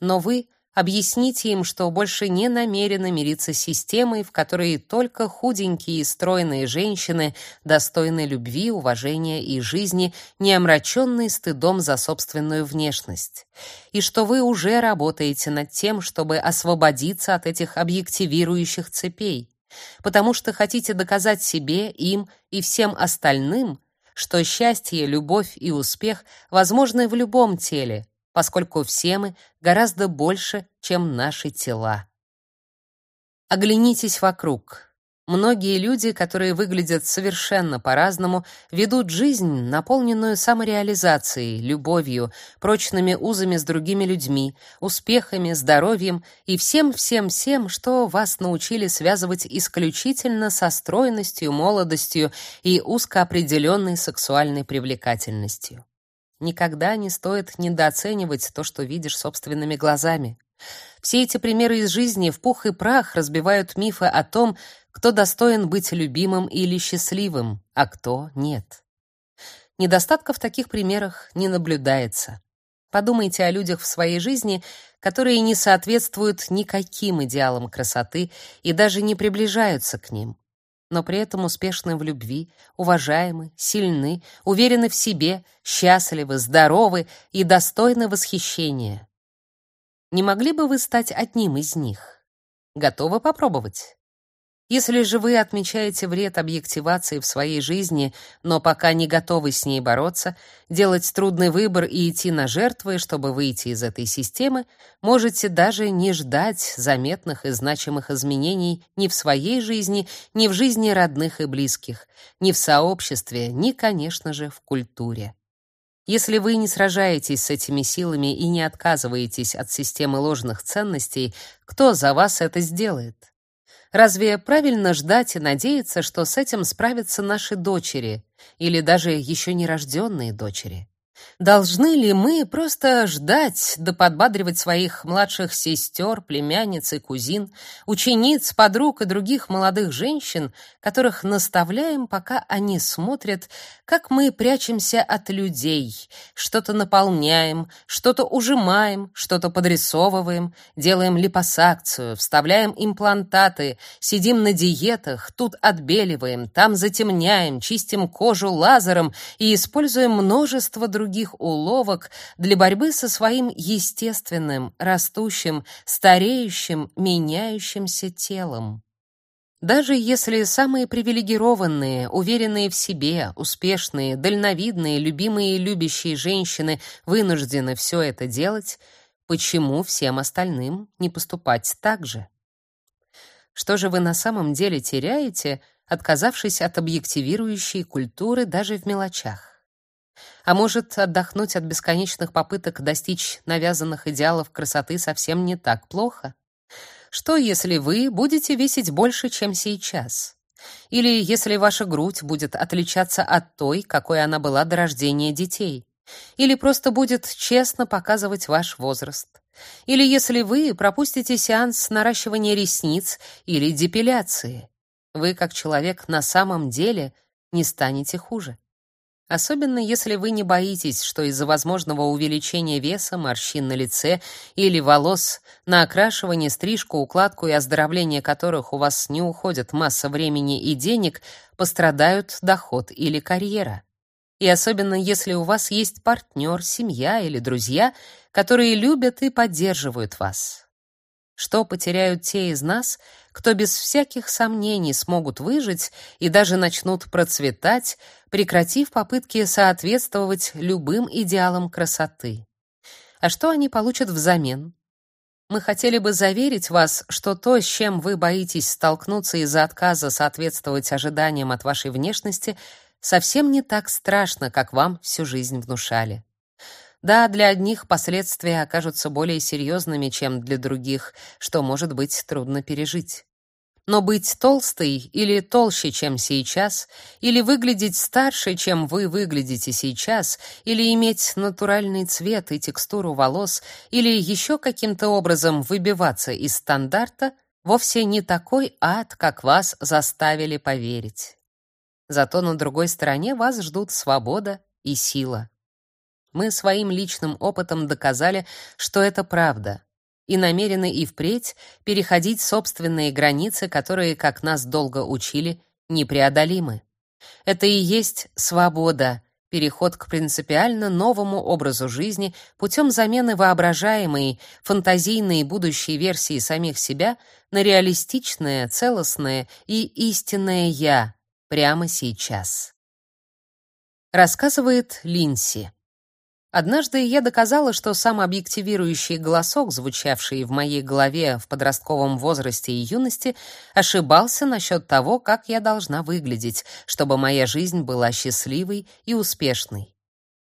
Но вы Объясните им, что больше не намерены мириться с системой, в которой только худенькие и стройные женщины достойны любви, уважения и жизни, не омраченной стыдом за собственную внешность. И что вы уже работаете над тем, чтобы освободиться от этих объективирующих цепей, потому что хотите доказать себе, им и всем остальным, что счастье, любовь и успех возможны в любом теле, поскольку все мы гораздо больше, чем наши тела. Оглянитесь вокруг. Многие люди, которые выглядят совершенно по-разному, ведут жизнь, наполненную самореализацией, любовью, прочными узами с другими людьми, успехами, здоровьем и всем-всем-всем, что вас научили связывать исключительно со стройностью, молодостью и узкоопределенной сексуальной привлекательностью. Никогда не стоит недооценивать то, что видишь собственными глазами. Все эти примеры из жизни в пух и прах разбивают мифы о том, кто достоин быть любимым или счастливым, а кто нет. Недостатков в таких примерах не наблюдается. Подумайте о людях в своей жизни, которые не соответствуют никаким идеалам красоты и даже не приближаются к ним но при этом успешны в любви, уважаемы, сильны, уверены в себе, счастливы, здоровы и достойны восхищения. Не могли бы вы стать одним из них? Готовы попробовать? Если же вы отмечаете вред объективации в своей жизни, но пока не готовы с ней бороться, делать трудный выбор и идти на жертвы, чтобы выйти из этой системы, можете даже не ждать заметных и значимых изменений ни в своей жизни, ни в жизни родных и близких, ни в сообществе, ни, конечно же, в культуре. Если вы не сражаетесь с этими силами и не отказываетесь от системы ложных ценностей, кто за вас это сделает? Разве правильно ждать и надеяться, что с этим справятся наши дочери или даже еще нерожденные дочери? Должны ли мы просто ждать да подбадривать своих младших сестер, племянниц и кузин, учениц, подруг и других молодых женщин, которых наставляем, пока они смотрят, как мы прячемся от людей, что-то наполняем, что-то ужимаем, что-то подрисовываем, делаем липосакцию, вставляем имплантаты, сидим на диетах, тут отбеливаем, там затемняем, чистим кожу лазером и используем множество других других уловок для борьбы со своим естественным, растущим, стареющим, меняющимся телом. Даже если самые привилегированные, уверенные в себе, успешные, дальновидные, любимые и любящие женщины вынуждены все это делать, почему всем остальным не поступать так же? Что же вы на самом деле теряете, отказавшись от объективирующей культуры даже в мелочах? А может, отдохнуть от бесконечных попыток достичь навязанных идеалов красоты совсем не так плохо? Что, если вы будете весить больше, чем сейчас? Или если ваша грудь будет отличаться от той, какой она была до рождения детей? Или просто будет честно показывать ваш возраст? Или если вы пропустите сеанс наращивания ресниц или депиляции? Вы, как человек, на самом деле не станете хуже. Особенно если вы не боитесь, что из-за возможного увеличения веса, морщин на лице или волос, на окрашивание, стрижку, укладку и оздоровление которых у вас не уходит масса времени и денег, пострадают доход или карьера. И особенно если у вас есть партнер, семья или друзья, которые любят и поддерживают вас. Что потеряют те из нас, кто без всяких сомнений смогут выжить и даже начнут процветать, прекратив попытки соответствовать любым идеалам красоты? А что они получат взамен? Мы хотели бы заверить вас, что то, с чем вы боитесь столкнуться из-за отказа соответствовать ожиданиям от вашей внешности, совсем не так страшно, как вам всю жизнь внушали. Да, для одних последствия окажутся более серьезными, чем для других, что может быть трудно пережить. Но быть толстой или толще, чем сейчас, или выглядеть старше, чем вы выглядите сейчас, или иметь натуральный цвет и текстуру волос, или еще каким-то образом выбиваться из стандарта, вовсе не такой ад, как вас заставили поверить. Зато на другой стороне вас ждут свобода и сила. Мы своим личным опытом доказали, что это правда, и намерены и впредь переходить собственные границы, которые, как нас долго учили, непреодолимы. Это и есть свобода, переход к принципиально новому образу жизни путем замены воображаемой, фантазийной будущей версии самих себя на реалистичное, целостное и истинное «я» прямо сейчас. Рассказывает Линси. Однажды я доказала, что самообъективирующий голосок, звучавший в моей голове в подростковом возрасте и юности, ошибался насчет того, как я должна выглядеть, чтобы моя жизнь была счастливой и успешной.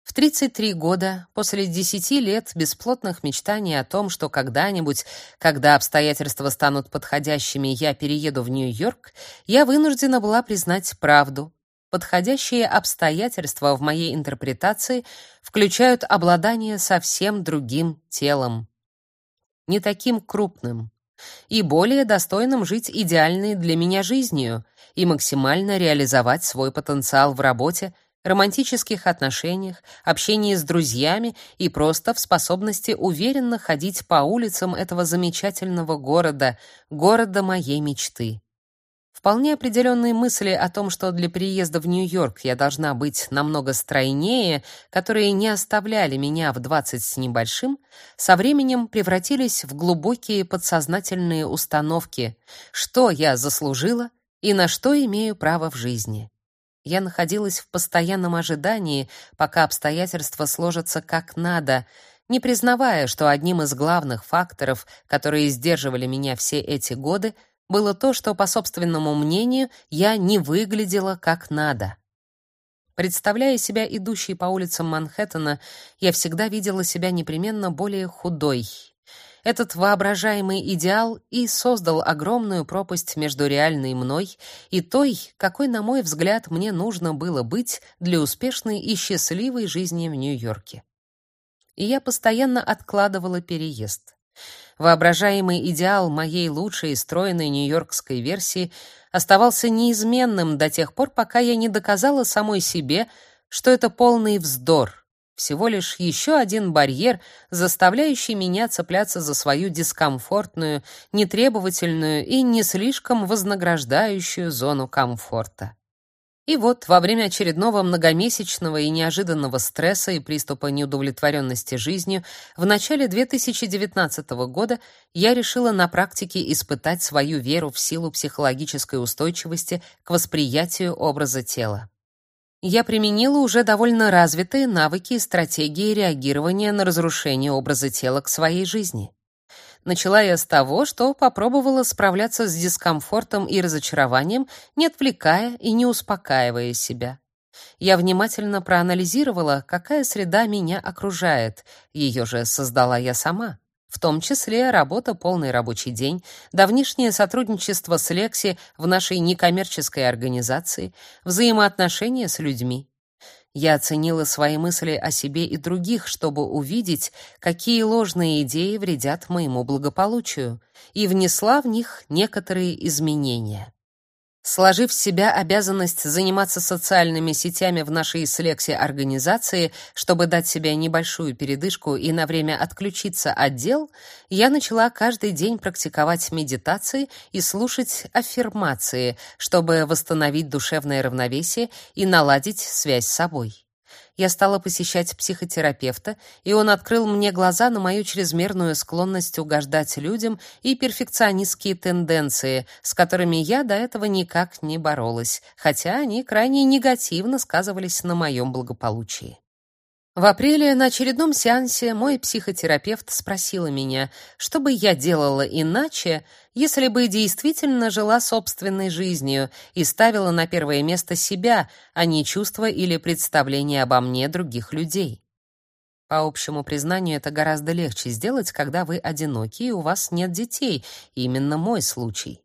В 33 года, после 10 лет бесплотных мечтаний о том, что когда-нибудь, когда обстоятельства станут подходящими, я перееду в Нью-Йорк, я вынуждена была признать правду. Подходящие обстоятельства в моей интерпретации включают обладание совсем другим телом, не таким крупным, и более достойным жить идеальной для меня жизнью и максимально реализовать свой потенциал в работе, романтических отношениях, общении с друзьями и просто в способности уверенно ходить по улицам этого замечательного города, города моей мечты. Вполне определенные мысли о том, что для переезда в Нью-Йорк я должна быть намного стройнее, которые не оставляли меня в 20 с небольшим, со временем превратились в глубокие подсознательные установки, что я заслужила и на что имею право в жизни. Я находилась в постоянном ожидании, пока обстоятельства сложатся как надо, не признавая, что одним из главных факторов, которые сдерживали меня все эти годы, было то, что, по собственному мнению, я не выглядела как надо. Представляя себя идущей по улицам Манхэттена, я всегда видела себя непременно более худой. Этот воображаемый идеал и создал огромную пропасть между реальной мной и той, какой, на мой взгляд, мне нужно было быть для успешной и счастливой жизни в Нью-Йорке. И я постоянно откладывала переезд. Воображаемый идеал моей лучшей стройной нью-йоркской версии оставался неизменным до тех пор, пока я не доказала самой себе, что это полный вздор, всего лишь еще один барьер, заставляющий меня цепляться за свою дискомфортную, нетребовательную и не слишком вознаграждающую зону комфорта. И вот во время очередного многомесячного и неожиданного стресса и приступа неудовлетворенности жизнью в начале 2019 года я решила на практике испытать свою веру в силу психологической устойчивости к восприятию образа тела я применила уже довольно развитые навыки и стратегии реагирования на разрушение образа тела к своей жизни. Начала я с того, что попробовала справляться с дискомфортом и разочарованием, не отвлекая и не успокаивая себя. Я внимательно проанализировала, какая среда меня окружает. Ее же создала я сама в том числе работа полный рабочий день, давнишнее сотрудничество с Лекси в нашей некоммерческой организации, взаимоотношения с людьми. Я оценила свои мысли о себе и других, чтобы увидеть, какие ложные идеи вредят моему благополучию, и внесла в них некоторые изменения. Сложив в себя обязанность заниматься социальными сетями в нашей с Лекси организации, чтобы дать себе небольшую передышку и на время отключиться от дел, я начала каждый день практиковать медитации и слушать аффирмации, чтобы восстановить душевное равновесие и наладить связь с собой я стала посещать психотерапевта, и он открыл мне глаза на мою чрезмерную склонность угождать людям и перфекционистские тенденции, с которыми я до этого никак не боролась, хотя они крайне негативно сказывались на моем благополучии. В апреле на очередном сеансе мой психотерапевт спросила меня, что бы я делала иначе, если бы действительно жила собственной жизнью и ставила на первое место себя, а не чувства или представления обо мне других людей. По общему признанию, это гораздо легче сделать, когда вы одиноки и у вас нет детей. Именно мой случай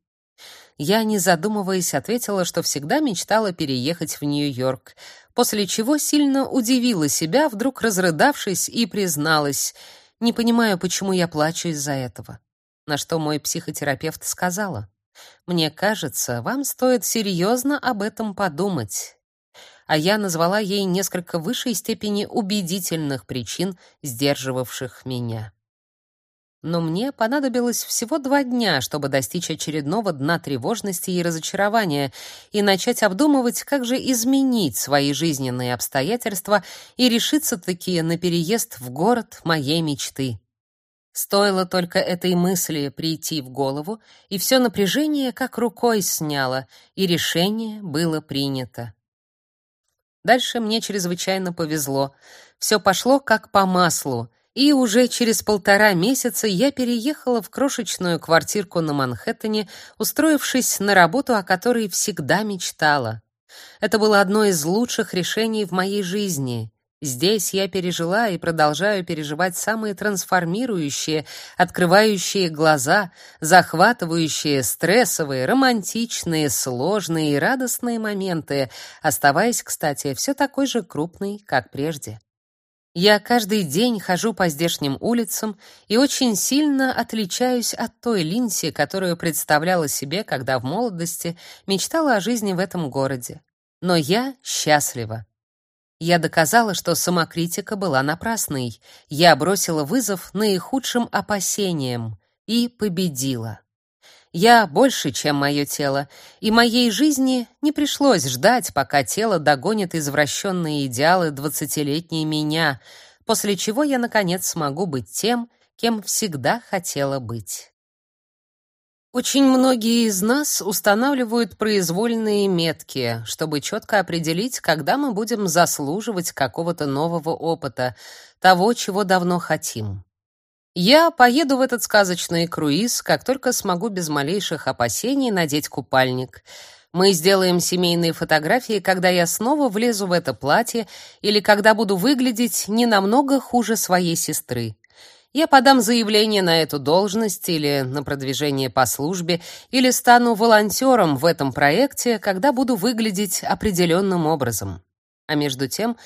я, не задумываясь, ответила, что всегда мечтала переехать в Нью-Йорк, после чего сильно удивила себя, вдруг разрыдавшись, и призналась: "Не понимаю, почему я плачу из-за этого". На что мой психотерапевт сказала: "Мне кажется, вам стоит серьезно об этом подумать". А я назвала ей несколько высшей степени убедительных причин, сдерживавших меня но мне понадобилось всего два дня, чтобы достичь очередного дна тревожности и разочарования и начать обдумывать, как же изменить свои жизненные обстоятельства и решиться-таки на переезд в город моей мечты. Стоило только этой мысли прийти в голову, и все напряжение как рукой сняло, и решение было принято. Дальше мне чрезвычайно повезло. Все пошло как по маслу. И уже через полтора месяца я переехала в крошечную квартирку на Манхэттене, устроившись на работу, о которой всегда мечтала. Это было одно из лучших решений в моей жизни. Здесь я пережила и продолжаю переживать самые трансформирующие, открывающие глаза, захватывающие, стрессовые, романтичные, сложные и радостные моменты, оставаясь, кстати, все такой же крупной, как прежде. Я каждый день хожу по здешним улицам и очень сильно отличаюсь от той Линси, которую представляла себе, когда в молодости мечтала о жизни в этом городе. Но я счастлива. Я доказала, что самокритика была напрасной. Я бросила вызов наихудшим опасениям и победила. Я больше, чем мое тело, и моей жизни не пришлось ждать, пока тело догонит извращенные идеалы двадцатилетней меня, после чего я наконец смогу быть тем, кем всегда хотела быть. Очень многие из нас устанавливают произвольные метки, чтобы четко определить, когда мы будем заслуживать какого-то нового опыта, того, чего давно хотим. Я поеду в этот сказочный круиз, как только смогу без малейших опасений надеть купальник. Мы сделаем семейные фотографии, когда я снова влезу в это платье или когда буду выглядеть не намного хуже своей сестры. Я подам заявление на эту должность или на продвижение по службе, или стану волонтером в этом проекте, когда буду выглядеть определенным образом. А между тем,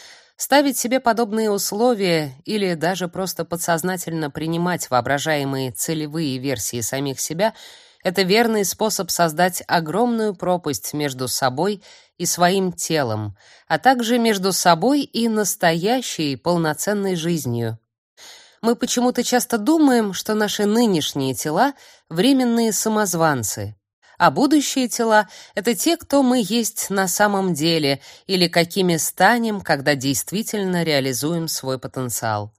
ставить себе подобные условия или даже просто подсознательно принимать воображаемые целевые версии самих себя — это верный способ создать огромную пропасть между собой и своим телом, а также между собой и настоящей полноценной жизнью, мы почему-то часто думаем, что наши нынешние тела временные самозванцы, а будущие тела это те, кто мы есть на самом деле или какими станем, когда действительно реализуем свой потенциал.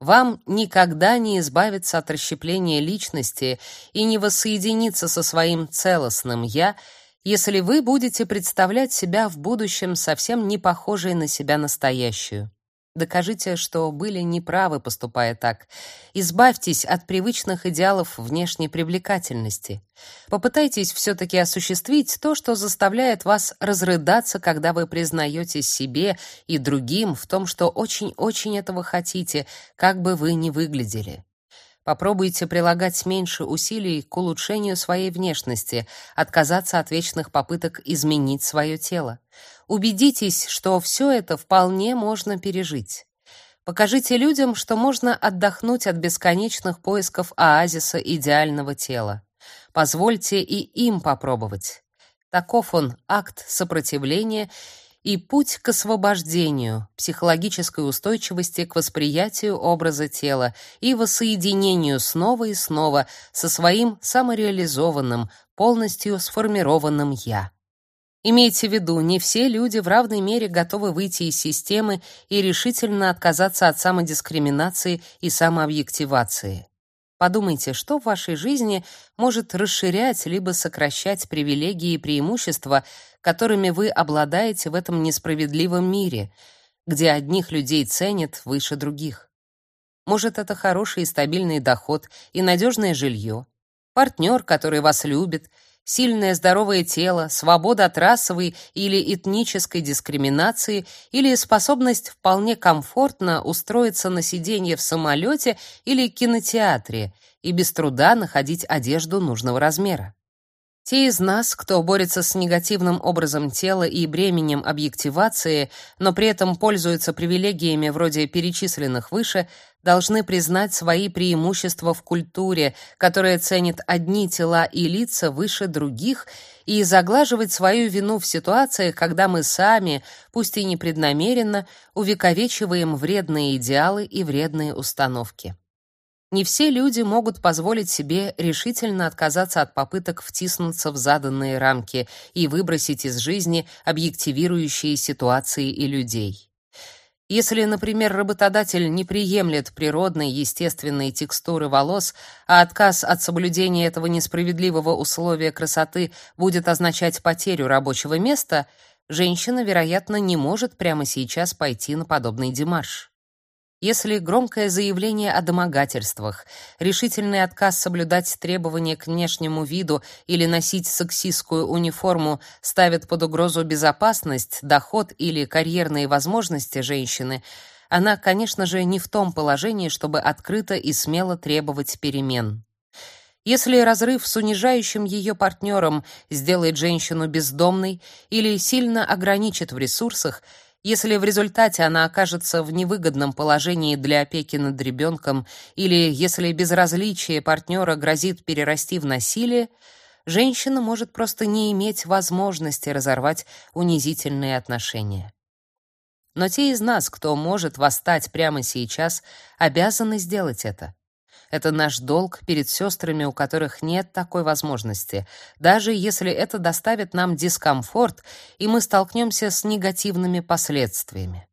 Вам никогда не избавиться от расщепления личности и не воссоединиться со своим целостным я, если вы будете представлять себя в будущем совсем не похожей на себя настоящую. Докажите, что были неправы, поступая так. Избавьтесь от привычных идеалов внешней привлекательности. Попытайтесь все таки осуществить то, что заставляет вас разрыдаться, когда вы признаетесь себе и другим в том, что очень-очень этого хотите, как бы вы ни выглядели. Попробуйте прилагать меньше усилий к улучшению своей внешности, отказаться от вечных попыток изменить свое тело. Убедитесь, что все это вполне можно пережить. Покажите людям, что можно отдохнуть от бесконечных поисков оазиса идеального тела. Позвольте и им попробовать. Таков он акт сопротивления и путь к освобождению, психологической устойчивости к восприятию образа тела и воссоединению снова и снова со своим самореализованным, полностью сформированным «я». Имейте в виду, не все люди в равной мере готовы выйти из системы и решительно отказаться от самодискриминации и самообъективации. Подумайте, что в вашей жизни может расширять либо сокращать привилегии и преимущества, которыми вы обладаете в этом несправедливом мире, где одних людей ценят выше других. Может, это хороший и стабильный доход и надежное жилье, партнер, который вас любит, сильное здоровое тело, свобода от расовой или этнической дискриминации или способность вполне комфортно устроиться на сиденье в самолете или кинотеатре и без труда находить одежду нужного размера. Те из нас, кто борется с негативным образом тела и бременем объективации, но при этом пользуются привилегиями вроде перечисленных выше, должны признать свои преимущества в культуре, которая ценит одни тела и лица выше других, и заглаживать свою вину в ситуациях, когда мы сами, пусть и непреднамеренно, увековечиваем вредные идеалы и вредные установки. Не все люди могут позволить себе решительно отказаться от попыток втиснуться в заданные рамки и выбросить из жизни объективирующие ситуации и людей. Если, например, работодатель не приемлет природной, естественной текстуры волос, а отказ от соблюдения этого несправедливого условия красоты будет означать потерю рабочего места, женщина, вероятно, не может прямо сейчас пойти на подобный демарш. Если громкое заявление о домогательствах, решительный отказ соблюдать требования к внешнему виду или носить сексистскую униформу ставят под угрозу безопасность, доход или карьерные возможности женщины, она, конечно же, не в том положении, чтобы открыто и смело требовать перемен. Если разрыв с унижающим ее партнером сделает женщину бездомной или сильно ограничит в ресурсах, если в результате она окажется в невыгодном положении для опеки над ребенком или если безразличие партнера грозит перерасти в насилие, женщина может просто не иметь возможности разорвать унизительные отношения. Но те из нас, кто может восстать прямо сейчас, обязаны сделать это. Это наш долг перед сестрами, у которых нет такой возможности, даже если это доставит нам дискомфорт, и мы столкнемся с негативными последствиями.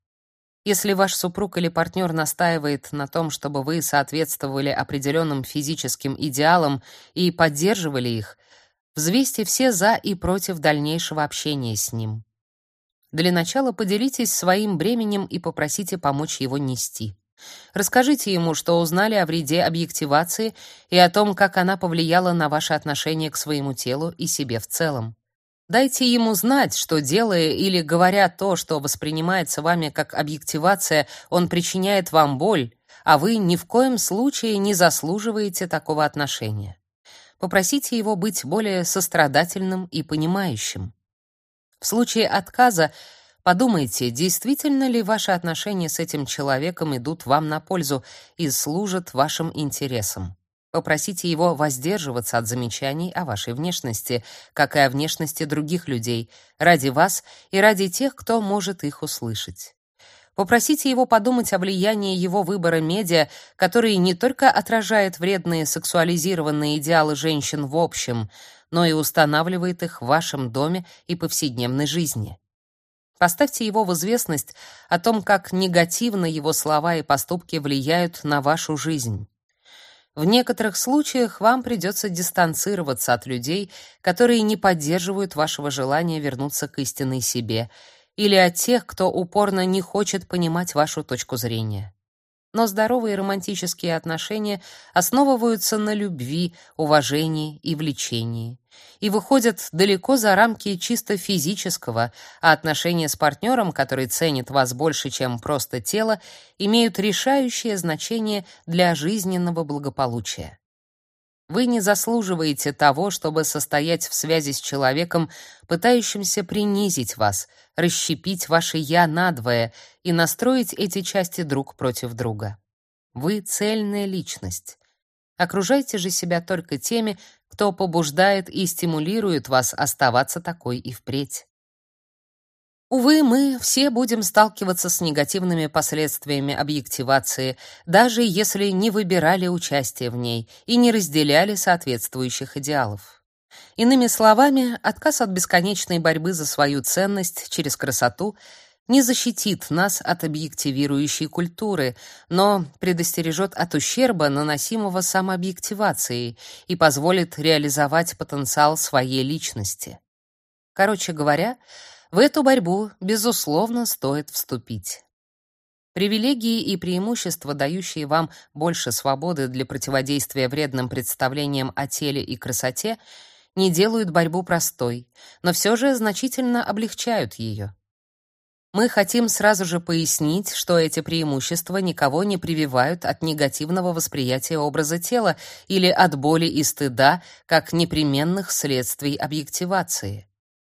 Если ваш супруг или партнер настаивает на том, чтобы вы соответствовали определенным физическим идеалам и поддерживали их, взвесьте все за и против дальнейшего общения с ним. Для начала поделитесь своим бременем и попросите помочь его нести. Расскажите ему, что узнали о вреде объективации и о том, как она повлияла на ваше отношение к своему телу и себе в целом. Дайте ему знать, что делая или говоря то, что воспринимается вами как объективация, он причиняет вам боль, а вы ни в коем случае не заслуживаете такого отношения. Попросите его быть более сострадательным и понимающим. В случае отказа подумайте, действительно ли ваши отношения с этим человеком идут вам на пользу и служат вашим интересам. Попросите его воздерживаться от замечаний о вашей внешности, как и о внешности других людей, ради вас и ради тех, кто может их услышать. Попросите его подумать о влиянии его выбора медиа, который не только отражает вредные сексуализированные идеалы женщин в общем, но и устанавливает их в вашем доме и повседневной жизни. Поставьте его в известность о том, как негативно его слова и поступки влияют на вашу жизнь. В некоторых случаях вам придется дистанцироваться от людей, которые не поддерживают вашего желания вернуться к истинной себе, или от тех, кто упорно не хочет понимать вашу точку зрения. Но здоровые романтические отношения основываются на любви, уважении и влечении и выходят далеко за рамки чисто физического, а отношения с партнером, который ценит вас больше, чем просто тело, имеют решающее значение для жизненного благополучия. Вы не заслуживаете того, чтобы состоять в связи с человеком, пытающимся принизить вас, расщепить ваше «я» надвое и настроить эти части друг против друга. Вы — цельная личность. Окружайте же себя только теми, кто побуждает и стимулирует вас оставаться такой и впредь. Увы, мы все будем сталкиваться с негативными последствиями объективации, даже если не выбирали участие в ней и не разделяли соответствующих идеалов. Иными словами, отказ от бесконечной борьбы за свою ценность через красоту не защитит нас от объективирующей культуры, но предостережет от ущерба, наносимого самообъективацией, и позволит реализовать потенциал своей личности. Короче говоря, в эту борьбу, безусловно, стоит вступить. Привилегии и преимущества, дающие вам больше свободы для противодействия вредным представлениям о теле и красоте, не делают борьбу простой, но все же значительно облегчают ее. Мы хотим сразу же пояснить, что эти преимущества никого не прививают от негативного восприятия образа тела или от боли и стыда как непременных следствий объективации.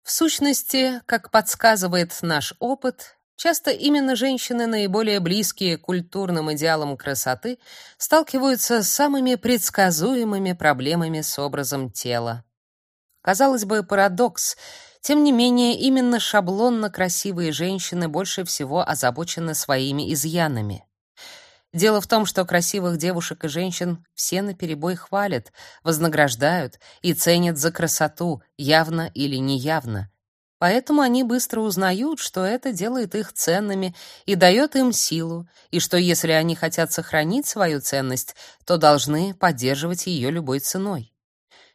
В сущности, как подсказывает наш опыт, часто именно женщины, наиболее близкие к культурным идеалам красоты, сталкиваются с самыми предсказуемыми проблемами с образом тела. Казалось бы, парадокс. Тем не менее, именно шаблонно красивые женщины больше всего озабочены своими изъянами. Дело в том, что красивых девушек и женщин все наперебой хвалят, вознаграждают и ценят за красоту, явно или неявно. Поэтому они быстро узнают, что это делает их ценными и дает им силу, и что если они хотят сохранить свою ценность, то должны поддерживать ее любой ценой.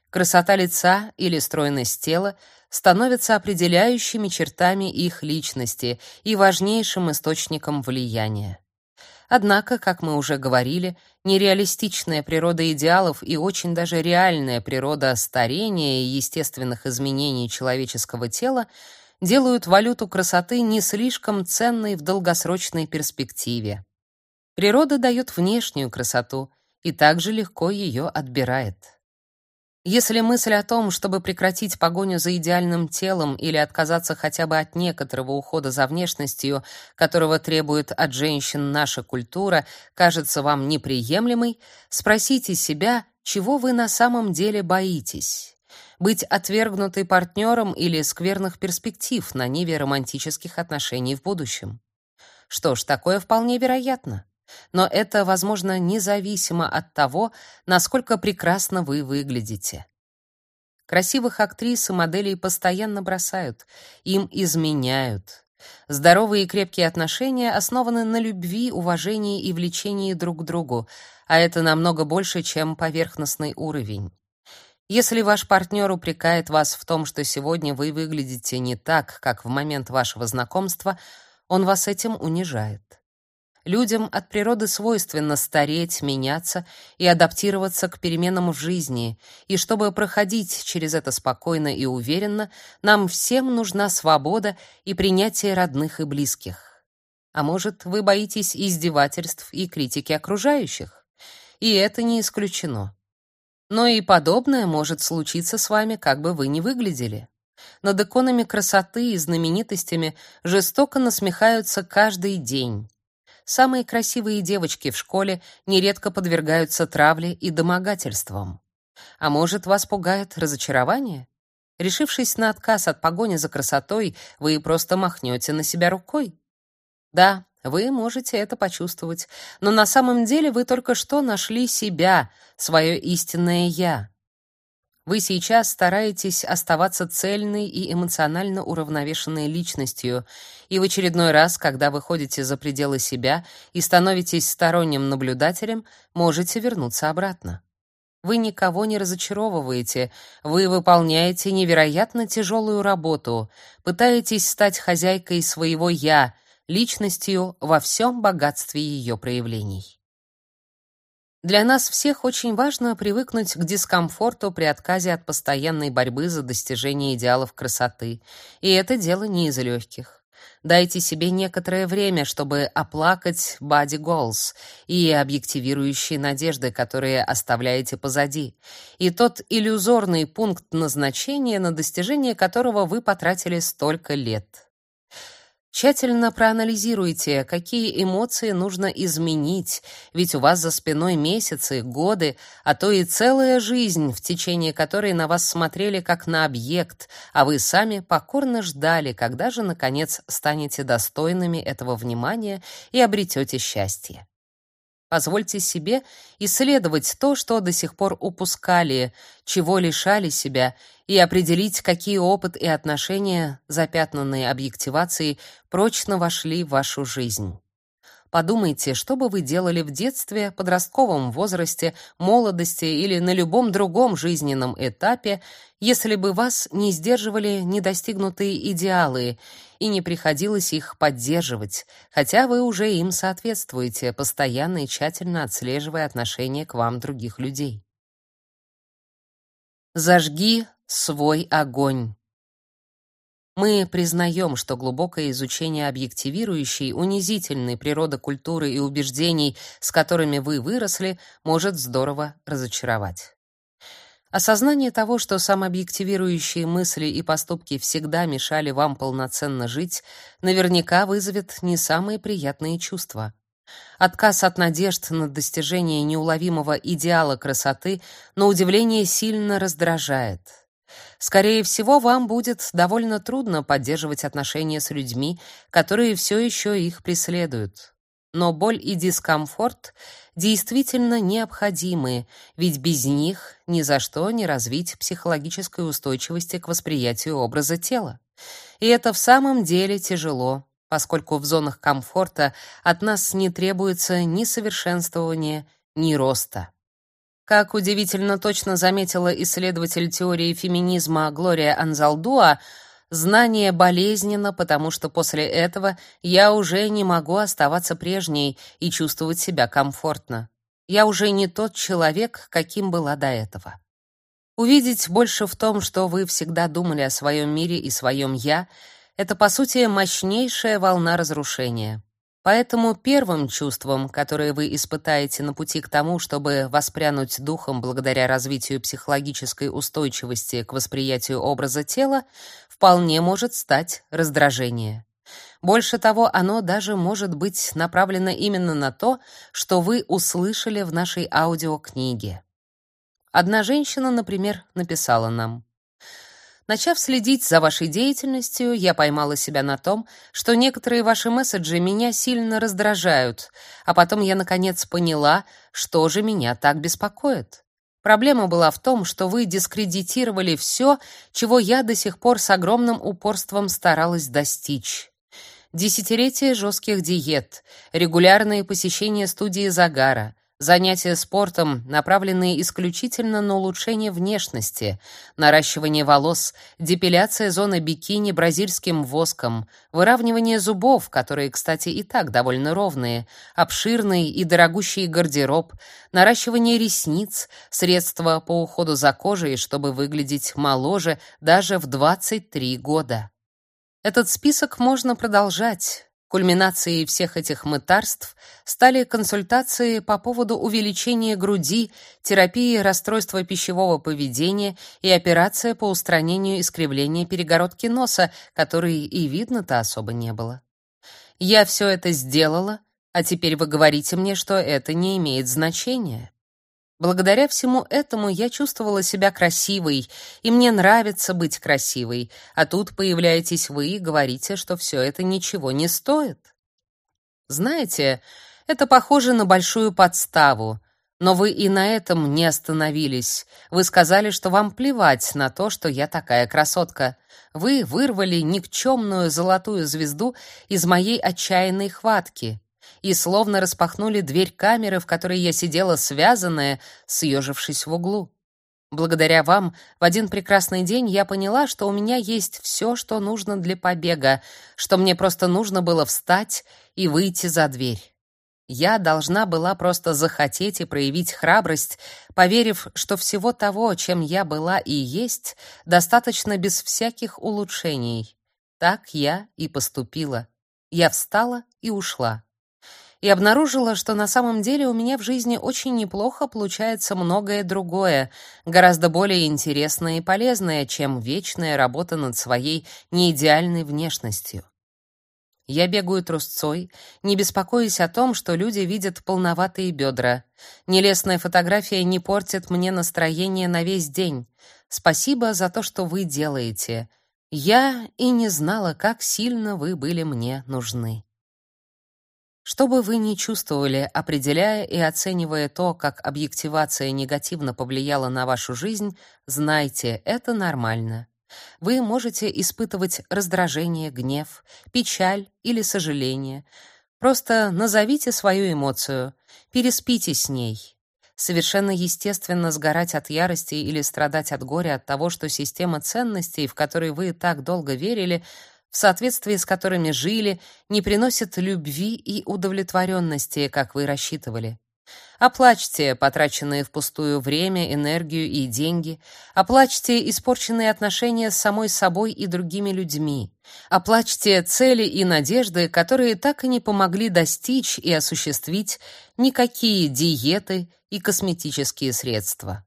Красота лица или стройность тела становятся определяющими чертами их личности и важнейшим источником влияния. Однако, как мы уже говорили, нереалистичная природа идеалов и очень даже реальная природа старения и естественных изменений человеческого тела делают валюту красоты не слишком ценной в долгосрочной перспективе. Природа дает внешнюю красоту и также легко ее отбирает. Если мысль о том, чтобы прекратить погоню за идеальным телом или отказаться хотя бы от некоторого ухода за внешностью, которого требует от женщин наша культура, кажется вам неприемлемой, спросите себя, чего вы на самом деле боитесь. Быть отвергнутой партнером или скверных перспектив на ниве романтических отношений в будущем. Что ж, такое вполне вероятно но это возможно независимо от того, насколько прекрасно вы выглядите. Красивых актрис и моделей постоянно бросают, им изменяют. Здоровые и крепкие отношения основаны на любви, уважении и влечении друг к другу, а это намного больше, чем поверхностный уровень. Если ваш партнер упрекает вас в том, что сегодня вы выглядите не так, как в момент вашего знакомства, он вас этим унижает. Людям от природы свойственно стареть, меняться и адаптироваться к переменам в жизни, и чтобы проходить через это спокойно и уверенно, нам всем нужна свобода и принятие родных и близких. А может, вы боитесь издевательств и критики окружающих? И это не исключено. Но и подобное может случиться с вами, как бы вы ни выглядели. Над иконами красоты и знаменитостями жестоко насмехаются каждый день. Самые красивые девочки в школе нередко подвергаются травле и домогательствам. А может, вас пугает разочарование? Решившись на отказ от погони за красотой, вы просто махнете на себя рукой. Да, вы можете это почувствовать, но на самом деле вы только что нашли себя, свое истинное я. Вы сейчас стараетесь оставаться цельной и эмоционально уравновешенной личностью, и в очередной раз, когда вы ходите за пределы себя и становитесь сторонним наблюдателем, можете вернуться обратно. Вы никого не разочаровываете, вы выполняете невероятно тяжелую работу, пытаетесь стать хозяйкой своего «я», личностью во всем богатстве ее проявлений. Для нас всех очень важно привыкнуть к дискомфорту при отказе от постоянной борьбы за достижение идеалов красоты, и это дело не из легких. Дайте себе некоторое время, чтобы оплакать body goals и объективирующие надежды, которые оставляете позади, и тот иллюзорный пункт назначения, на достижение которого вы потратили столько лет. Тщательно проанализируйте, какие эмоции нужно изменить, ведь у вас за спиной месяцы, годы, а то и целая жизнь, в течение которой на вас смотрели как на объект, а вы сами покорно ждали, когда же наконец станете достойными этого внимания и обретете счастье. Позвольте себе исследовать то, что до сих пор упускали, чего лишали себя, и определить, какие опыт и отношения, запятнанные объективацией, прочно вошли в вашу жизнь. Подумайте, что бы вы делали в детстве, подростковом возрасте, молодости или на любом другом жизненном этапе, если бы вас не сдерживали недостигнутые идеалы и не приходилось их поддерживать, хотя вы уже им соответствуете, постоянно и тщательно отслеживая отношение к вам других людей. Зажги свой огонь. Мы признаем, что глубокое изучение объективирующей, унизительной природы культуры и убеждений, с которыми вы выросли, может здорово разочаровать. Осознание того, что самообъективирующие мысли и поступки всегда мешали вам полноценно жить, наверняка вызовет не самые приятные чувства. Отказ от надежд на достижение неуловимого идеала красоты, на удивление, сильно раздражает. Скорее всего, вам будет довольно трудно поддерживать отношения с людьми, которые все еще их преследуют. Но боль и дискомфорт действительно необходимы, ведь без них ни за что не развить психологической устойчивости к восприятию образа тела. И это в самом деле тяжело, поскольку в зонах комфорта от нас не требуется ни совершенствования, ни роста. Как удивительно точно заметила исследователь теории феминизма Глория Анзалдуа, знание болезненно, потому что после этого я уже не могу оставаться прежней и чувствовать себя комфортно. Я уже не тот человек, каким была до этого. Увидеть больше в том, что вы всегда думали о своем мире и своем «я», это, по сути, мощнейшая волна разрушения. Поэтому первым чувством, которое вы испытаете на пути к тому, чтобы воспрянуть духом благодаря развитию психологической устойчивости к восприятию образа тела, вполне может стать раздражение. Больше того, оно даже может быть направлено именно на то, что вы услышали в нашей аудиокниге. Одна женщина, например, написала нам: Начав следить за вашей деятельностью, я поймала себя на том, что некоторые ваши месседжи меня сильно раздражают, а потом я наконец поняла, что же меня так беспокоит. Проблема была в том, что вы дискредитировали все, чего я до сих пор с огромным упорством старалась достичь. Десятилетия жестких диет, регулярные посещения студии загара, Занятия спортом, направленные исключительно на улучшение внешности, наращивание волос, депиляция зоны бикини бразильским воском, выравнивание зубов, которые, кстати, и так довольно ровные, обширный и дорогущий гардероб, наращивание ресниц, средства по уходу за кожей, чтобы выглядеть моложе даже в 23 года. Этот список можно продолжать. Кульминацией всех этих мытарств стали консультации по поводу увеличения груди, терапии расстройства пищевого поведения и операция по устранению искривления перегородки носа, которой и видно-то особо не было. Я все это сделала, а теперь вы говорите мне, что это не имеет значения. Благодаря всему этому я чувствовала себя красивой, и мне нравится быть красивой. А тут появляетесь вы и говорите, что все это ничего не стоит. Знаете, это похоже на большую подставу. Но вы и на этом не остановились. Вы сказали, что вам плевать на то, что я такая красотка. Вы вырвали никчемную золотую звезду из моей отчаянной хватки и словно распахнули дверь камеры, в которой я сидела связанная, съежившись в углу. Благодаря вам в один прекрасный день я поняла, что у меня есть все, что нужно для побега, что мне просто нужно было встать и выйти за дверь. Я должна была просто захотеть и проявить храбрость, поверив, что всего того, чем я была и есть, достаточно без всяких улучшений. Так я и поступила. Я встала и ушла и обнаружила, что на самом деле у меня в жизни очень неплохо получается многое другое, гораздо более интересное и полезное, чем вечная работа над своей неидеальной внешностью. Я бегаю трусцой, не беспокоясь о том, что люди видят полноватые бедра. Нелестная фотография не портит мне настроение на весь день. Спасибо за то, что вы делаете. Я и не знала, как сильно вы были мне нужны. Что бы вы ни чувствовали, определяя и оценивая то, как объективация негативно повлияла на вашу жизнь, знайте, это нормально. Вы можете испытывать раздражение, гнев, печаль или сожаление. Просто назовите свою эмоцию, переспите с ней. Совершенно естественно сгорать от ярости или страдать от горя от того, что система ценностей, в которые вы так долго верили, в соответствии с которыми жили, не приносят любви и удовлетворенности, как вы рассчитывали. Оплачьте потраченное впустую время, энергию и деньги. Оплачьте испорченные отношения с самой собой и другими людьми. Оплачьте цели и надежды, которые так и не помогли достичь и осуществить никакие диеты и косметические средства.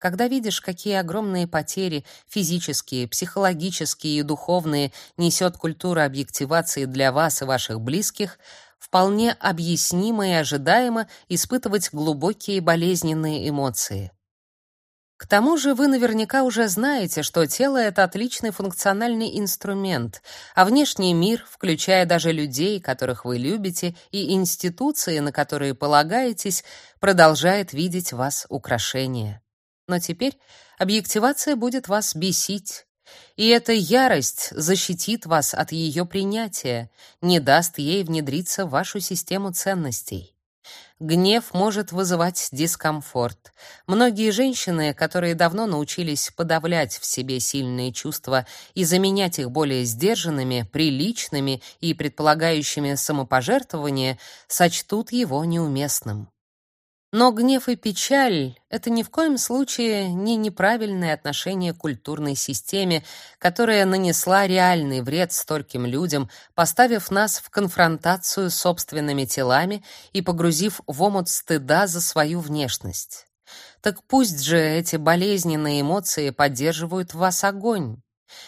Когда видишь, какие огромные потери физические, психологические и духовные несет культура объективации для вас и ваших близких, вполне объяснимо и ожидаемо испытывать глубокие болезненные эмоции. К тому же вы наверняка уже знаете, что тело это отличный функциональный инструмент, а внешний мир, включая даже людей, которых вы любите, и институции, на которые полагаетесь, продолжает видеть вас украшение. Но теперь объективация будет вас бесить, и эта ярость защитит вас от ее принятия, не даст ей внедриться в вашу систему ценностей. Гнев может вызывать дискомфорт. Многие женщины, которые давно научились подавлять в себе сильные чувства и заменять их более сдержанными, приличными и предполагающими самопожертвование, сочтут его неуместным. Но гнев и печаль — это ни в коем случае не неправильное отношение к культурной системе, которая нанесла реальный вред стольким людям, поставив нас в конфронтацию с собственными телами и погрузив в омут стыда за свою внешность. Так пусть же эти болезненные эмоции поддерживают в вас огонь.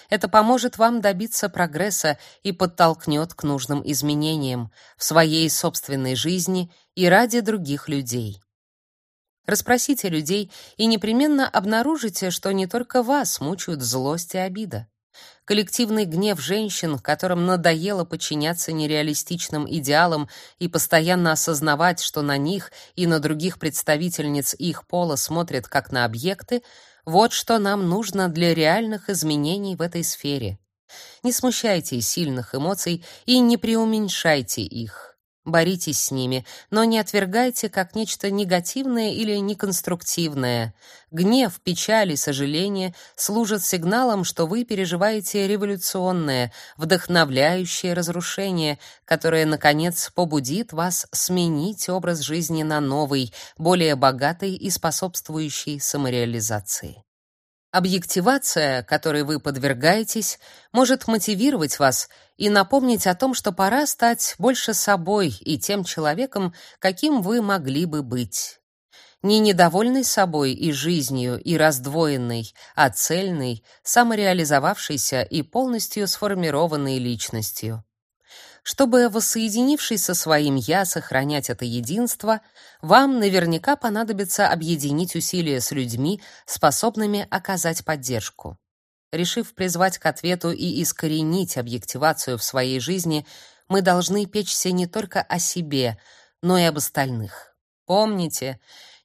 Это поможет вам добиться прогресса и подтолкнет к нужным изменениям в своей собственной жизни и ради других людей. Расспросите людей и непременно обнаружите, что не только вас мучают злость и обида. Коллективный гнев женщин, которым надоело подчиняться нереалистичным идеалам и постоянно осознавать, что на них и на других представительниц их пола смотрят как на объекты, вот что нам нужно для реальных изменений в этой сфере. Не смущайте сильных эмоций и не преуменьшайте их. Боритесь с ними, но не отвергайте как нечто негативное или неконструктивное. Гнев, печаль и сожаление служат сигналом, что вы переживаете революционное, вдохновляющее разрушение, которое наконец побудит вас сменить образ жизни на новый, более богатый и способствующий самореализации. Объективация, которой вы подвергаетесь, может мотивировать вас и напомнить о том, что пора стать больше собой и тем человеком, каким вы могли бы быть. Не недовольный собой и жизнью, и раздвоенный, а цельный, самореализовавшийся и полностью сформированной личностью. Чтобы, воссоединившись со своим «я», сохранять это единство, вам наверняка понадобится объединить усилия с людьми, способными оказать поддержку. Решив призвать к ответу и искоренить объективацию в своей жизни, мы должны печься не только о себе, но и об остальных. Помните,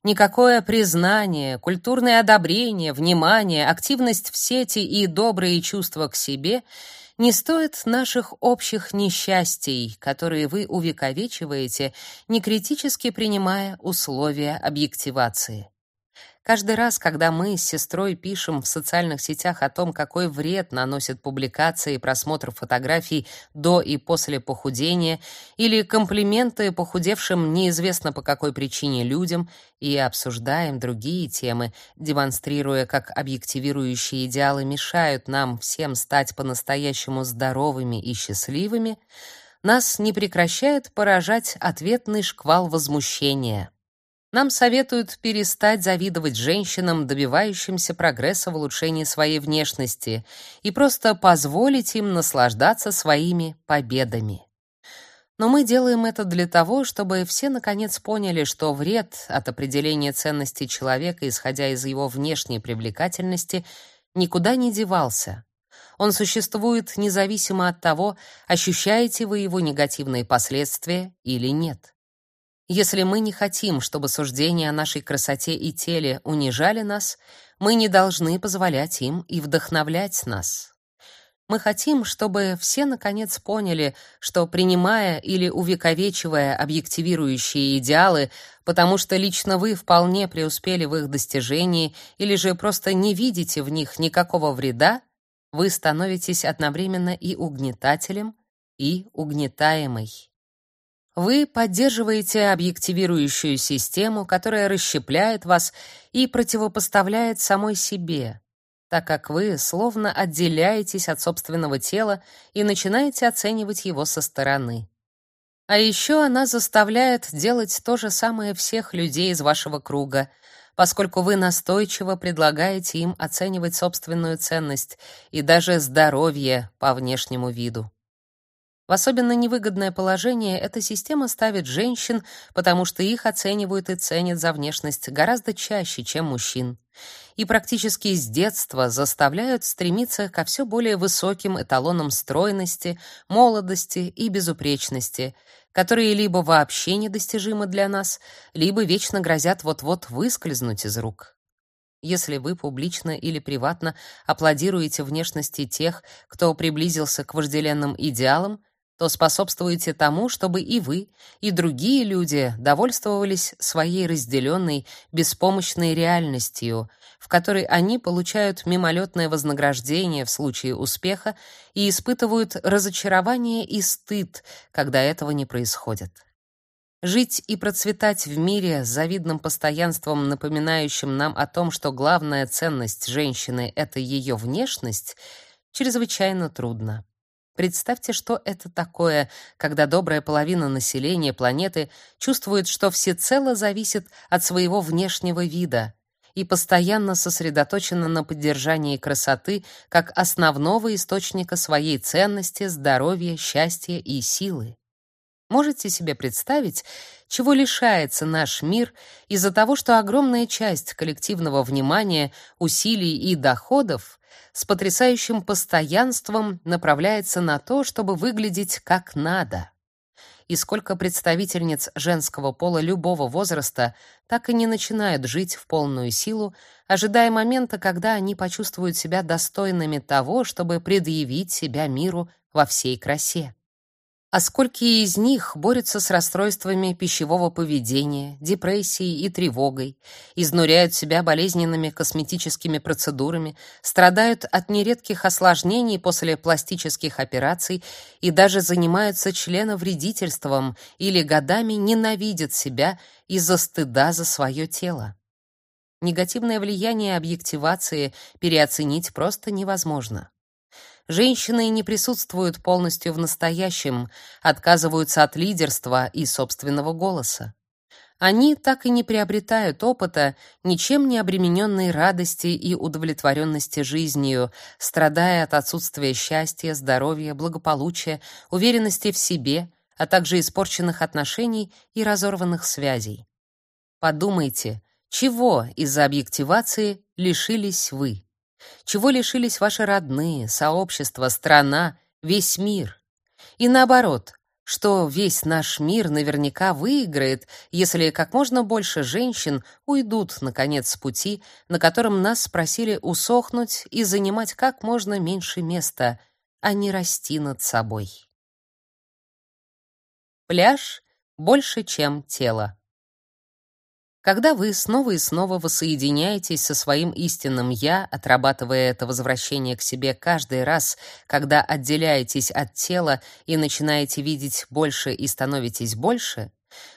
никакое признание, культурное одобрение, внимание, активность в сети и добрые чувства к себе — не стоит наших общих несчастий, которые вы увековечиваете, не критически принимая условия объективации. Каждый раз, когда мы с сестрой пишем в социальных сетях о том, какой вред наносят публикации и просмотр фотографий до и после похудения, или комплименты похудевшим неизвестно по какой причине людям, и обсуждаем другие темы, демонстрируя, как объективирующие идеалы мешают нам всем стать по-настоящему здоровыми и счастливыми, нас не прекращает поражать ответный шквал возмущения. Нам советуют перестать завидовать женщинам, добивающимся прогресса в улучшении своей внешности, и просто позволить им наслаждаться своими победами. Но мы делаем это для того, чтобы все наконец поняли, что вред от определения ценности человека, исходя из его внешней привлекательности, никуда не девался. Он существует независимо от того, ощущаете вы его негативные последствия или нет. Если мы не хотим, чтобы суждения о нашей красоте и теле унижали нас, мы не должны позволять им и вдохновлять нас. Мы хотим, чтобы все наконец поняли, что принимая или увековечивая объективирующие идеалы, потому что лично вы вполне преуспели в их достижении или же просто не видите в них никакого вреда, вы становитесь одновременно и угнетателем, и угнетаемой. Вы поддерживаете объективирующую систему, которая расщепляет вас и противопоставляет самой себе, так как вы словно отделяетесь от собственного тела и начинаете оценивать его со стороны. А еще она заставляет делать то же самое всех людей из вашего круга, поскольку вы настойчиво предлагаете им оценивать собственную ценность и даже здоровье по внешнему виду. В особенно невыгодное положение эта система ставит женщин, потому что их оценивают и ценят за внешность гораздо чаще, чем мужчин. И практически с детства заставляют стремиться ко все более высоким эталонам стройности, молодости и безупречности, которые либо вообще недостижимы для нас, либо вечно грозят вот-вот выскользнуть из рук. Если вы публично или приватно аплодируете внешности тех, кто приблизился к вожделенным идеалам, то способствуете тому, чтобы и вы, и другие люди довольствовались своей разделенной, беспомощной реальностью, в которой они получают мимолетное вознаграждение в случае успеха и испытывают разочарование и стыд, когда этого не происходит. Жить и процветать в мире с завидным постоянством, напоминающим нам о том, что главная ценность женщины — это ее внешность, чрезвычайно трудно. Представьте, что это такое, когда добрая половина населения планеты чувствует, что всецело зависит от своего внешнего вида и постоянно сосредоточена на поддержании красоты как основного источника своей ценности, здоровья, счастья и силы. Можете себе представить, чего лишается наш мир из-за того, что огромная часть коллективного внимания, усилий и доходов с потрясающим постоянством направляется на то, чтобы выглядеть как надо. И сколько представительниц женского пола любого возраста так и не начинают жить в полную силу, ожидая момента, когда они почувствуют себя достойными того, чтобы предъявить себя миру во всей красе. А сколько из них борются с расстройствами пищевого поведения, депрессией и тревогой, изнуряют себя болезненными косметическими процедурами, страдают от нередких осложнений после пластических операций и даже занимаются членовредительством или годами ненавидят себя из-за стыда за свое тело. Негативное влияние объективации переоценить просто невозможно. Женщины не присутствуют полностью в настоящем, отказываются от лидерства и собственного голоса. Они так и не приобретают опыта, ничем не обремененной радости и удовлетворенности жизнью, страдая от отсутствия счастья, здоровья, благополучия, уверенности в себе, а также испорченных отношений и разорванных связей. Подумайте, чего из-за объективации лишились вы? Чего лишились ваши родные, сообщество, страна, весь мир? И наоборот, что весь наш мир наверняка выиграет, если как можно больше женщин уйдут наконец с пути, на котором нас спросили усохнуть и занимать как можно меньше места, а не расти над собой. Пляж больше, чем тело. Когда вы снова и снова воссоединяетесь со своим истинным «я», отрабатывая это возвращение к себе каждый раз, когда отделяетесь от тела и начинаете видеть больше и становитесь больше,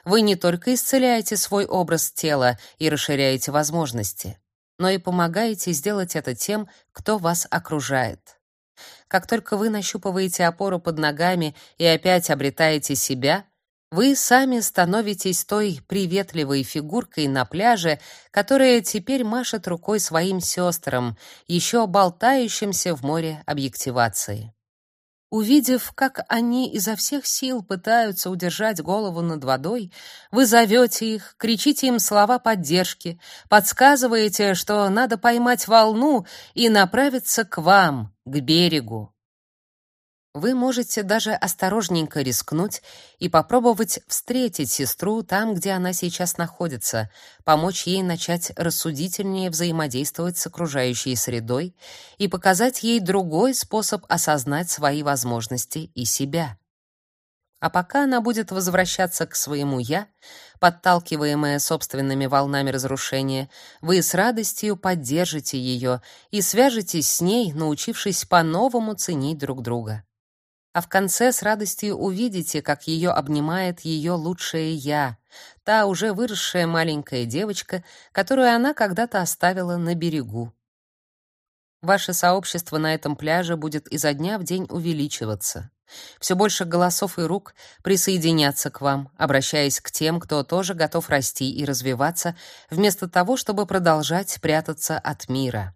вы не только исцеляете свой образ тела и расширяете возможности, но и помогаете сделать это тем, кто вас окружает. Как только вы нащупываете опору под ногами и опять обретаете себя, вы сами становитесь той приветливой фигуркой на пляже, которая теперь машет рукой своим сестрам, еще болтающимся в море объективации. Увидев, как они изо всех сил пытаются удержать голову над водой, вы зовете их, кричите им слова поддержки, подсказываете, что надо поймать волну и направиться к вам, к берегу. Вы можете даже осторожненько рискнуть и попробовать встретить сестру там, где она сейчас находится, помочь ей начать рассудительнее взаимодействовать с окружающей средой и показать ей другой способ осознать свои возможности и себя. А пока она будет возвращаться к своему «я», подталкиваемая собственными волнами разрушения, вы с радостью поддержите ее и свяжетесь с ней, научившись по-новому ценить друг друга а в конце с радостью увидите, как ее обнимает ее лучшее я, та уже выросшая маленькая девочка, которую она когда-то оставила на берегу. Ваше сообщество на этом пляже будет изо дня в день увеличиваться. Все больше голосов и рук присоединятся к вам, обращаясь к тем, кто тоже готов расти и развиваться, вместо того, чтобы продолжать прятаться от мира.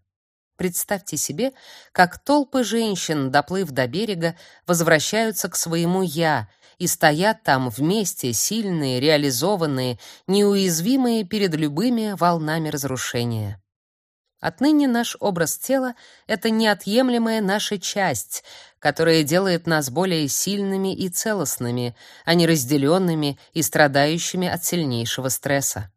Представьте себе, как толпы женщин, доплыв до берега, возвращаются к своему «я» и стоят там вместе, сильные, реализованные, неуязвимые перед любыми волнами разрушения. Отныне наш образ тела — это неотъемлемая наша часть, которая делает нас более сильными и целостными, а не разделенными и страдающими от сильнейшего стресса.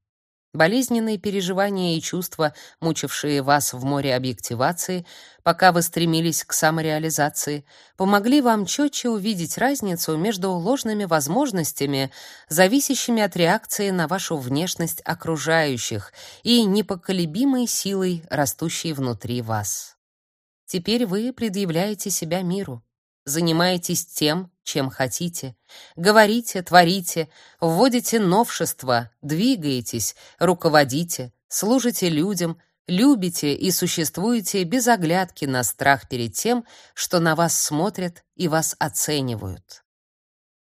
Болезненные переживания и чувства, мучившие вас в море объективации, пока вы стремились к самореализации, помогли вам четче увидеть разницу между ложными возможностями, зависящими от реакции на вашу внешность окружающих, и непоколебимой силой, растущей внутри вас. Теперь вы предъявляете себя миру. Занимаетесь тем, чем хотите. Говорите, творите, вводите новшества, двигаетесь, руководите, служите людям, любите и существуете без оглядки на страх перед тем, что на вас смотрят и вас оценивают.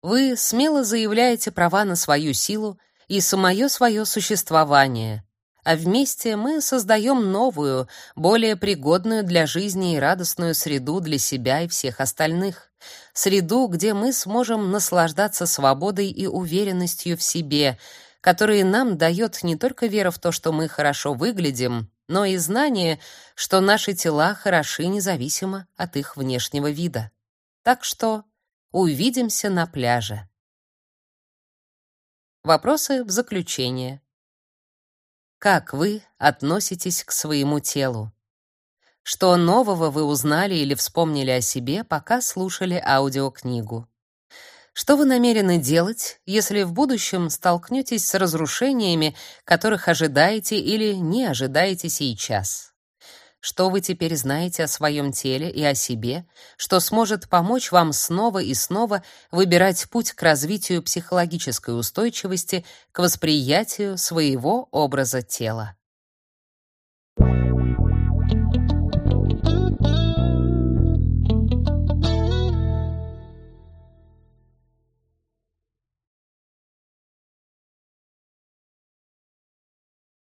Вы смело заявляете права на свою силу и самое свое существование, а вместе мы создаем новую, более пригодную для жизни и радостную среду для себя и всех остальных. Среду, где мы сможем наслаждаться свободой и уверенностью в себе, которые нам дает не только вера в то, что мы хорошо выглядим, но и знание, что наши тела хороши независимо от их внешнего вида. Так что увидимся на пляже. Вопросы в заключение. Как вы относитесь к своему телу? Что нового вы узнали или вспомнили о себе, пока слушали аудиокнигу? Что вы намерены делать, если в будущем столкнетесь с разрушениями, которых ожидаете или не ожидаете сейчас? Что вы теперь знаете о своем теле и о себе, что сможет помочь вам снова и снова выбирать путь к развитию психологической устойчивости к восприятию своего образа тела?